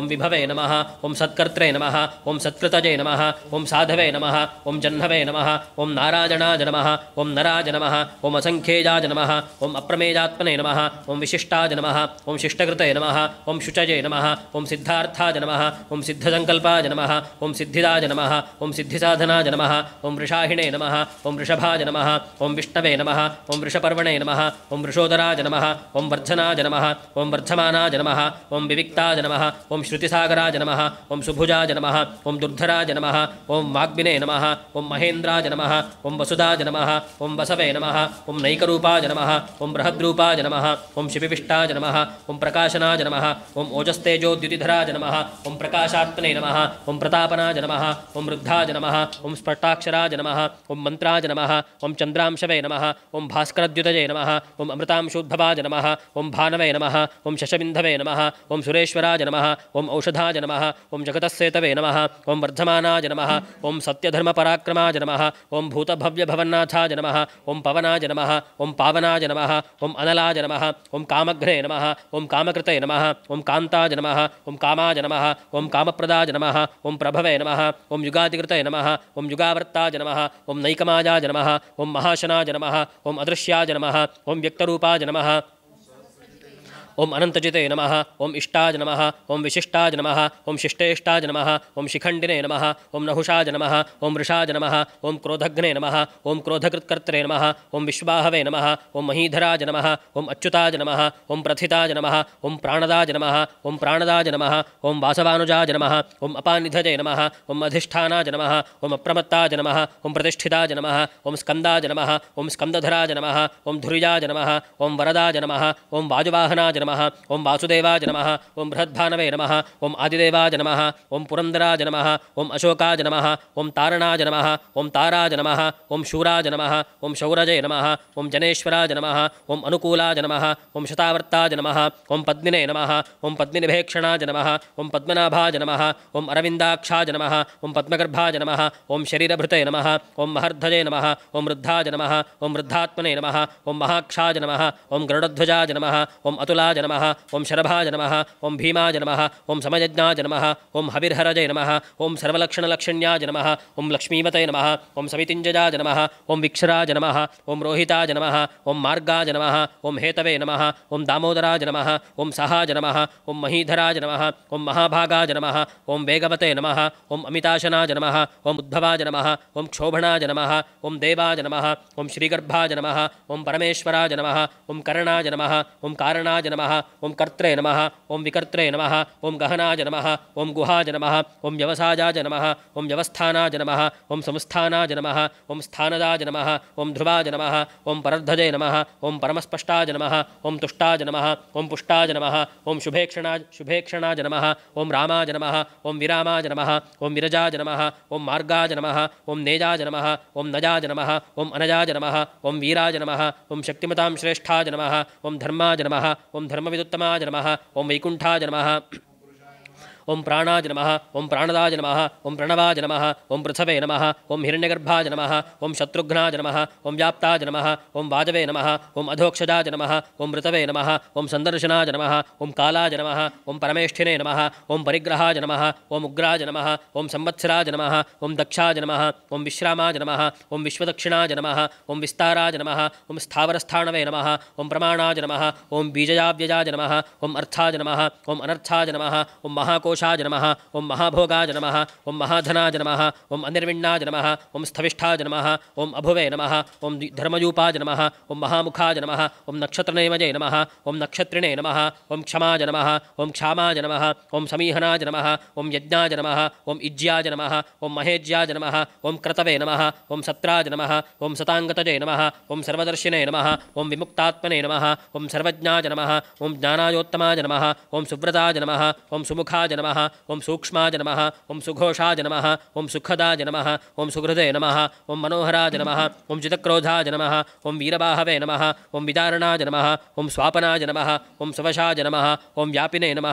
ॐ विभवे नम ॐ सत्कर्त्रे नमः ॐ सत्कृतजे नमः ॐ साधवे नम ॐ जह्नवे नम ॐ नारायणाय नमः ॐ नराज नमः ओम असङ्ख्येयाय नम ॐ अप्रमेयात्मने नमः ॐ विशिष्टाय नमः ॐ शिष्टकृते नमः ॐ शुचये नमः ॐ सिद्धार्थाय नमः ॐ सिद्धसङ्कल्पाय नमः ॐ सिद्धिदाय नम ॐ सिद्धिसाधनाय नमः ॐ वृषाहिणे नमः ॐ वृषभाय नमः ॐ विष्णवे नम ॐ वृषपर्वणे नम ॐ वृषोदराय नमः ॐ वर्धनाय नमः ॐ वर्धमानाय नमः ओं विविक्ताय नमः ॐ श्रुतिसागराय नमः ॐ सुभुजाय नमः ॐ दुर्धराय नमः ॐ वाग्मिने नमः ॐ महेन्द्राय नमः ॐ वसुदाय नमः ॐ वसवे नमः ॐ नैकरूपाय नमः ॐ बृहद्रूपाय नमः ॐ शिपिविष्टाय नमः ॐ प्रकाशनाय नमः ॐ ओजस्तेजोद्युतिधराय नमः ॐ प्रकाशात्मने नमः ॐ प्रतापनाय नमः ॐ वृद्धाय नमः ॐ स्पष्टाक्षराय नमः मंत्राज नम ओं चन्द्रांशवे नम ओं भास्करद्युत नम ओं अमृतांशुद्धवाज नम ओं भानवे नम ओं शशबिंधवे नम ओं सुरेश्वराज नम ओं औषधाज नम ओं जगतस्सेतवे नम ओं वर्धमानाज जनम ओं सत्यधर्मपराक्रमाज नमः ओं भूतभव्यभवन्नाथाज नम ओं पवनाज नमः ओं पावनाज नमः ओं अनलाज नमः ओं कामग्रे नम ओं कामकृते नम ओं कान्ताज नमः ओं काम नमः ओं कामप्रदाज जनम ओं प्रभवे नम ओं युगा नम ओं युगावर्ताज नमः ओं नई ऐकमाजाज जनम ओं महाशनाज नमः ओं अदृश्याज नमः ओं व्यक्तरूपाज नमः ओम अनंतजिते नम ओम इष्टाज नम ओम विशिष्टाज नम ओम शिष्टेष्टाज नम ओम शिखंडिने नम ओम नहुषाज नम ओम वृषाज नम ओम क्रोधघ्ने नम ओम क्रोधकृत्कर्त्रे नम ओम विश्वाहवे नम ओम महीधराज नम ओम अच्युताज नम ओम प्रथिताज नम ओम प्राणदाज नम ओम प्राणदाज नम ओम वासवानुजाज नम ओम अपानिधजे नम ओम अधिष्ठानाज नम ओम अप्रमत्ताज नम ओम प्रतिष्ठिताज नम ओम स्कंदाज नम ओम स्कंदधराज नम ओम धुरिजाज नम ओम वरदाज नम ओम वाजुवाहनाज नम ओं वासुदेवाय नमः ओं बृहद्भानवे नम ओं आदिदेवाय नमः ओं पुरन्दराज नमः ओं अशोकाज नमः ओं तारणाज नमः ओं ताराज नमः ओं शूराज नमः ओं शौरजय नम ओं जनेश्वराज नमः ओं अनुकूलाज नमः ओं शतावर्ताज नमः ओं पद्मने नम ओं पद्मिनिभेक्षणाज नमः ओं पद्मनाभाज नमः ओं अरविन्दाक्षाज नमः ओं पद्मगर्भाज नमः ओं शरीरभृते नम ओं महर्धजे नम ओं वृद्धाज नमः ओं वृद्धात्मने नम ओं महाक्षाज नमः ओं गरुडध्वजाज नमः ओं अतुला जनम ओं शरभाज नम ओं भीमाज नम ओं समयज्ञाज नम ओं हविर्हरजय नम ओं सर्वलक्षणलक्षण्याज नम ओं लक्ष्मीमतय नम ओं समितिञ्जजाज नम ओं विक्षराज नम ओं रोहिताज नम ओं मार्गाज नम ओं हेतव नम ओं दामोदराज नम ओं सहाज नम ओं महीधराज नम ओं महाभागाज नम ओं वेगवते नम ओं अमिताशनाज नम ओं उद्धवाज नम ओं क्षोभणाज नम ओं देवाज नम ओं श्रीगर्भाज नम ओं परमेश्वराज नम ओं कर्णाज नम ओं कारणाज नम नमः ओं कर्त्रे नम ओं विकर्े नम ओं गहनाज नम ओं गुहाज नम ओं व्यवसायाज नम ओं व्यवस्थानाज नम ओं संस्थानाज नम ओं स्थानदाज नम ओं ध्रुवाज नम ओं परर्धजे नम ओं परमस्पष्टाज नम ओं तुष्टाज नम ओं पुष्टाज नम ओं शुभेक्षण शुभेक्षणाज नम ओं रामाज नम ओं विरामाज नम ओं विरजाज नम ओं मार्गाज नम ओं नेजाज नम ओं नजाज नम ओं अनजाज नम ओं वीराज नम ओं शक्तिमतां श्रेष्ठाज ओं धर्माज नम ओं धर्मविदुत्तमाय नमः ओम वैकुंठा नमः ओं प्राणाज नम ओं प्राणदाज नम ओं प्रणवाज नम ओं पृथवे नम ओं हिण्यगर्भाज नम ओं शत्रुघ्नाज नम ओं व्याप्ताज नम ओं वाजवे नम ओं अधोक्षजाज नम ओं मृतवे नम ओं संदर्शनाज नम ओं कालाज नम ओं परमेष्ठिने नम ओं परिग्रहाज नम ओं उग्राज नम ओं संवत्सराज नम ओं दक्षाज नम ओं विश्रामाज नम ओं विश्वदक्षिणाज नम ओं विस्ताराज नम ओं स्थावरस्थाणवे नम ओं प्रमाणाज नम ओं बीजयाव्यजाज नम ओं अर्थाज नम ओं अनर्थाज नम ओं महाको महाकोशाज नमः ओं महाभोगाज नमः ओं महाधनाज नमः ओं अनिर्विण्णाज नमः ओं स्थविष्ठाज नम ओं अभुवे नम ओं धर्मयूपाज नमः ओं महामुखाज नम ओं नक्षत्रनेमजे नम ओं नक्षत्रिणे नम ओं क्षमाज जनम ओं क्षामाज जनम ओं समीहनाज नमः ओं यज्ञाज नमः ओं इज्याज नमः ओं महेज्याज नमः ओं क्रतवे नम ओं सत्राज नमः ओं सतांगतजे नम ओं सर्वदर्शिने नम ओं विमुक्तात्मने नम ओं सर्वज्ञाज नमः ओं ज्ञानायोत्तमाज नमः ओं सुव्रताज नमः ओं सुमुखाज नमः नम ओं सूक्ष्माज नमः ओं सुघोषाज जनम ओं सुखदाज नमः ओं सुहृदय नम ओं मनोहराज जनम ओं जितक्रोधाज नमः ओं वीरबाहवे नम ओं विदारणाज नमः ओं स्वापनाज जनम ओं सवशाज जनम ओं व्यापिने नम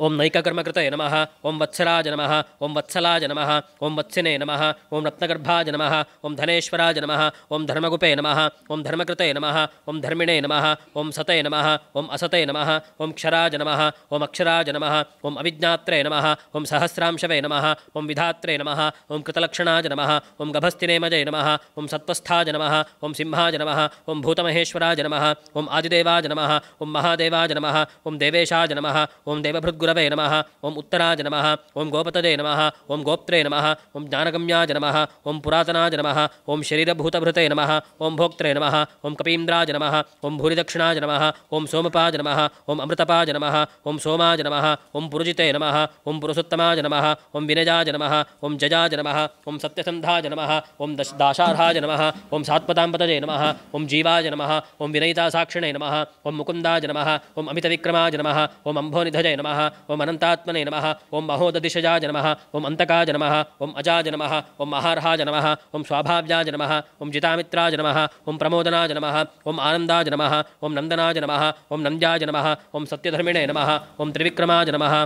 ओं नैककर्मकृतये नम ओं वत्सराज नम ओं वत्सलाज नम ओं वत्सने नम ओं रत्नगर्भाज नम ओं धनेश्वराज नम ओं धर्मगुपे नम ओं धर्मकृते नम ओं धर्मिणे नम ओं सते नम ओं असते नम ओं क्षराज नम ओं अक्षराज नम ओं अभिज्ञात्रे नम ओं सहस्रांशवे नम ओं विधात्रे नम ओं कृतलक्षणाज नम ओं गभस्तिनेमजय नम ओं सत्स्थाज नम ओं सिंहाज नम ओं भूतमहेश्वराज नम ओं आदिदेवाज नम ओं महादेवाज नम ओं देवेशाज नम ओं देवभृद गुरव नम ओं उत्तराज नम ओं गोपतदे नम ओं गोप्त्रे नम ओं ज्ञानगम्याज नम ओम पुरातनाज नम ओम शरीरभूतभृते नम ओं भोक्त्रे नम ओं कपींद्राज नम ओम भूरिदक्षिणाज नमः ओं सोमपाज नमः ओम अमृतपाज नमः ओम सोमाज जनम ओं पुरजिते नम ओं पुरुषोत्तमाज नमः ओं विनजाज नमः ओम जजाज नमः ओम सत्यसन्धाज नमः ओं दश दाशार्हाज नमः ओम सात्पताम्पतजे नम ओं जीवाज ओं ओम नम ओं ओम मुकुन्दाज नमः ओम अमितविक्रमाज नमः ओं अम्भोनिधजय नम ॐ अनंतात्मने नम ओं महोददिशजाय नमः ॐ अंतकाज नम ओं अजाज नम ॐ महारहाज नम ओं स्वाभाव्याज नम ओं जितामित्राय नम ओम प्रमोदनाज नम ओम आनन्दाय नम ओम नंदनाज नम ओम नन्द्याय नम ओम सत्यधर्मिणे नम ओम त्रिविक्रमाज नमः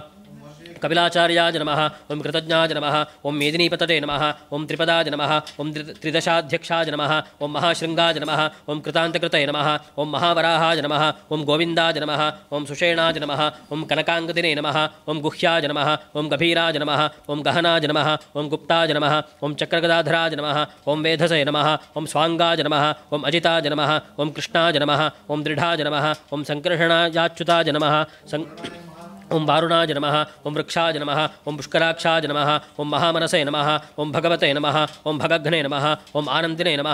कपिलाचार्याय नमः ॐ कृतज्ञाय नमः ॐ मेदिनीपतते नमः ॐ त्रिपदाय नमः ओं त्रि त्रिदशाध्यक्षाय नमः ॐ महाशृङ्गाय नमः ॐ कृतान्तकृतये नमः ॐ महावराहाय नमः ॐ गोविन्दाय नमः ॐ सुषेणाय नमः ॐ कनकाङ्गदिने नमः ॐ गुह्याय नमः ॐ गभीराय नमः ॐ गहनाय नमः ॐ गुप्ताय नमः ॐ चक्रगदाधराय नमः ॐ वेधसे नमः ॐ स्वाङ्गाय नमः ॐ अजिताय नमः ॐ कृष्णाय नमः ॐ दृढाय नमः ॐ सङ्कर्षणायाच्युताय नमः ॐ वारुणाय नमः ॐ वृक्षाय नमः ओं पुष्कराक्षाय नमः ॐ महामनसे नम ओं भगवते नम ओं भगघ्ने नम ओं आनन्दिने नम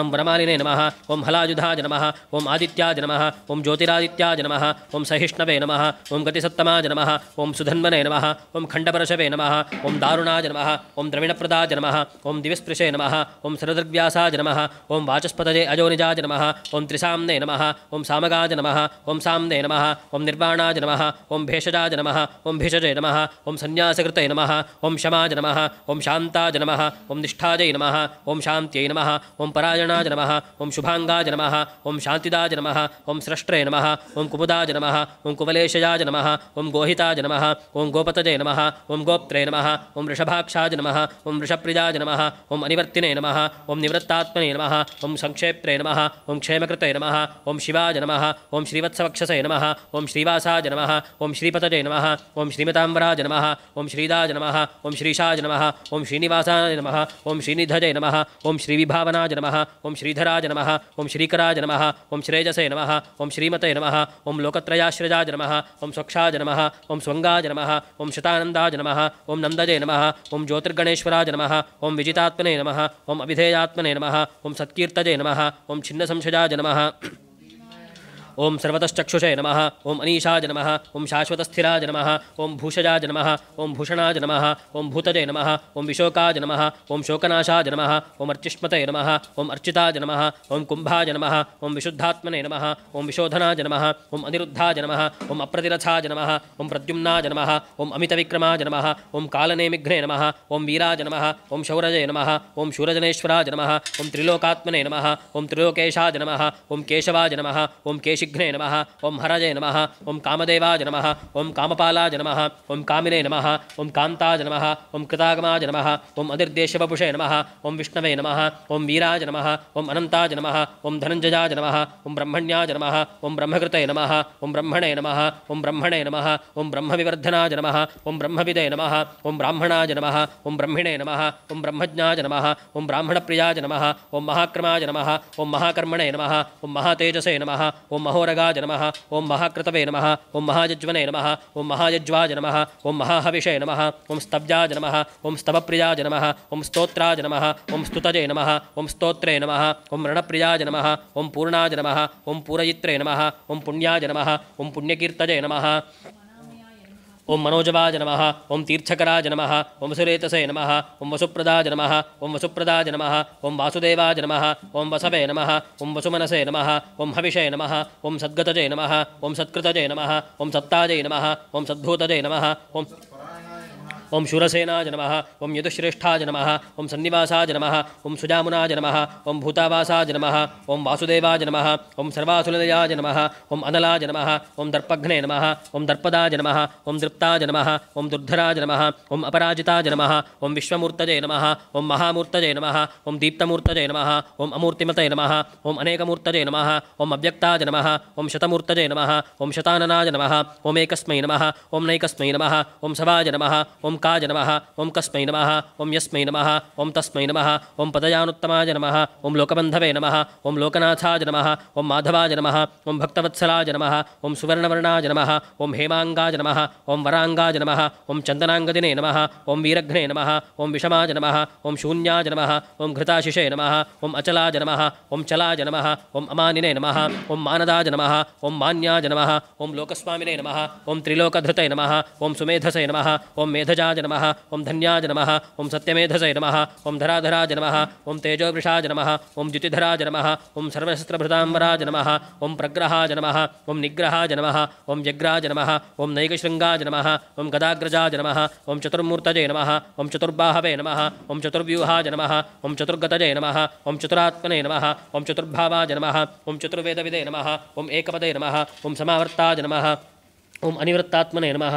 ॐ वरमालिने नम ओं हलायुधाय नमः ॐ आदित्याय नमः ॐ ज्योतिरादित्याय नमः ॐ सहिष्णवे नम ओं गतिसत्तमाय नमः ओं सुधन्वने नमः ॐ खण्डपरशवे नमः ॐ दारुणाय नमः ॐ द्रविणप्रदाय नमः ॐ दिविस्पृशे नमः ॐ सरदृग्व्यासाय नमः ॐ वाचस्पतये अजोनिजाय नमः ॐ त्रिसाम्ने नमः ॐ सामगाय नमः ॐ साम्ने नमः ॐ निर्वाणाय नमः ॐ भेषजाय नमः ॐ भिषजे नमः ॐ सन्न्यासकृते नमः ॐ शमाय नमः ॐ शान्ताय नमः ॐ निष्ठायै नमः ॐ शान्त्यै नमः ॐ परायणाय नमः ॐ शुभाङ्गाय नमः ॐ शान्तिदाय नमः ॐ स्रष्ट्रे नमः ॐ कुमुदाय नमः ॐ कुवलेशयाय नमः ॐ गोहिताय नमः ॐ गोपतजे नमः ॐ गोप्त्रे नमः ॐ वृषभाक्षाय नमः ॐ वृषप्रियाय नमः ॐ अनिवर्तिने नमः ॐ निवृत्तात्मने नमः ॐ संक्षेप्त्रे नमः ॐ क्षेमकृते नमः ॐ शिवाय नमः ॐ श्रीवत्सवक्षसे नमः ॐ श्रीवासाय नमः ॐ श्रीपतजे नमः ॐ श्रीमताम्बराज नमः ॐ श्रीदाय नमः ॐ श्रीशाय नमः ॐ श्रीनिवासाय नमः ॐ श्रीनिधजे नमः ॐ श्रीविभावनाय नमः ॐ श्रीधराज नमः ॐ श्रीकराज नमः ॐ श्रेजसे नमः ॐ श्रीमते नमः ॐ लोकत्रयाश्रजाय नमः ॐ स्वक्षाय नमः ॐ स्वङ्गाय नमः ॐ शतानन्दाय नमः ॐ नन्दजे नमः ॐ ज्योतिर्गणेश्वराय नमः ॐ विजितात्मने नमः ॐ अभिधेयात्मने नमः सत्कीर्तजे नमः ॐ छिन्नसंशजाय नमः ॐ सर्वतश्चक्षुषे नमः ॐ अनीशाय नमः ॐ शाश्वतस्थिराय नमः ॐ भूषजाय नमः ॐ भूषणाय नमः ॐ भूतजे नमः ॐ विशोकाय नमः ॐ शोकनाशाय नमः ॐ अर्चिष्मते नमः ॐ अर्चिताय नमः ॐ कुम्भाय नमः ॐ विशुद्धात्मने नमः ॐ विशोधनाय नमः ॐ अनिरुद्धाय नमः ॐ अप्रतिरथाय नमः ॐ प्रद्युम्नाय नमः ॐ अमितविक्रमाय नमः ॐ कालनेमिघ्ने नम ॐ वीराय नमः ॐ शौरजे नमः ॐ शूरजनेश्वराय नमः ॐ त्रिलोकात्मने नमः ॐ त्रिलोकेशाय नमः ॐ केशवाय नमः ॐ केशिघ्ने नमः ओं हरजे नमः ॐ कामदेवाय नमः ॐ कामपालाय नमः ॐ कामिने नमः ॐ कान्ताय नमः ॐ कृतागमाय नमः ॐ अनिर्देशवपुषे नमः ओं विष्णवे नमः ॐ वीराय नमः ओं अनन्ताय नमः ॐ धनञ्जयाय नमः ॐ ब्रह्मण्याय नमः ॐ ब्रह्मकृते नमः ॐ ब्रह्मणे नमः ओं ब्रह्मणे नमः ॐ ब्रह्मविवर्धनाय नमः ॐ ब्रह्मविदे नमः ॐ ब्राह्मणाय नमः ॐ ब्रह्मिणे नमः ॐ ब्रह्मज्ञाय नमः ॐ ब्राह्मणप्रियाय नमः ॐ महाक्रमाय नमः ॐ महाकर्मणे नमः ओं महातेजसे नमः ॐ महोरगाय नमः ओं महाकृतवे नमः ओं महायज्वने नमः ओं महायज्वाय नमः ओं महाहविषे नमः ओं स्तब्जाज नमः ओं स्तवप्रियाय नमः ओं स्त्रोत्राज नमः ओं स्तुतजे नमः ओं स्तोत्रे नमः ओं रणप्रियाय नमः ओं पूर्णाज नमः ओं पूरयित्रे नम ओं पुण्याज नमः ओं पुण्यकीर्तजे नमः ॐ मनोजवाज नम ओं तीर्थकराय नम ओं सुरेतसे नम ओं वसुप्रदाय नम ओं वसुप्रदाय नम ओं वासुदेवाज नम ओं वसवे नम ओं वसुमनसे नम ओं हविषे नम ओं सद्गतजे नम ओं सत्तजे नम ओं सत्ताजे नम ओं सद्भूतजे नम ॐ ॐ शूरसेनाय नमः ॐ यदुश्रेष्ठाय नमः ॐ सन्निवासाय नमः ॐ सुजामुनाय नमः ॐ भूतावासाय नमः ॐ वासुदेवाय नमः ॐ सर्वासुलदयाय नमः ॐ अनलाय नमः ॐ दर्पघ्ने नमः ॐ दर्पदाय नमः ॐ दृप्ताय नमः ॐ दुर्धराय नमः ॐ अपराजिताय नमः ॐ विश्वमूर्तजे नमः ॐ महामूर्तजे नमः ॐ दीप्तमूर्तजे नमः ॐ अमूर्तिमते नमः ॐ अनेकमूर्तजे नमः ॐ अव्यक्ताय नमः ॐ शतमूर्तजे नमः ॐ शताननाय नमः ॐ एकस्मै नमः ॐ नैकस्मै नमः ॐ सवाय नमः ॐ काज नमः ॐ कस्मै नमः ॐ यस्मै नमः ॐ तस्मै नमः ॐ पदयानुत्तमाय नमः ॐ लोकबन्धवे नमः ॐ लोकनाथाय नमः ओं माधवाय नमः ॐ भक्तवत्सलाय नमः ॐ सुवर्णवर्णाय नमः ॐ हेमाङ्गाय नमः ॐ वराङ्गाय नमः ॐ चन्दनाङ्गदिने नमः ॐ वीरघ्ने नम ओं विषमाय नमः ओं शून्याय नमः ॐ घृताशिषे नमः ॐ अचलाय नमः ॐ चलाय नम ओं अमानिने नमः ॐ मानदाय नमः ॐ मान्याय नमः ॐ लोकस्वामिने नमः ॐ त्रिलोकधृते नमः ॐ सुमेधसे नमः ॐ मेधजाय धर्मराज नमः ओं धन्याज नम ओं सत्यमेधसे नमः ओं धराधराज नमः ॐ तेजोवृषाज नमः ॐ द्युतिधराज नमः ओं सर्वशस्त्रभृताम्बराज नमः ओं प्रग्रहाज नमः ॐ निग्रहाज नमः ॐ व्यग्राज नमः ॐ नैकशृङ्गाज नमः ॐ गदाग्रजाज नमः ॐ चतुर्मूर्तजे नमः ॐ चतुर्बाहवे नमः ॐ चतुर्व्यूहाज नमः ॐ चतुर्गतजे नमः ॐ चतुरात्मने नमः ॐ चतुर्भावाज नमः ॐ चतुर्वेदविदे नमः ॐ एकपदे नमः ॐ समावर्ताज नमः ॐ अनिवृत्तात्मने नमः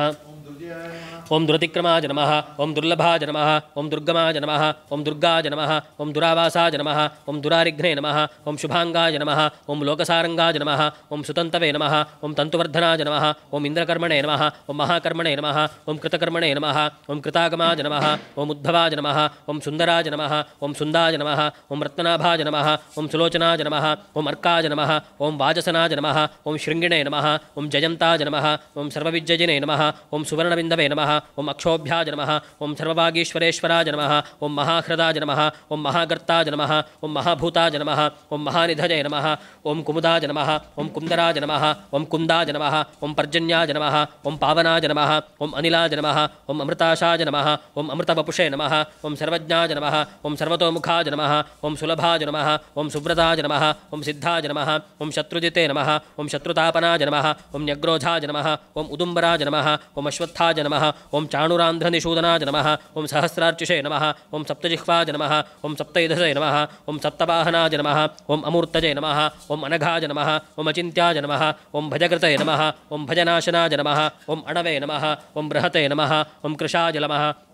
ॐ दुरतिक्रमाज नमः ॐ दुर्लभाज नमः ॐ दुर्गमाज नमः ॐ दुर्गाज नमः ॐ दुरावासाज नमः ॐ दुरारिघ्ने नम ॐ शुभाङ्गाज नमः ॐ लोकसारङ्गाज नमः ॐ सुतन्तवे नमः ॐ तन्तुवर्धनाज नमः ॐ इन्द्रकर्मणे नमः ॐ महाकर्मणे नम ॐ कृतकर्मणे नम ॐ कृतागमाज नमः ॐ उद्भवाज नमः ॐ सुन्दराज नमः ॐ सुन्दाज नमः ॐ रत्नाभाज नमः ॐ सुलोचनाज नमः ॐ अर्काज नमः ॐ वाजसनाज नमः ॐ शृङ्गिणे नमः ॐ जयन्ताज नमः ॐ सर्वविज्जजिने नमः ॐ सुवर्णबिन्दवे नमः ॐ अक्षोभ्याज नमः ॐ सर्वभागीश्वरेश्वराज नमः ॐ महाह्रदाज नमः ॐ महागर्ताज नमः ॐ महाभूताज नमः ॐ महानिधजे नमः ॐ कुमुदाज नमः ॐ कुन्दराज नमः ॐ कुन्दाज नमः ॐ पर्जन्याज नमः ॐ पावनाज नमः ॐ अनिलाज नमः ॐ अमृताशाज नमः ॐ अमृतवपुषे नमः ॐ सर्वज्ञाज नमः ॐ सर्वतोमुखाज नमः ॐ सुलभाज नमः ॐ सुव्रताज नमः ॐ सिद्धाज नमः ॐ शत्रुजिते नमः ॐ शत्रुतापनाज नमः ॐ न्यग्रोधाज नमः ॐ उदुम्बराज नमः ॐ अश्वत्थाज नमः ॐ चाणुरान्ध्रनिषूदनाज नम ओं सहस्रार्चिषे नम ओं सप्तजिह्वाज नम ओं सप्तैधसे नम ओं सप्तवाहनाज नम ओं अमूर्तजे नम ओं अनघाज नम ओं अचिंत्याज नम ओं भजकृते नम ओं भजनाशनाज नम ओं अणवे नम ओं बृहते नम ओं कृशाज नमः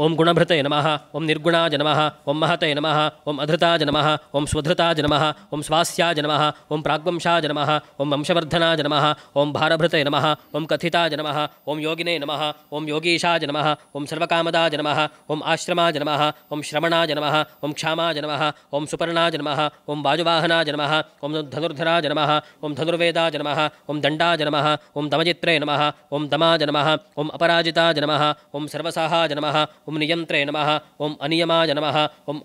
ॐ गुणभृते नम ओं निर्गुणाज नमः ओं महते नम ओं अधृताज नमः ॐ स्वधृताज नमः ॐ स्वास्याज नमः ॐ प्राग्वंशाज नमः ॐ वंशवर्धनाज नमः ॐ भारभृते नमः ॐ कथिताज नमः ॐ योगिने नम ओं योगीशाज नमः ॐ सर्वकामदाज नमः ओं आश्रमाज नमः ॐ श्रवणाज नमः ॐ क्षामाज नमः ॐ सुपर्णाज नमः ॐ वाजुवाहनाज नमः ॐ धनुर्धराज नमः ओं धनुर्वेदाज नमः ओं दण्डाज नमः ॐ दमजित्रे नमः ॐ दमाज नमः ॐ अपराजिताज नमः ॐ सर्वसाहाज नमः ॐ नियंत्रे नम ॐ अनियमाय नम ॐ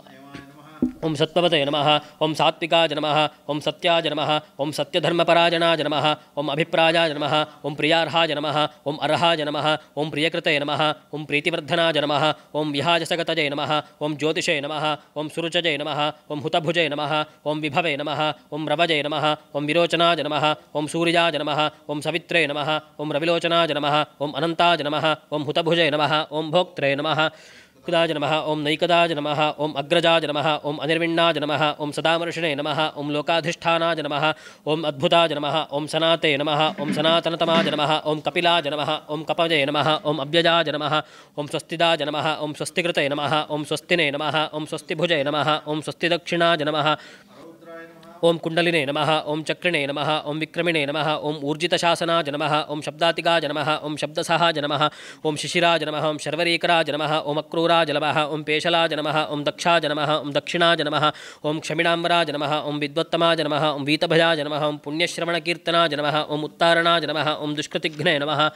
ॐ सत्त्ववते नमः ॐ सात्विकाज नमः ॐ सत्याज नमः ॐ सत्यधर्मपराजनाज नमः ॐ अभिप्राजाज नमः ॐ प्रियार्हाज नमः ॐ अर्हाज नमः ॐ प्रियकृते नमः ॐ प्रीतिवर्धनाज नमः ॐ विहाजसगतजे नमः ॐ ज्योतिषे नमः ॐ सुरुचजे नमः ॐ हुतभुजे नमः ॐ विभवे नमः ॐ रवजे नमः ॐ विरोचनाज नमः ॐ सूर्याज नमः ॐ सवित्रे नमः ॐ रविलोचनाज नमः ॐ अनन्ताज नमः ॐ हुतभुजे नमः ॐ भोक्त्रे नमः कुदाज नमः ओं नैकदाज नमः ओं अग्रजाज नमः ओं अनिर्विण्णाज नमः ओं सदामर्षिणे नमः ओं लोकाधिष्ठानाज नमः ओं अद्भुताज नमः ओं सनाते नम ओं सनातनतमाज नमः ओं कपिलाज नमः ओं कपजे नमः ओं अव्यजाज नमः ओं स्वस्तिदाज नमः ओं स्वस्तिकृते नमः ओं स्वस्तिने नम ओं स्वस्तिभुजे नम ओं स्वस्तिदक्षिणाज नमः ॐ कुंडलिने नम ओं चक्रिणे नम ओं विक्रमिणे नमः ॐ ऊर्जितशासनाज नमः ओं शब्दातिकाज नमः ओं शब्दसहाज नमः ॐ शिशिराज नमः ओं शर्वरीकराज नमः ॐ अक्रूराज नमः ओं पेशलाज नमः ॐ दक्षाज नमः ॐ दक्षिणाज नमः ॐ क्षमिणाम्बराज नमः ॐ विद्वत्तमाज नमः ॐ वीतभजाज नमः ॐ पुण्यश्रवणकीर्तनाज नमः ॐ उत्तारणाज नमः ॐ दुष्कृतिघ्ने नमः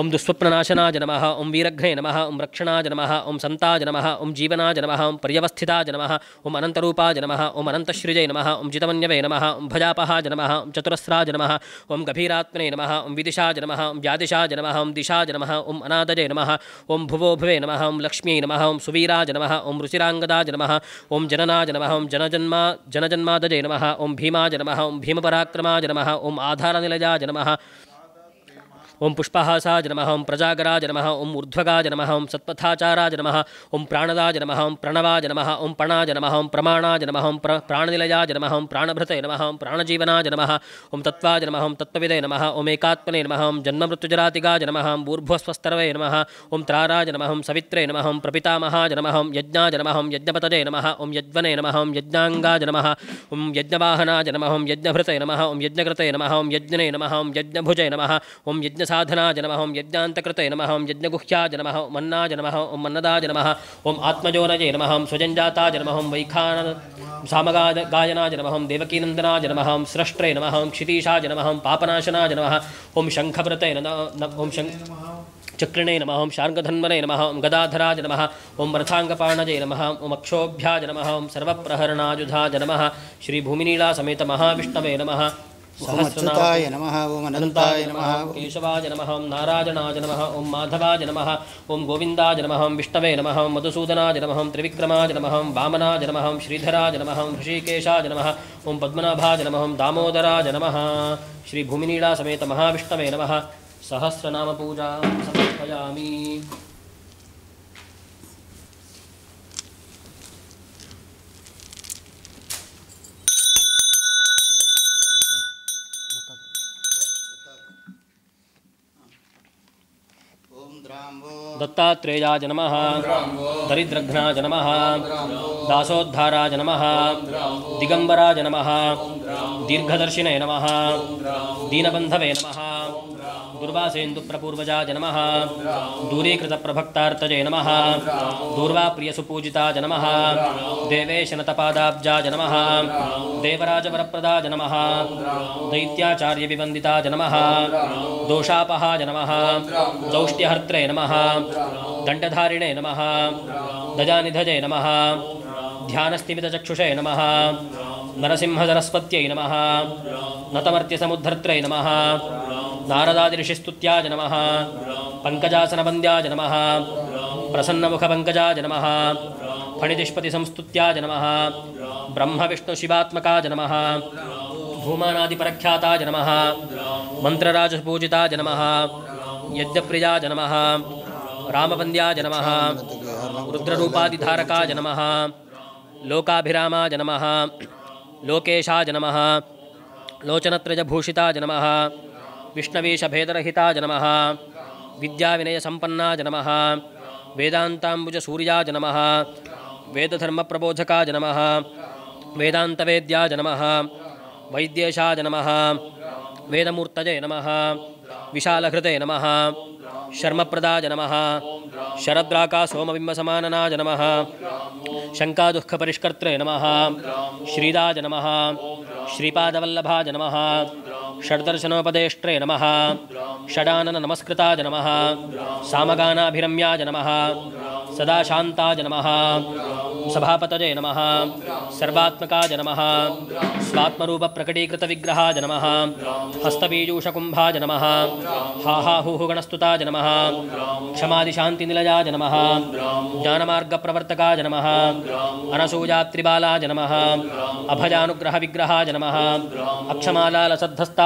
ॐ दुःस्वप्ननाशनाज नमः ॐ वीरघ्ने नमः ॐ रक्षणाज नमः ॐ सन्ताज नमः ॐ जीवनाज नमः ॐ पर्यवस्थिताज नमः ॐ अनन्तरूपाज नमः ॐ अनन्तश्रीजय नमः ॐ जितमन्यवे नमः ॐ भजापहाज नमः ॐ चतुरस्राज नमः ॐ गभीरात्मने नमः ॐ विदिशाज नमः ॐ व्यादिशाज नमः ॐ दिशाज नमः ॐ अनादजे नमः ॐ भुवो भुवे नम ॐ लक्ष्म्यै नम ॐ सुवीराज नमः ॐ रुचिराङ्गदाज नमः ॐ जननाज नमः ॐ जनजन्मा जनजन्मादजे नमः ॐ भीमाज नमः ॐ भीमपराक्रमाज नमः ॐ आधारनिलजाज नमः ॐ पुष्पहासाज नमः ॐ प्रजागराज नमः ॐ ऊर्ध्वगाज नमः ॐ सत्पथाचाराज नमः ॐ प्राणदाज नमः ॐ प्रणवाज नमः ॐ पणाज नमः ॐ प्रमाणाज नमः ॐ प्र प्राणनिलयाज नमः ॐ प्राणभृते नमः ॐ प्राणजीवनाज नमः ॐ तत्त्वाज नमः ॐ तत्त्वविदे नमः ॐ एकात्मने नमः ॐ जन्ममृत्युजरातिगाज नमः ॐ भूर्भुवस्वस्तरवे नमः ॐ त्राराज नमः ॐ सवित्रे नमः ॐ प्रपितामहाज नमः ॐ यज्ञाज नमः ॐ यज्ञपतजे नमः ॐ यज्वने नमः ॐ यज्ञाङ्गाज नमः ॐ यज्ञवाहनाज नमः ॐ यज्ञभृते नमः ॐ यज्ञकृते नमः ॐ यज्ञने नमः ॐ यज्ञभुजे नमः ॐ यज्ञसाधनाज नमः ॐ यज्ञान्तकृते नमः ॐ यज्ञगुह्याज नमः ॐ मन्नाज नमः ॐ मन्नदाज नमः ॐ आत्मजोनजे नमः ॐ स्वजञ्जाताज नमः ॐ वैखान सामगाज गायनाज नमः ॐ देवकीनन्दनाज नमः ॐ स्रष्ट्रे नमः ॐ क्षितीशाज नमः ॐ पापनाशनाज नमः ॐ शङ्खव्रते नमः ॐ शङ् चक्रिणे नमः ॐ शार्ङ्गधन्वने नमः ॐ गदाधराज नमः ॐ रथाङ्गपाणजे नमः ॐ अक्षोभ्याज नमः ॐ सर्वप्रहरणाजुधाज नमः श्रीभूमिनीलासमेत महाविष्णवे नमः समच्युताय नमः ओम अनंताय नमः ओम केशवाय नमः ओम नारायणाय नमः ओम माधवाय नमः ओम गोविन्दाय नमः ओम विष्णवे नमः ओम मधुसूदनाय नमः ओम त्रिविक्रमाय नमः ओम वामनाय नमः ओम श्रीधराय नमः ओम ऋषिकेशाय नमः ओम पद्मनाभाय नमः ओम दामोदराय नमः श्री भूमिनीला समेत महाविष्णवे नमः सहस्रनाम पूजा समर्पयामि दत्तात्रेयाज नम दरिद्रघ्नाज नम दासोद्धाराज नम दिगंबराज नम दीर्घदर्शिने नम। दीनबंधवे नम। दुर्वासेन्दुप्रपूर्वजाय नमः दूरीकृतप्रभक्तार्तये नमः। दूर्वाप्रियसुपूजिताय नमः देवेशनतपादाब्जाय नमः देवराजवरप्रदाय नमः दैत्याचार्यविवन्दिताय नमः दोषापहाय नमः दौष्ट्यहर्त्रे नमः। दण्डधारिणे नमः। दजानिधजे नमः। ध्यानस्तिमितचक्षुषे नमः। नरसिंहसरस्वत्यै नमः। नतमर्त्यसमुद्धर्त्रै नमः। नारदादिऋषिस्तुत्याय नमः। पङ्कजासनवन्द्याय नमः। प्रसन्नमुखपङ्कजाय नमः। फणितिष्पतिसंस्तुत्याय नमः। ब्रह्मविष्णुशिवात्मकाय नमः। भूमानादिपरख्याताय नमः। मन्त्रराजपूजिताय नमः। यज्ञप्रियाय नमः। रामवन्द्याय नमः। रुद्ररूपादिधारकाय नमः। लोकाभिरामाय नमः। लोकेशाय नमः। लोचनत्रयभूषिताय नमः। विष्णवीशभेदरहिताय नमः। विद्याविनयसम्पन्नाय नमः। वेदान्ताम्बुजसूर्याय नमः। वेदधर्मप्रबोधकाय नमः। वेदान्तवेद्याय नमः। वैद्येशाय नमः। वेदमूर्तये नमः। विशालहृदे नमः। शर्मप्रदाय नमः। शरद्राकासोमबिम्बसमाननाय नमः। शङ्कादुःखपरिष्कर्त्रे नमः। श्रीदाय नमः। श्रीपादवल्लभाय नमः। षड्दर्शनोपदेष्ट्रे नमः। षडानननमस्कृताय नमः। सामगानाभिरम्याय नमः। सदा शान्ताय नमः। सभापतये नमः। सर्वात्मकाय नमः। स्वात्मरूपप्रकटीकृतविग्रहाय नमः। हस्तबीजूषकुम्भाय नमः। हाहाहुहुगणस्तुताय नमः। क्षमादिशान्तिनिलयाय नमः। ज्ञानमार्गप्रवर्तकाय नमः। अनसूयात्रिबालाय नमः। अभयानुग्रहविग्रहाय नमः। अक्षमालालसद्धस्ताय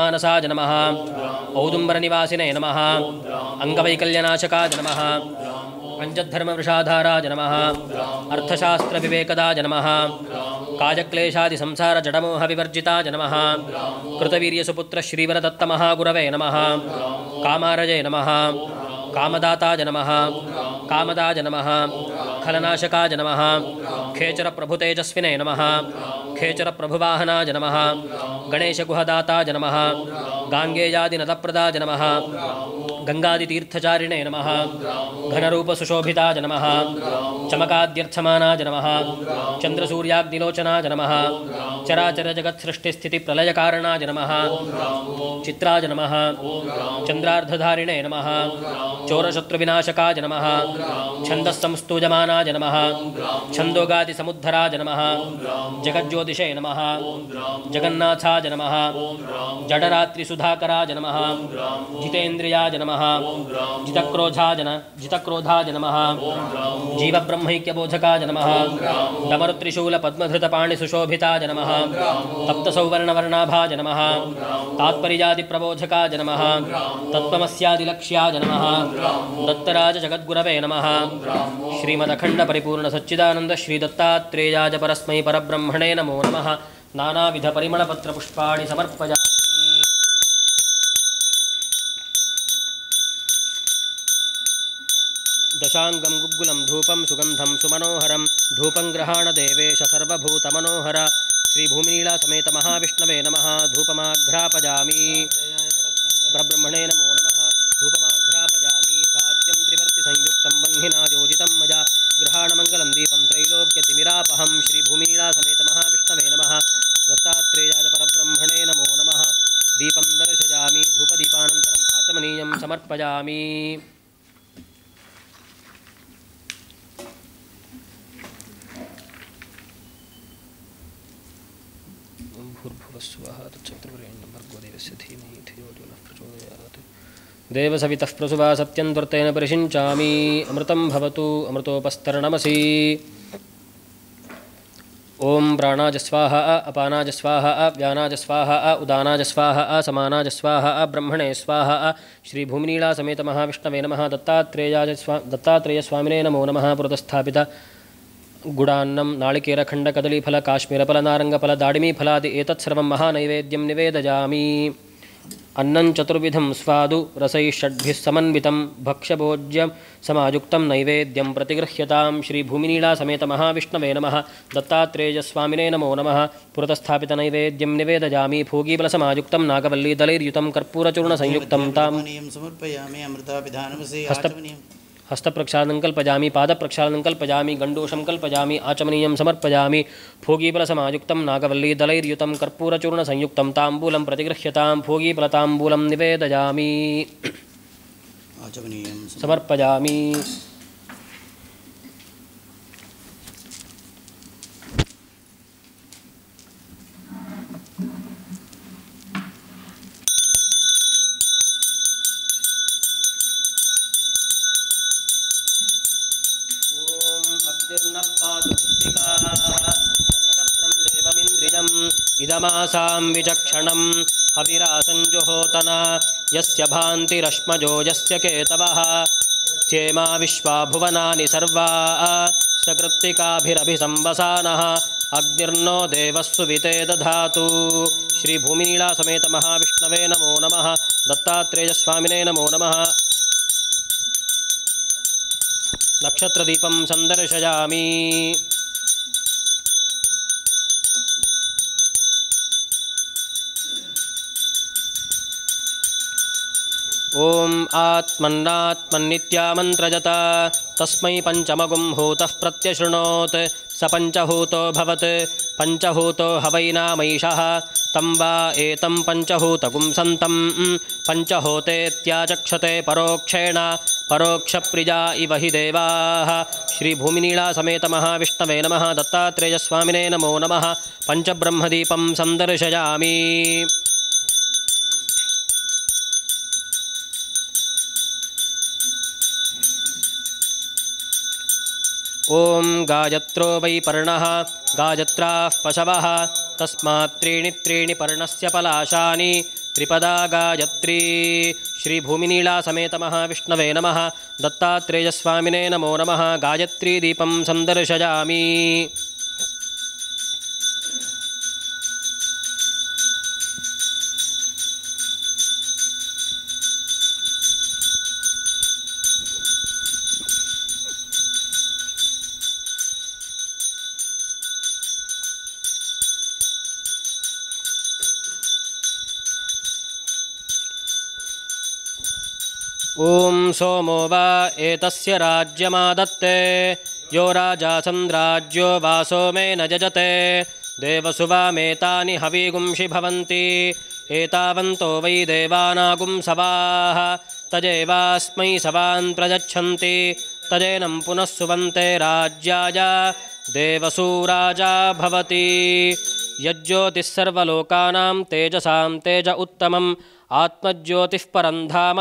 मानसा जन्म औदुम्बरनिवासिने नमः अङ्गवैकल्यनाशका जनमः पञ्चधर्मपुरुषाधारा जनमः अर्थशास्त्रविवेकदा जनमः कायक्लेशादिसंसारजडमोहविवर्जिता जनमः कृतवीर्यसुपुत्रश्रीवरदत्तमहागुरवे नमः कामारजे नमः कामदाताय नमः कामदाय नमः खलनाशकाय नमः खेचरप्रभुतेजस्विने नमः। खेचरप्रभुवाहनाय नमः गणेशगुहदाताय नमः गाङ्गेयादिनदप्रदाय नमः गङ्गादितीर्थचारिणे नमः। घनरूपसुशोभिताय नमः चमकाद्यर्थमानाय नमः चन्द्रसूर्याग्निलोचनाय नमः चराचरजगत्सृष्टिस्थितिप्रलयकारणाय नमः चित्राय नमः चन्द्रार्धधारिणे नमः। चोरशत्रुविनाशकाय नमः। छन्दस्संस्तूयमानाय नमः। छन्दोगादिसमुद्धराय नमः। जगज्योतिषे नमः। जगन्नाथाय नमः। जडरात्रिसुधाकराय नमः। जितेन्द्रियाय नमः। न जितक्रोधाय नमः। जीवब्रह्मैक्यबोधकाय नमः। डमरुत्रिशूलपद्मधृतपाणिसुशोभिताय नमः। तप्तसौवर्णवर्णाभाय नमः। तात्पर्यादिप्रबोधकाय नमः। तत्त्वमस्यादिलक्ष्याय नमः। दत्तराजजगद्गुरवे नमः। श्रीमदखण्डपरिपूर्णसच्चिदानन्दश्रीदत्तात्रेयाय परस्मै परब्रह्मणे नमो नमः। नानाविधपरिमलपत्रपुष्पाणि समर्पयामि। दशाङ्गं गुग्गुलं धूपं सुगन्धं सुमनोहरं। धूपं ग्रहाण देवेश सर्वभूतमनोहर। महाविष्णवे नमः। धूपमाघ्रापजामि। परब्रह्मणे नमो नमः। धूपमाघ्रापजामि साज्यं त्रिवर्तिसंयुक्तं बह्निना योजितं मया गृहाणमङ्गलं दीपं त्रैलोक्यतिमिरापहं श्रीभूमिनीलासमेत महाविष्णवे नम। दत्तात्रेयाय परब्रह्मणे नमो नम। दीपं दर्शयामि, धूपदीपानन्तरम् आचमनीयं समर्पयामि ॐ भूर्भुवस्वः तच्चक्रवरेण्यं भर्गो देवस्य धीमहि धियो यो नः प्रचोदयात् देवसवितः प्रसुवा सत्यन्वर्तेन परिषिञ्चामि अमृतं भवतु, अमृतोपस्तरणमसि। ॐ प्राणाजस्वाहा, अपानाजस्वाहा, व्यानाजस्वाहा, उदानाजस्वाहा, समानाजस्वाहा ब्रह्मणे स्वाहा श्रीभूमिनीलासमेत महाविष्णवे नमः। दत्तात्रेयाय स्वा दत्तात्रेयस्वामिने नमो नमः। पुरतस्थापित गुडान्नं नाळिकेरखण्डकदलीफल काश्मीरफल, नारङ्गफल, दाडिमीफलादि, एतत्सर्वं महानैवेद्यं निवेदयामि। अन्नं चतुर्विधं स्वादु रसैः षड्भिः समन्वितं भक्ष्यभोज्यं समायुक्तं नैवेद्यं प्रतिगृह्यतां श्रीभूमिनीलासमेत महाविष्णवे नमः दत्तात्रेयस्वामिने नमो नमः पुरतस्थापितनैवेद्यं निवेदयामि भोगीबलसमायुक्तं नागवल्लीदलैर्युतं कर्पूरचूर्णसंयुक्तं तां समर्पयामि अमृताभिधानमसि हस्त- आचमनीयं प्रक्षालन कल्पयामि गंडोषम कल्पयामि आचमनीय कल्पयामि आचमनीयं समर्पयामि नागवल्ली दलैर्युत कर्पूरचूर्ण संयुक्त प्रतिगृह्यतां प्रतिगृह्यता निवेदयामि। निवेदयामी समर्पयामि विचक्षणं। हविरासञ्जुहोतन यस्य भान्तिरश्मजो यस्य केतवः। क्षेमा विश्वा भुवनानि सर्वा। सकृत्तिकाभिरभिसंवसानः। अग्निर्नो देवस्सु विते दधातु। महाविष्णवे नमो नमः। दत्तात्रेयस्वामिने नमो नमः। नक्षत्रदीपं सन्दर्शयामि ॐ आत्मन्नात्मन्नित्यामन्त्रजत। तस्मै पञ्चमगुं हूतः प्रत्यशृणोत्। स पञ्चहूतोऽभवत् पञ्चहूतो हवैनामैषः तं वा एतं पञ्चहूतगुं सन्तं पञ्चहोतेत्याचक्षते परोक्षेण। परोक्षप्रिया इव हि देवाः। श्रीभूमिनीलासमेत महाविष्णवे नमः। दत्तात्रेयस्वामिने नमो नमः। पञ्चब्रह्मदीपं सन्दर्शयामि ॐ गायत्रो वै पर्णः गायत्राः पशवः तस्मात् त्रीणि त्रीणि पर्णस्य पलाशानि। त्रिपदा गायत्री श्रीभूमिनीलासमेत महाविष्णवे नमः। दत्तात्रेयस्वामिने नमो नमः। गायत्रीदीपं सन्दर्शयामि ॐ सोमो वा एतस्य राज्यमादत्ते। यो राजासन्द्राज्यो वा सोमेन यजते। देवसुवामेतानि हवीगुंषि भवन्ति। एतावन्तो वै देवानागुं सवाः। तजेवास्मै सवान् प्रयच्छन्ति। तजेनं पुनः सुवन्ते राज्याय। देवसूराजा भवति। यज्ज्योतिः सर्वलोकानां तेजसां तेज उत्तमम् आत्मज्योतिः परं धाम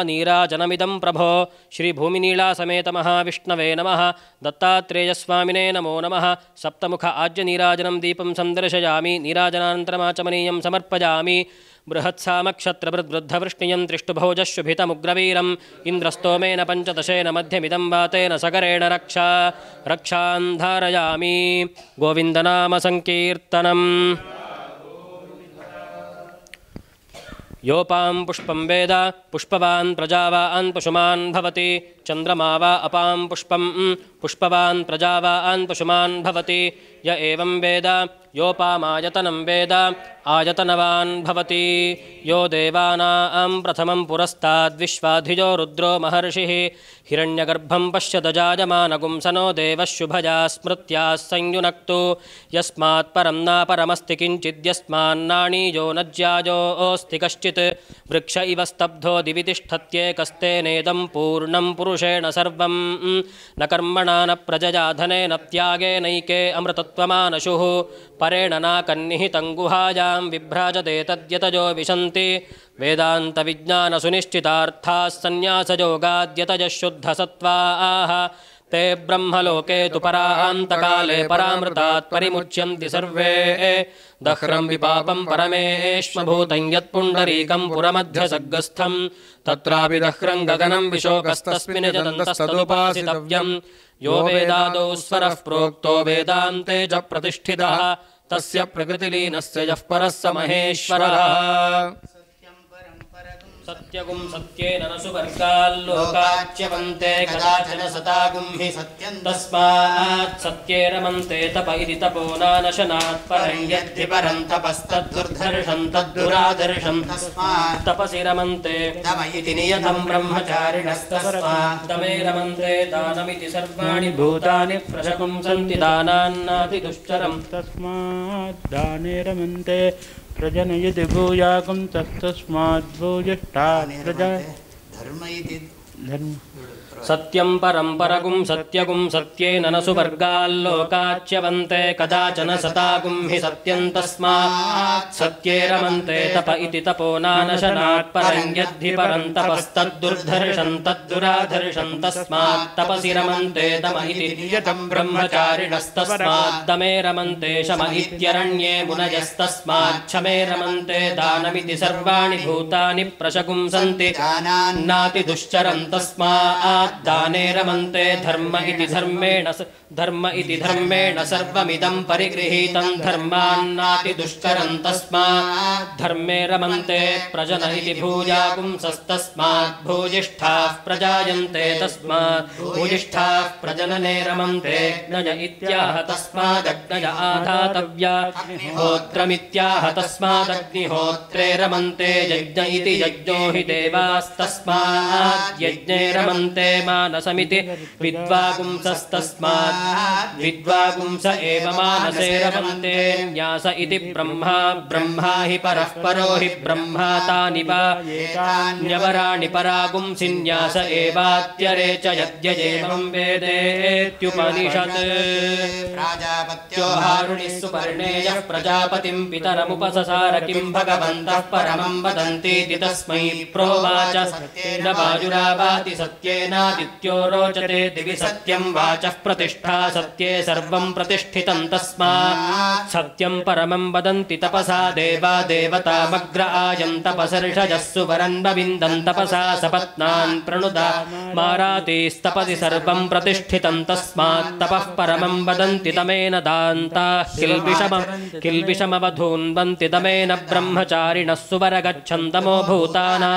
प्रभो श्रीभूमिनीलासमेत महाविष्णवे नमः। दत्तात्रेयस्वामिने नमो नमः। सप्तमुख आज्यनीराजनं दीपं सन्दर्शयामि। नीराजनानन्तरमाचमनीयं समर्पयामि। बृहत्सामक्षत्रवृद्वृद्धवृष्णियं त्रिष्टुभोजशुभितमुग्रवीरम्। इन्द्रस्तोमेन पञ्चदशेन मध्यमिदं वातेन सगरेण रक्षा। रक्षां धारयामि गोविन्दनामसङ्कीर्तनम्। योपां पुष्पं वेद, पुष्पवान् प्रजावान् पशुमान् भवति। चन्द्रमा वा अपां पुष्पं पुष्पवान् प्रजावान् पशुमान् भवति। य एवं वेद योपामायतनं वेद, आयतनवान् भवति। यो देवानां प्रथमं पुरस्ताद्विश्वाधिजो रुद्रो महर्षिः। हिरण्यगर्भं पश्यत जायमानगुंसनो देवः शुभजा स्मृत्याः संयुनक्तु। यस्मात् परं नापरमस्ति किञ्चिद्यस्मान्नाणीयो न ज्यायोऽस्ति कश्चित्। वृक्ष इव स्तब्धो दिवि तिष्ठत्येकस्तेनेदं पूर्णं पुरुषेण सर्वं न कर्मणा न प्रजया धनेन त्यागेनैके अमृतत्वमानशुः। परेण नाकन्निहितं गुहायां विभ्राजते तद्यतजो विशन्ति वेदान्तविज्ञानसुनिश्चितार्थाः शुद्धसत्त्वाः ते ब्रह्मलोके तु परान्तकाले परामृतात् परिमुच्यन्ति सर्वे। दह्रं विपापं परमेष्मभूतं यत्पुण्डरीकं पुरमध्यसग्गस्थं तत्रापि दह्रं गगनं विशोकस्तस्मिन् यो वेदादौ स्वरः प्रोक्तो वेदान्ते च प्रतिष्ठितः। तस्य प्रकृतिलीनस्य यः परः स महेश्वरः सत्यगुं सत्येन न सुवर्गाल्लोकाच्यवन्ते कदाचन सतागुं हि तस्मात् सत्ये रमन्ते तप इति तपो नानशनात् परं यद्धि परं तपस्तद्दुर्धर्षं तद्दुरादर्शं तस्मात् तपसि रमन्ते तम इति नियतं ब्रह्मचारिणस्तस्मात् तमे रमन्ते दानमिति सर्वाणि भूतानि प्रशकुं सन्ति दानान्नातिदुश्चरम् तस्मात् दाने रमन्ते प्रजनयति भूयाकं तस्तस्माद्भूयिष्ठात् प्रजा धर्म इति धर्म सत्यं परं परगुं सत्यगुं सत्येन न सुवर्गाल्लोकाच्यवन्ते कदाचन सतागुं हि सत्यं तस्मात्। सत्ये रमन्ते तप इति तपो नानशनात्। परं यद्धि परं तपस्तद्दुर्धर्षं तद्दुराधर्षं तस्मात्। तपसि रमन्ते तम इति। नियतं ब्रह्मचारिणस्तस्मात्। दमे रमन्ते शम इत्यरण्ये मुनयस्तस्मात्। क्षमे रमन्ते दानमिति सर्वाणि भूतानि प्रशकुं सन्ति नाति दुश्चरं तस्मात्। दाने रमन्ते धर्म इति धर्मेण धर्म इति धर्मेण सर्वमिदं परिगृहीतं धर्मान्नाति दुष्करं तस्मात् धर्मे रमन्ते प्रजन इति भूयापुंसस्तस्मात्। भूयिष्ठाः प्रजायन्ते तस्मात्। भूयिष्ठाः प्रजनने रमन्ते ज्ञय इत्याह तस्मादग्नय आधातव्या। अग्निहोत्रमित्याह तस्मादग्निहोत्रे रमन्ते यज्ञ इति यज्ञो हि देवास्तस्मात्। यज्ञे रमन्ते मानसमिति विद्वापुंसस्तस्मात् विद्वापुंस एव मानसे रमन्ते। न्यास इति ब्रह्मा ब्रह्मा हि परः परो हि ब्रह्मा तानि वा। न्यवराणि परागुंसि न्यास एवात्यरे च यद्यजेवं वेदेत्युपनिषत्। प्राजापत्यो हारुणिः सुपर्णेयः प्रजापतिं पितरमुपससार किं भगवन्तः परमं वदन्तीति तस्मै प्रोवाच सत्येन वाजुरावाति दित्यो रोचते दिवि सत्यम् वाचः प्रतिष्ठा सत्ये सर्वम् प्रतिष्ठितम् तस्मात् सत्यम् परमम् वदन्ति तपसा देवा देवतामग्र आयम् तपसर्षजः सुवरन्वविन्दम् तपसा सपत्नान् प्रणुदा। मारातीस्तपति सर्वम् प्रतिष्ठितम् तस्मात् तपः परमम् वदन्ति तमेन दान्ताः। किल्बिषम किल्बिषमवधून्वन्ति तमेन ब्रह्मचारिणः सुवरगच्छन्तमो भूताना।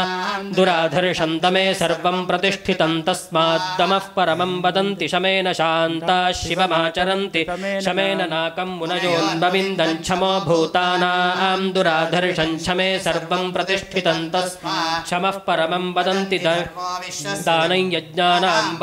दुराधर्षन्तमे सर्वम् प्रतिष्ठितम् तस्मा। तस्माद्दमः परमं वदन्ति, शमेन शान्ता शिवमाचरन्ति, शमेन नाकं मुनयोन्वविन्दन् क्षमो भूतानां दुराधर्षं क्षमे सर्वं प्रतिष्ठितं तस्मात् परमं वदन्ति दानं यज्ञानां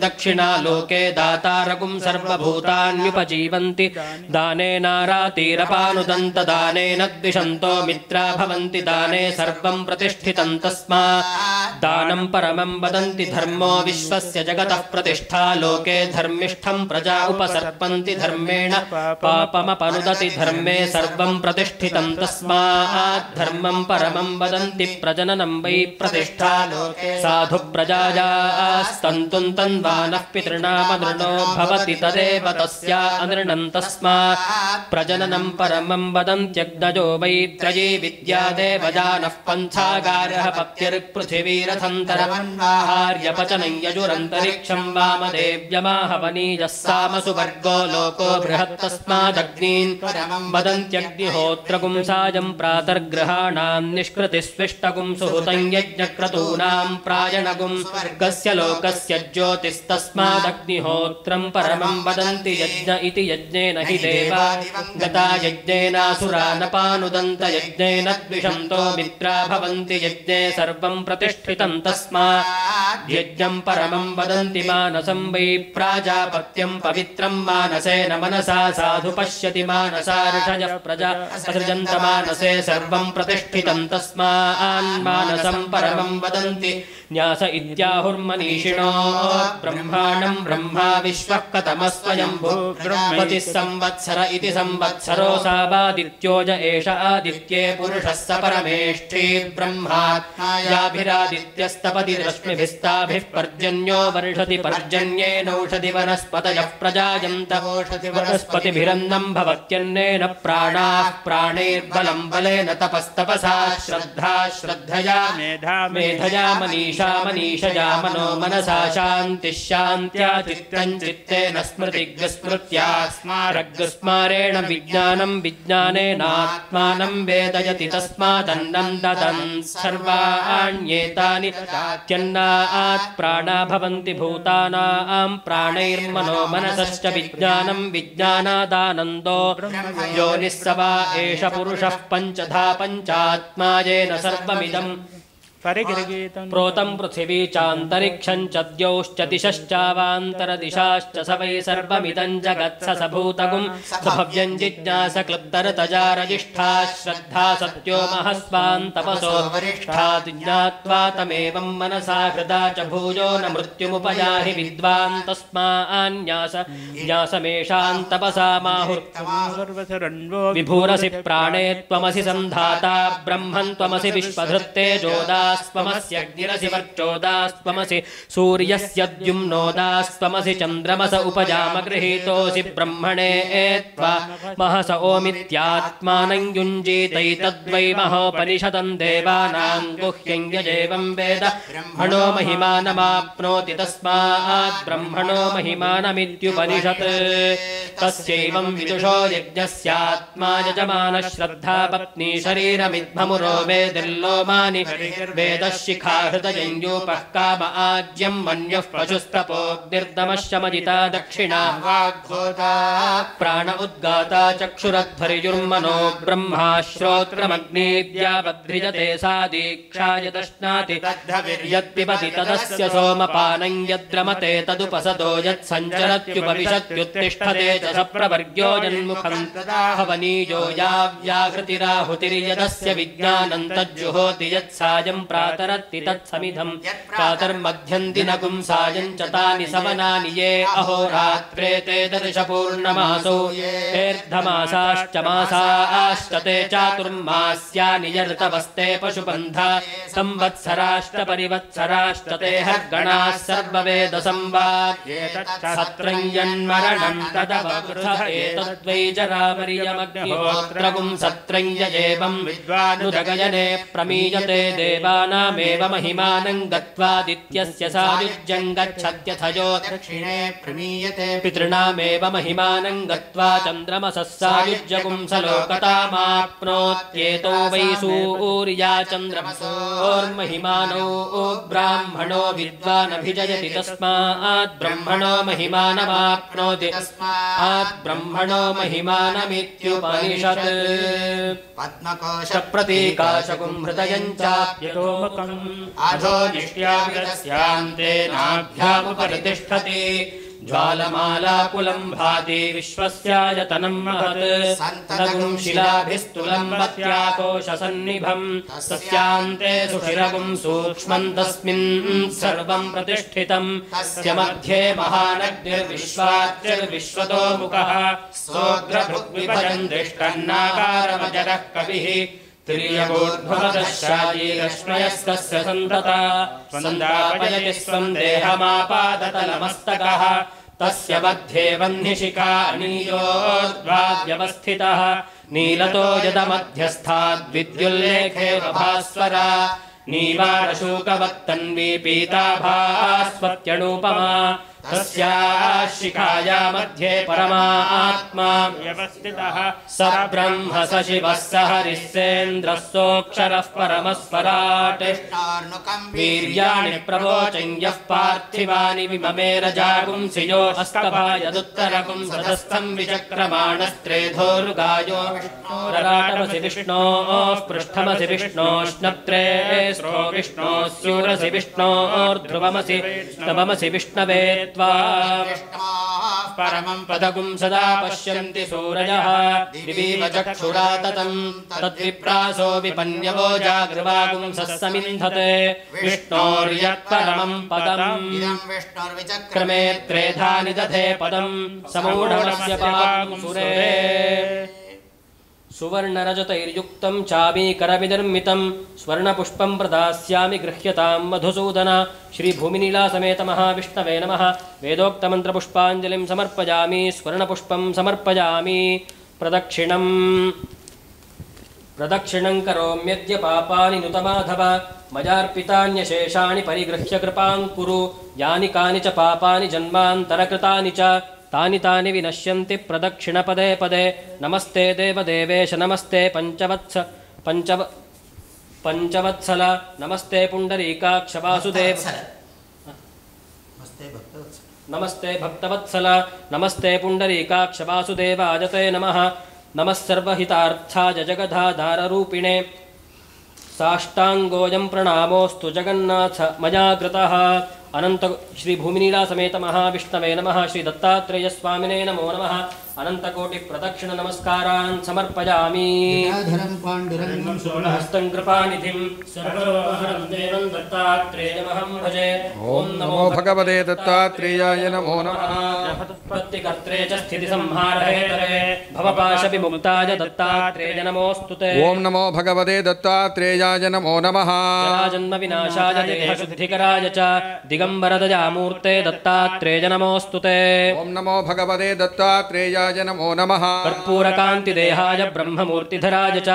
दक्षिणा लोके दातारकुं सर्वभूतान्युपजीवन्ति। दानेनारातिरपानुदन्तदानेन द्विषन्तो मित्रा भवन्ति, दाने सर्वं प्रतिष्ठितं तस्मात्। दानं परमं वदन्ति, धर्मो विश्वस्य जगतः प्रतिष्ठा लोके धर्मिष्ठं प्रजा उपसर्पन्ति धर्मेण पापमपनुदति धर्मे सर्वं प्रतिष्ठितं तस्मात् धर्मं परमं वदन्ति प्रजननं वै प्रतिष्ठा लोके साधु प्रजायास्तन्तुं तन्वानः पितॄणामनृणो भवति तदेव तस्या अनृणं तस्मात् प्रजननं परमं वदन्त्यग्नजो वै त्रयी विद्या देवजानः पन्थागारः पत्युर्पृथिवी यजुरन्तरिक्षं वामदेव्यमाहवनीयः सामसुवर्गो लोको बृहत्तस्मादग्नीन् वदन्त्यग्निहोत्रगुं सायं प्रातर्ग्रहाणां निष्कृतिस्विष्टगुं सुहृतं यज्ञक्रतूनां प्रायणगुं स्वर्गस्य लोकस्य ज्योतिस्तस्मादग्निहोत्रं परमं वदन्ति यज्ञ इति यज्ञेन हि देवा गता यज्ञेनासुरा न पानुदन्त यज्ञेन द्विषन्तो मित्रा भवन्ति यज्ञे सर्वं प्रतिष्ठितं तस्मात् परमम् वदन्ति मानसम् वै प्राजापत्यम् पवित्रम् मानसेन मनसा साधु पश्यति मानसा मानसे सर्वम् प्रतिष्ठितम् तस्मान्मानसम् परमम् वदन्ति न्यास इत्याहुर्मनीषिणो ब्रह्माणं ब्रह्मा विश्वः कतमस्वयम्भू ब्रह्मति संवत्सर इति संवत्सरो सावादित्योज एष आदित्ये पुरुषः स परमेष्ठी ब्रह्मात्मायाभिरादित्यस्तपति रश्मिभिस्ताभिः पर्जन्यो वर्षति पर्जन्येनौषधि वनस्पतयः प्रजायन्त वनस्पतिभिरन्नं भवत्यन्नेन प्राणाः प्राणैर्बलं बलेन तपस्तपसा श्रद्धा श्रद्धया मेधा मेधया मनीषा मनीषया मनो मनसा शान्तिः शान्त्या स्मृतिग्स्मृत्या स्मारग्स्मारेण विज्ञानं विज्ञानेनात्मानं वेदयति तस्मादन्नं ददन् सर्वाण्येतानि ददात्यन्नात् प्राणा भवन्ति भूतानां प्राणैर्मनो मनसश्च विज्ञानं विज्ञानादानन्दो योनिः स वा एष पुरुषः पञ्चधा पञ्चात्मा येन सर्वमिदम् प्रोतं पृथिवी चान्तरिक्षं च द्यौश्च दिशश्चावान्तरदिशाश्च स वै सर्वमिदं जगत्स स भूतगुं सभव्यं जिज्ञास क्लुप्तरतजारजिष्ठा श्रद्धा सत्यो महस्वान्तपसो वरिष्ठात् ज्ञात्वा तमेवं मनसा हृदा च भूयो न मृत्युमुपयाहि विद्वान् तस्मान्यास ज्ञासमेषान्तपसा माहुर्तमा सर्वसरण्वो विभूरसि प्राणे त्वमसि सन्धाता ब्रह्मन् त्वमसि विश्वधृत्तेजोदास्त्वमस्यग्निरसि वर्चोदास्त्वमसि सूर्यस्य द्युम्नोदास्त्वमसि चन्द्रमस उपजामगृहीतोऽसि ब्रह्मणे त्वा महस ओमित्यात्मानं युञ्जीतैतद्वै महोपनिषदं देवानां गुह्यं यजेवं वेद। ब्रह्मणो महिमानमाप्नोति तस्मात् ब्रह्मणो महिमानमित्युपनिषत्। तस्यैवं विदुषो यज्ञस्यात्मा यजमानः श्रद्धा पत्नी शरीरमिद्ममुरो वेदिर्लोमानि िखा हृतज्योपः काम आज्यं मन्यः पशुस्तपोग्निर्दमश्रमजिता दक्षिणा। वाग्भूता प्राण उद्गाता चक्षुरध्वर्युर्मनो ब्रह्माश्रोत्रमग्नेद्यापृजते सा दीक्षा यदश्नाति दीक्षायतश्चिपति तदस्य सोमपानम् यद्रमते तदुपसतो यत्सञ्चरत्युपविशत्युत्तिष्ठते च सप्रवर्ग्यो जन्मुखम्। हवनीयो या व्याहृतिराहुतिर्यदस्य विज्ञानम् तज्जुहोति यत्सायम् प्रातरत्ति तत्समिधम्। समिधम् प्रातर्मध्यन्ति नगुम् तानि समनानि ये। अहोरात्रे ते दर्शपूर्णमासौ। एर्धमासाश्च मासाश्च ते चातुर्मास्यानि यर्तवस्ते पशुपन्धा संवत्सराश्च परिवत्सराश्च ते हर्गणाः सर्ववेदसंवाद्येतत्सत्रम् यन्मरणम् तदवृथ एतद्वै जरामर्यमग्निहोत्रगुम् सत्रञ्ज एवम् जगजने प्रमीयते देवा। देवानामेव महिमानं गत्वादित्यस्य सायुज्यं गच्छत्यथयो दक्षिणे प्रमीयते पितॄणामेव महिमानं गत्वा चन्द्रमसः सायुज्यगुं सलोकतामाप्नोत्येतो वै सूर्या चन्द्रमसोर्महिमानो ब्राह्मणो विद्वानभिजयति तस्मात् ब्रह्मणो महिमानमाप्नोति तस्मात् ब्रह्मणो महिमानमित्युपनिषत्। पद्मकोशप्रतीकाशकुं हृदयं तिष्ठति ज्वालमालाकुलम् भाति विश्वस्यायतनम् शिलाभिस्तुलम् रातोषसन्निभम् तस्यान्ते सुषिरगुम् सूक्ष्मम् तस्मिन् सर्वम् प्रतिष्ठितम्। तस्य मध्ये विश्वाद्य विश्वतोमुखः सोग्रन् दिष्कन्नाकारमजरः कविः। तिर्यगोद्भवदशायीरश्मयस्तस्य सन्तता। सन्दापयति स्वं देहमापादतलमस्तकः तस्य मध्ये वह्निशिखा अनीयोर्द्वाद्यवस्थितः नीलतो यदमध्यस्थाद्विद्युल्लेखे भास्वरा। नीवारशूकवत्तन्वी पीताभास्वत्यणूपमा तस्याः शिखाया मध्ये परमात्मा। व्यवस्थितः। स ब्रह्म स शिवः स हरिः सेन्द्रः सोऽक्षरः परमस्वराट्। वीर्याणि प्रवोचं यः पार्थिवानि विममेर जागुंसि यो अस्तभायदुत्तरकुं सदस्थं विचक्रमाणस्त्रेधोर्गायो। विष्णोरराटमसि विष्णोः पृष्ठमसि विष्णोष्णत्रे विष्णोः स्यूरसि विष्णोर्ध्रुवमसि स्तवमसि विष्णवे पदगुं सदा पश्यन्ति सूरयः दिवीव चक्षुरा ततम् तद्विप्रासो विपन्यवो जागृवागुंसः समिन्धते विष्णोर्यत्परमम् पदम्। क्रमे त्रेधा निदधे पदम्। समूढमस्य पांसुरे सुवर्णरजतैर्युक्तं चामीकरविनिर्मितं स्वर्णपुष्पं प्रदास्यामि गृह्यतां मधुसूदन। श्रीभूमिनीलासमेत महाविष्णवे नमः। वेदोक्तमन्त्रपुष्पाञ्जलिं समर्पयामि, स्वर्णपुष्पं समर्पयामि। प्रदक्षिणम्। प्रदक्षिणं करोम्यद्य पापानि नुतमाधव। मयार्पितान्यशेषाणि परिगृह्य कृपां कुरु। यानि कानि च पापानि जन्मान्तरकृतानि च। तानि तानि विनश्यन्ति प्रदक्षिणपदे पदे। नमस्ते देवदेवेश नमस्ते पञ्चवत्स पञ्चव पञ्चवत्सल नमस्ते पुण्डरीकाक्ष वासुदेव। नमस्ते भक्तवत्सल। नमस्ते भक्तवत्सल नमस्ते पुण्डरीकाक्ष वासुदेवाय ते नमः। नमः सर्वहितार्थाय जगधाधाररूपिणे। साष्टाङ्गोऽयं प्रणामोऽस्तु जगन्नाथ मया कृतः अनन्त श्रीभूमिनीलासमेत महाविष्णवे नमः श्रीदत्तात्रेयस्वामिने नमो नमः। अनन्तकोटिप्रदक्षिणनमस्कारान् समर्पयामि। गदाधरं पाण्डुरङ्गं हस्तं कृपानिधिं सर्वरोपहरं देवं दत्तात्रेयमहं भजे। ॐ नमो भगवते दत्तात्रेयाय नमो नमः। च स्थितिसंहारहेतरे भवपाशविमुक्ताय दत्तात्रेय नमोऽस्तु ते। ॐ नमो भगवते दत्तात्रेयाय नमो नमः। जन्मविनाशाय देहशुद्धिकराय च दिगम्बरदयामूर्ते दत्तात्रेय नमोऽस्तु ते। ॐ नमो भगवते दत्तात्रेयाय नमो। नमः कर्पूरकान्तिदेहाय ब्रह्ममूर्तिधराय च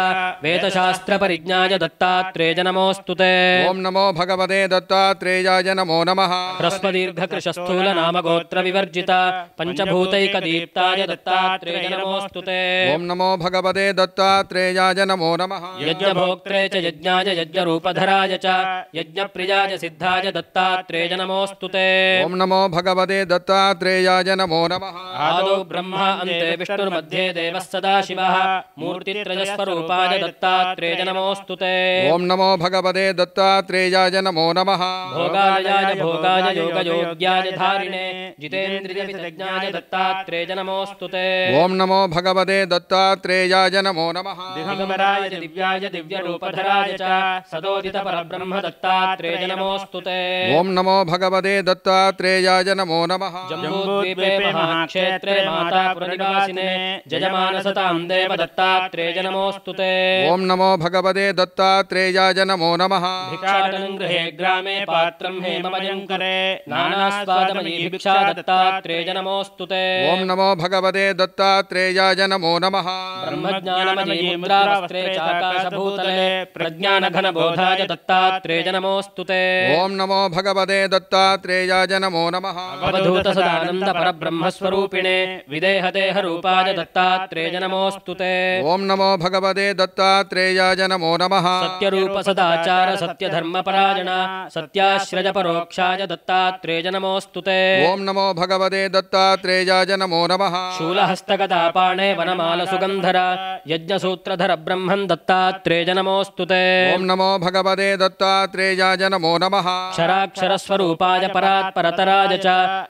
वेदशास्त्रपरिज्ञाय दत्तात्रेय नमोऽस्तु ते। ॐ नमो भगवते दत्तात्रेयाय नमो नमः। ह्रस्वदीर्घकृशस्थूलनामगोत्रविवर्जिता पञ्चभूतैकदीप्ताय दत्तात्रेय नमोऽस्तु ते। ॐ नमो भगवते दत्तात्रेयाय नमो नमः। यज्ञभोक्त्रे च यज्ञाय यज्ञरूपधराय च यज्ञप्रियाय सिद्धाय दत्तात्रेय नमोऽस्तु ते। ॐ नमो भगवते दत्तात्रेयाय नमो नमः। आदौ ब्रह्मा अन्ते विष्णुर्मध्ये देवः सदाशिवः मूर्तित्रयस्वरूपाय दत्तात्रेय नमोऽस्तु ते। ॐ नमो भगवते दत्तात्रेयाय नमो नमः। भोगालयाय भोगाय योगयोग्याय धारिणे जितेन्द्रियवितज्ञाय दत्तात्रेय नमोऽस्तु ते। ॐ नमो भगवते दत्तात्रेयाय नमो नमः। दिगम्बराय दिव्याय दिव्यरूपधराय च सदोदितपरब्रह्म दत्तात्रेय नमोऽस्तु ते। ॐ नमो भगवते दत्तात्रेयाय नमो नमः। जम्बूद्वीपे महाक्षेत्रे मातापुरनिवासिने जयमानसतां देव दत्तात्रेय नमोऽस्तु ते। ॐ नमो भगवते दत्तात्रेयाय नमो नमः। भिक्षाटनं गृहे ग्रामे पात्रं नानास्वादमयी भिक्षा दत्तात्रेय नमोऽस्तु ते। ॐ नमो भगवते दत्तात्रेयाय नमो नमः। ब्रह्मज्ञानमयी मुद्रावस्त्रे चाकाशभूतले प्रज्ञानघनबोधाय दत्तात्रेय नमोऽस्तु ते। ॐ नमो भगवते दत्तात्रेयाय नमो नमः। अवधूतसदानन्द परब्रह्मस्वरूपिणे विदेहदेहरूपाय दत्तात्रेय नमोऽस्तु ते। ॐ नमो भगवते दत्तात्रेयाय नमो नमः। सत्यरूप सदाचार सत्यधर्मपरायण सत्याश्रयपरोक्षाय दत्तात्रेय नमोऽस्तु ते। ॐ नमो भगवते दत्तात्रेयाय नमो नमः। शूलहस्तगदापाणे वनमालसुगन्धर यज्ञसूत्रधर ब्रह्मन् दत्तात्रेय नमोऽस्तु ते। ॐ नमो भगवते दत्तात्रेयाय नमो नमः। क्षराक्षरस्वरूपाय परात्परतराय च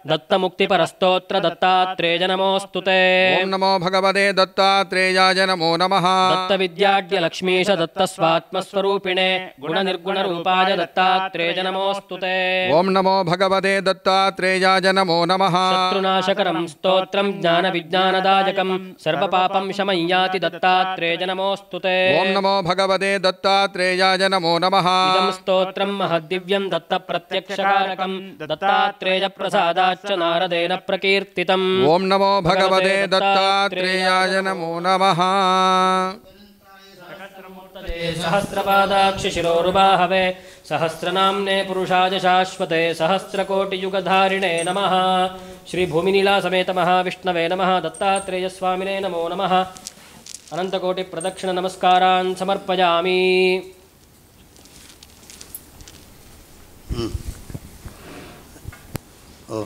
दत्तमुक्तिपरस्तोत्र दत्तात्रेय नमोऽस्तु ते। ॐ नमो भगवते दत्तात्रेयाय नमो नमः। दत्तविद्याढ्यलक्ष्मीश दत्तस्वात्मस्वरूपिणे गुणनिर्गुणरूपाय दत्तात्रेय नमोऽस्तु ते ॐ नमो भगवते दत्तात्रेयाय नमो नमः। शत्रुनाशकरं स्तोत्रं ज्ञानविज्ञानदायकं सर्वपापं शमं याति दत्तात्रेय नमोऽस्तु ते ॐ नमो भगवते दत्तात्रेयाय नमो नमः। इदं स्तोत्रं महद्दिव्यं दत्तप्रत्यक्षकारकं दत्तात्रेयप्रसादाच्च नारदेन प्रकीर्तितम्। ॐ नमो भगवते श्रीमते दत्तात्रेयाय नमो नमः सहस्रपादाक्षिशिरोरुबाहवे सहस्रनाम्ने पुरुषाय शाश्वते सहस्रकोटियुगधारिणे नमः। श्रीभूमिनीलासमेतमहाविष्णवे नमः दत्तात्रेयस्वामिने नमो नमः। अनन्तकोटिप्रदक्षिणनमस्कारान् समर्पयामि। ओ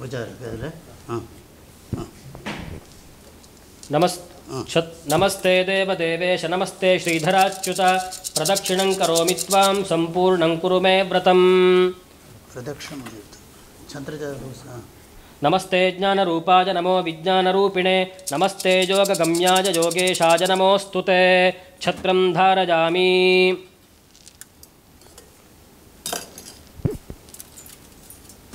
विचार कर रहे हाँ। नमस् नमस्ते देवदेवेश, नमस्ते श्रीधराच्युत। प्रदक्षिण करोमि त्वां, सम्पूर्णं कुरु मे व्रतम्। नमस्ते ज्ञानरूपाय नमो विज्ञानरूपिणे, नमस्ते योगगम्याय योगेशाय नमोऽस्तु ते। छत्रं धारयामि।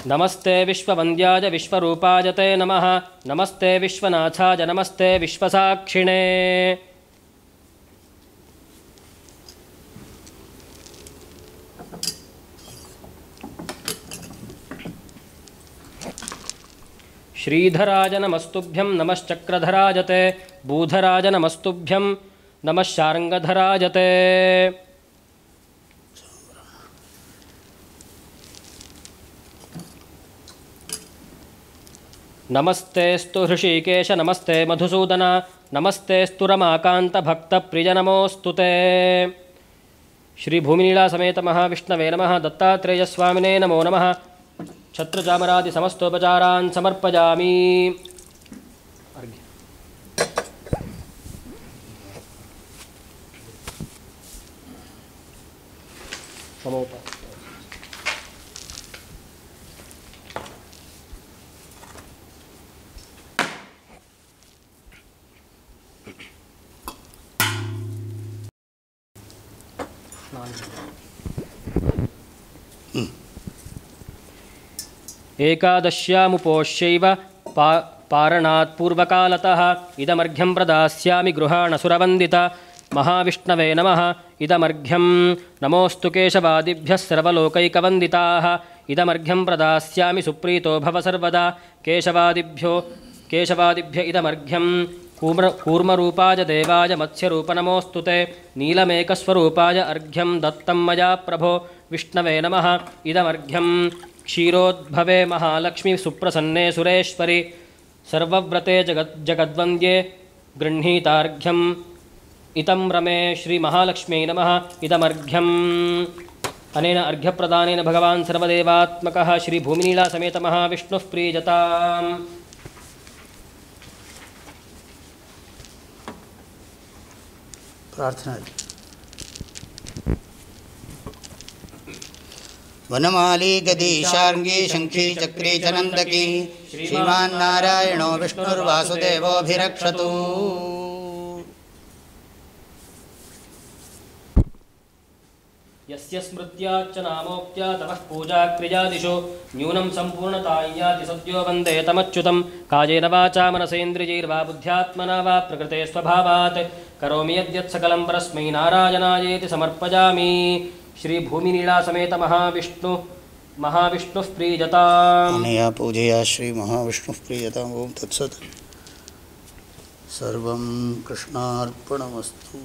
नमस्ते विश्ववन्द्याय विश्वरूपाय ते नमः। नमस्ते विश्वनाथाय, नमस्ते विश्वसाक्षिणे। श्रीधराय नमस्तुभ्यं नमश्चक्रधराय ते भूधराय नमस्तुभ्यं नमः शार्ङ्गधराय ते नमस्तेऽस्तु हृषीकेश, नमस्ते मधुसूदन नमस्तेऽस्तु रमाकान्तभक्तप्रिय नमोऽस्तु ते। श्रीभूमिनीलासमेत महाविष्णवे नमः, दत्तात्रेयस्वामिने नमो नमः। छत्रचामरादिसमस्तोपचारान् समर्पयामि। समोप। एकादश्यामुपोष्यैव पा पारणात् पूर्वकालतः इदमर्घ्यं प्रदास्यामि गृहाणसुरवन्दित महाविष्णवे नमः। इदमर्घ्यं। नमोऽस्तु केशवादिभ्यः सर्वलोकैकवन्दिताः। इदमर्घ्यं प्रदास्यामि सुप्रीतो भव सर्वदा। केशवादिभ्यो, केशवादिभ्य इदमर्घ्यं। कूर्म कूर्मरूपाय देवाय मत्स्यरूपनमोऽस्तु ते। नीलमेकस्वरूपाय अर्घ्यं दत्तं मया प्रभो। विष्णवे नमः। इदमर्घ्यं क्षीरोद्भवे महालक्ष्मी सुप्रसन्ने सुरेश्वरि, सर्वव्रते जगद्, जगद्वन्द्ये गृह्णीतार्घ्यम्। इतं रमे श्रीमहालक्ष्म्यै नमः। इदमर्घ्यम्। अनेन अर्घ्यप्रदानेन भगवान् सर्वदेवात्मकः श्रीभूमिनीलासमेतमहाविष्णुः प्रीयताम् प्रार्थना वनमाली गदी शार्ङ्गी शङ्खी चक्री च नन्दकी। श्रीमान्नारायणो विष्णुर्वासुदेवोऽभिरक्षतु। यस्य स्मृत्याच्च नामोक्त्या पूजाक्रियादिषु, न्यूनं सम्पूर्णताय्याति सद्यो वंदे तमच्युतं कायेन वाचा मनसेन्द्रियैर्वा बुद्ध्यात्मना वा प्रकृते स्वभावात्। करोमि यद्यत् सकलं परस्मै नारायणायेति समर्पयामि श्री भूमि नीला समेत महाविष्णु महाविष्णुः प्रीयतामनया पूजया श्री महाविष्णु प्रियता ओम तत्सत। सर्व कृष्णार्पणमस्तु।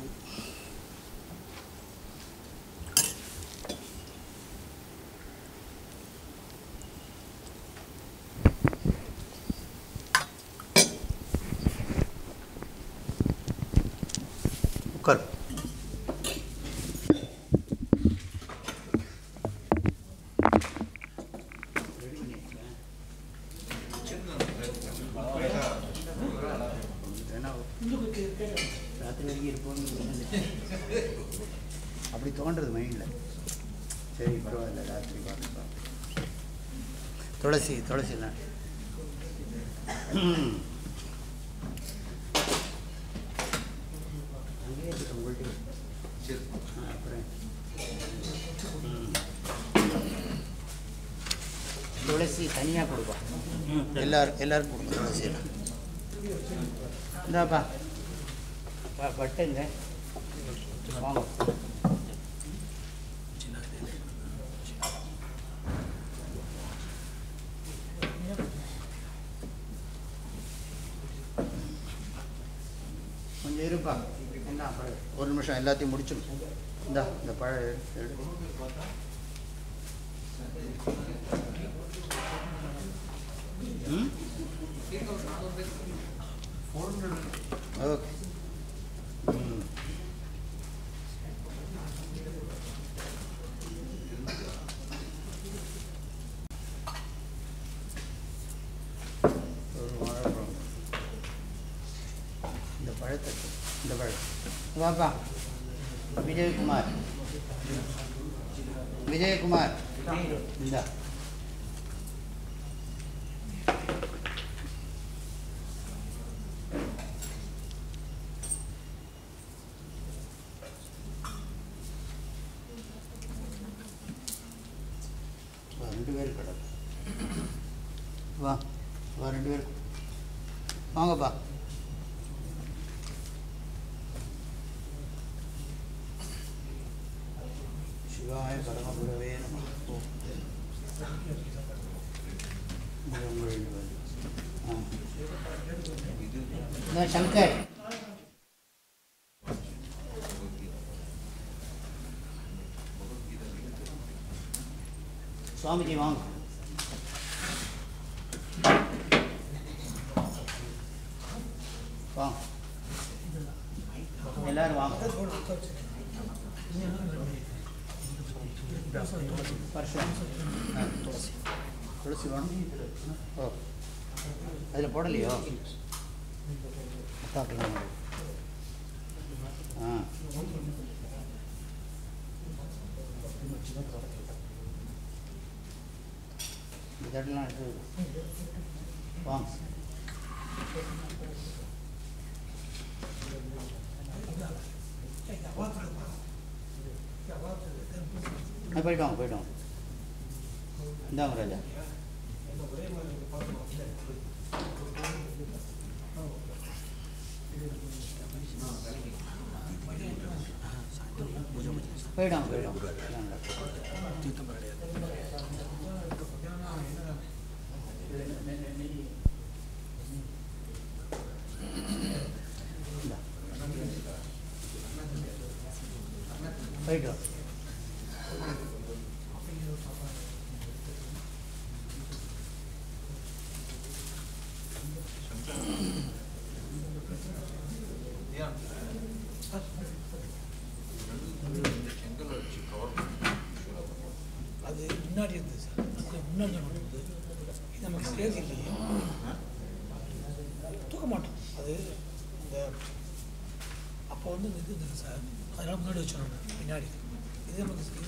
कर பண்ணுறது மைண்டில் சரி பரவாயில்ல ராத்திரி பார்க்கலாம் துளசி துளசிலாம் துளசி தனியாக கொடுப்போம் எல்லாரும் எல்லாருக்கும் கொடுப்போம் துளசியெல்லாம் இந்தாப்பா. பட்டுங்க. வாங்க. நிமிஷம் எல்லாத்தையும் முடிச்சிடும் இந்தா இந்த பழ ஓகே. 前みんな。சங்கர் சுவாமிஜி வாங்க வாங்க எல்லாரும் வாங்க துளசி வாங்க ஓ அதில் போடலையோ பார்க்கலாம் ஆ. இதெல்லாம் எடுத்து வாங்க. போயிட்டோம் போயிட்டோம் இந்தாங்க ராஜா.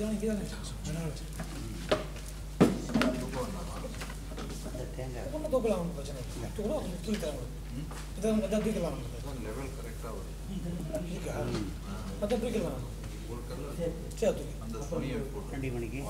左左左ここラウンドじゃない。ところは聞いたの。だからだってラウンド。レベルコレクター。いいか。またブリックラウンド。చేయాలి అండి మనకి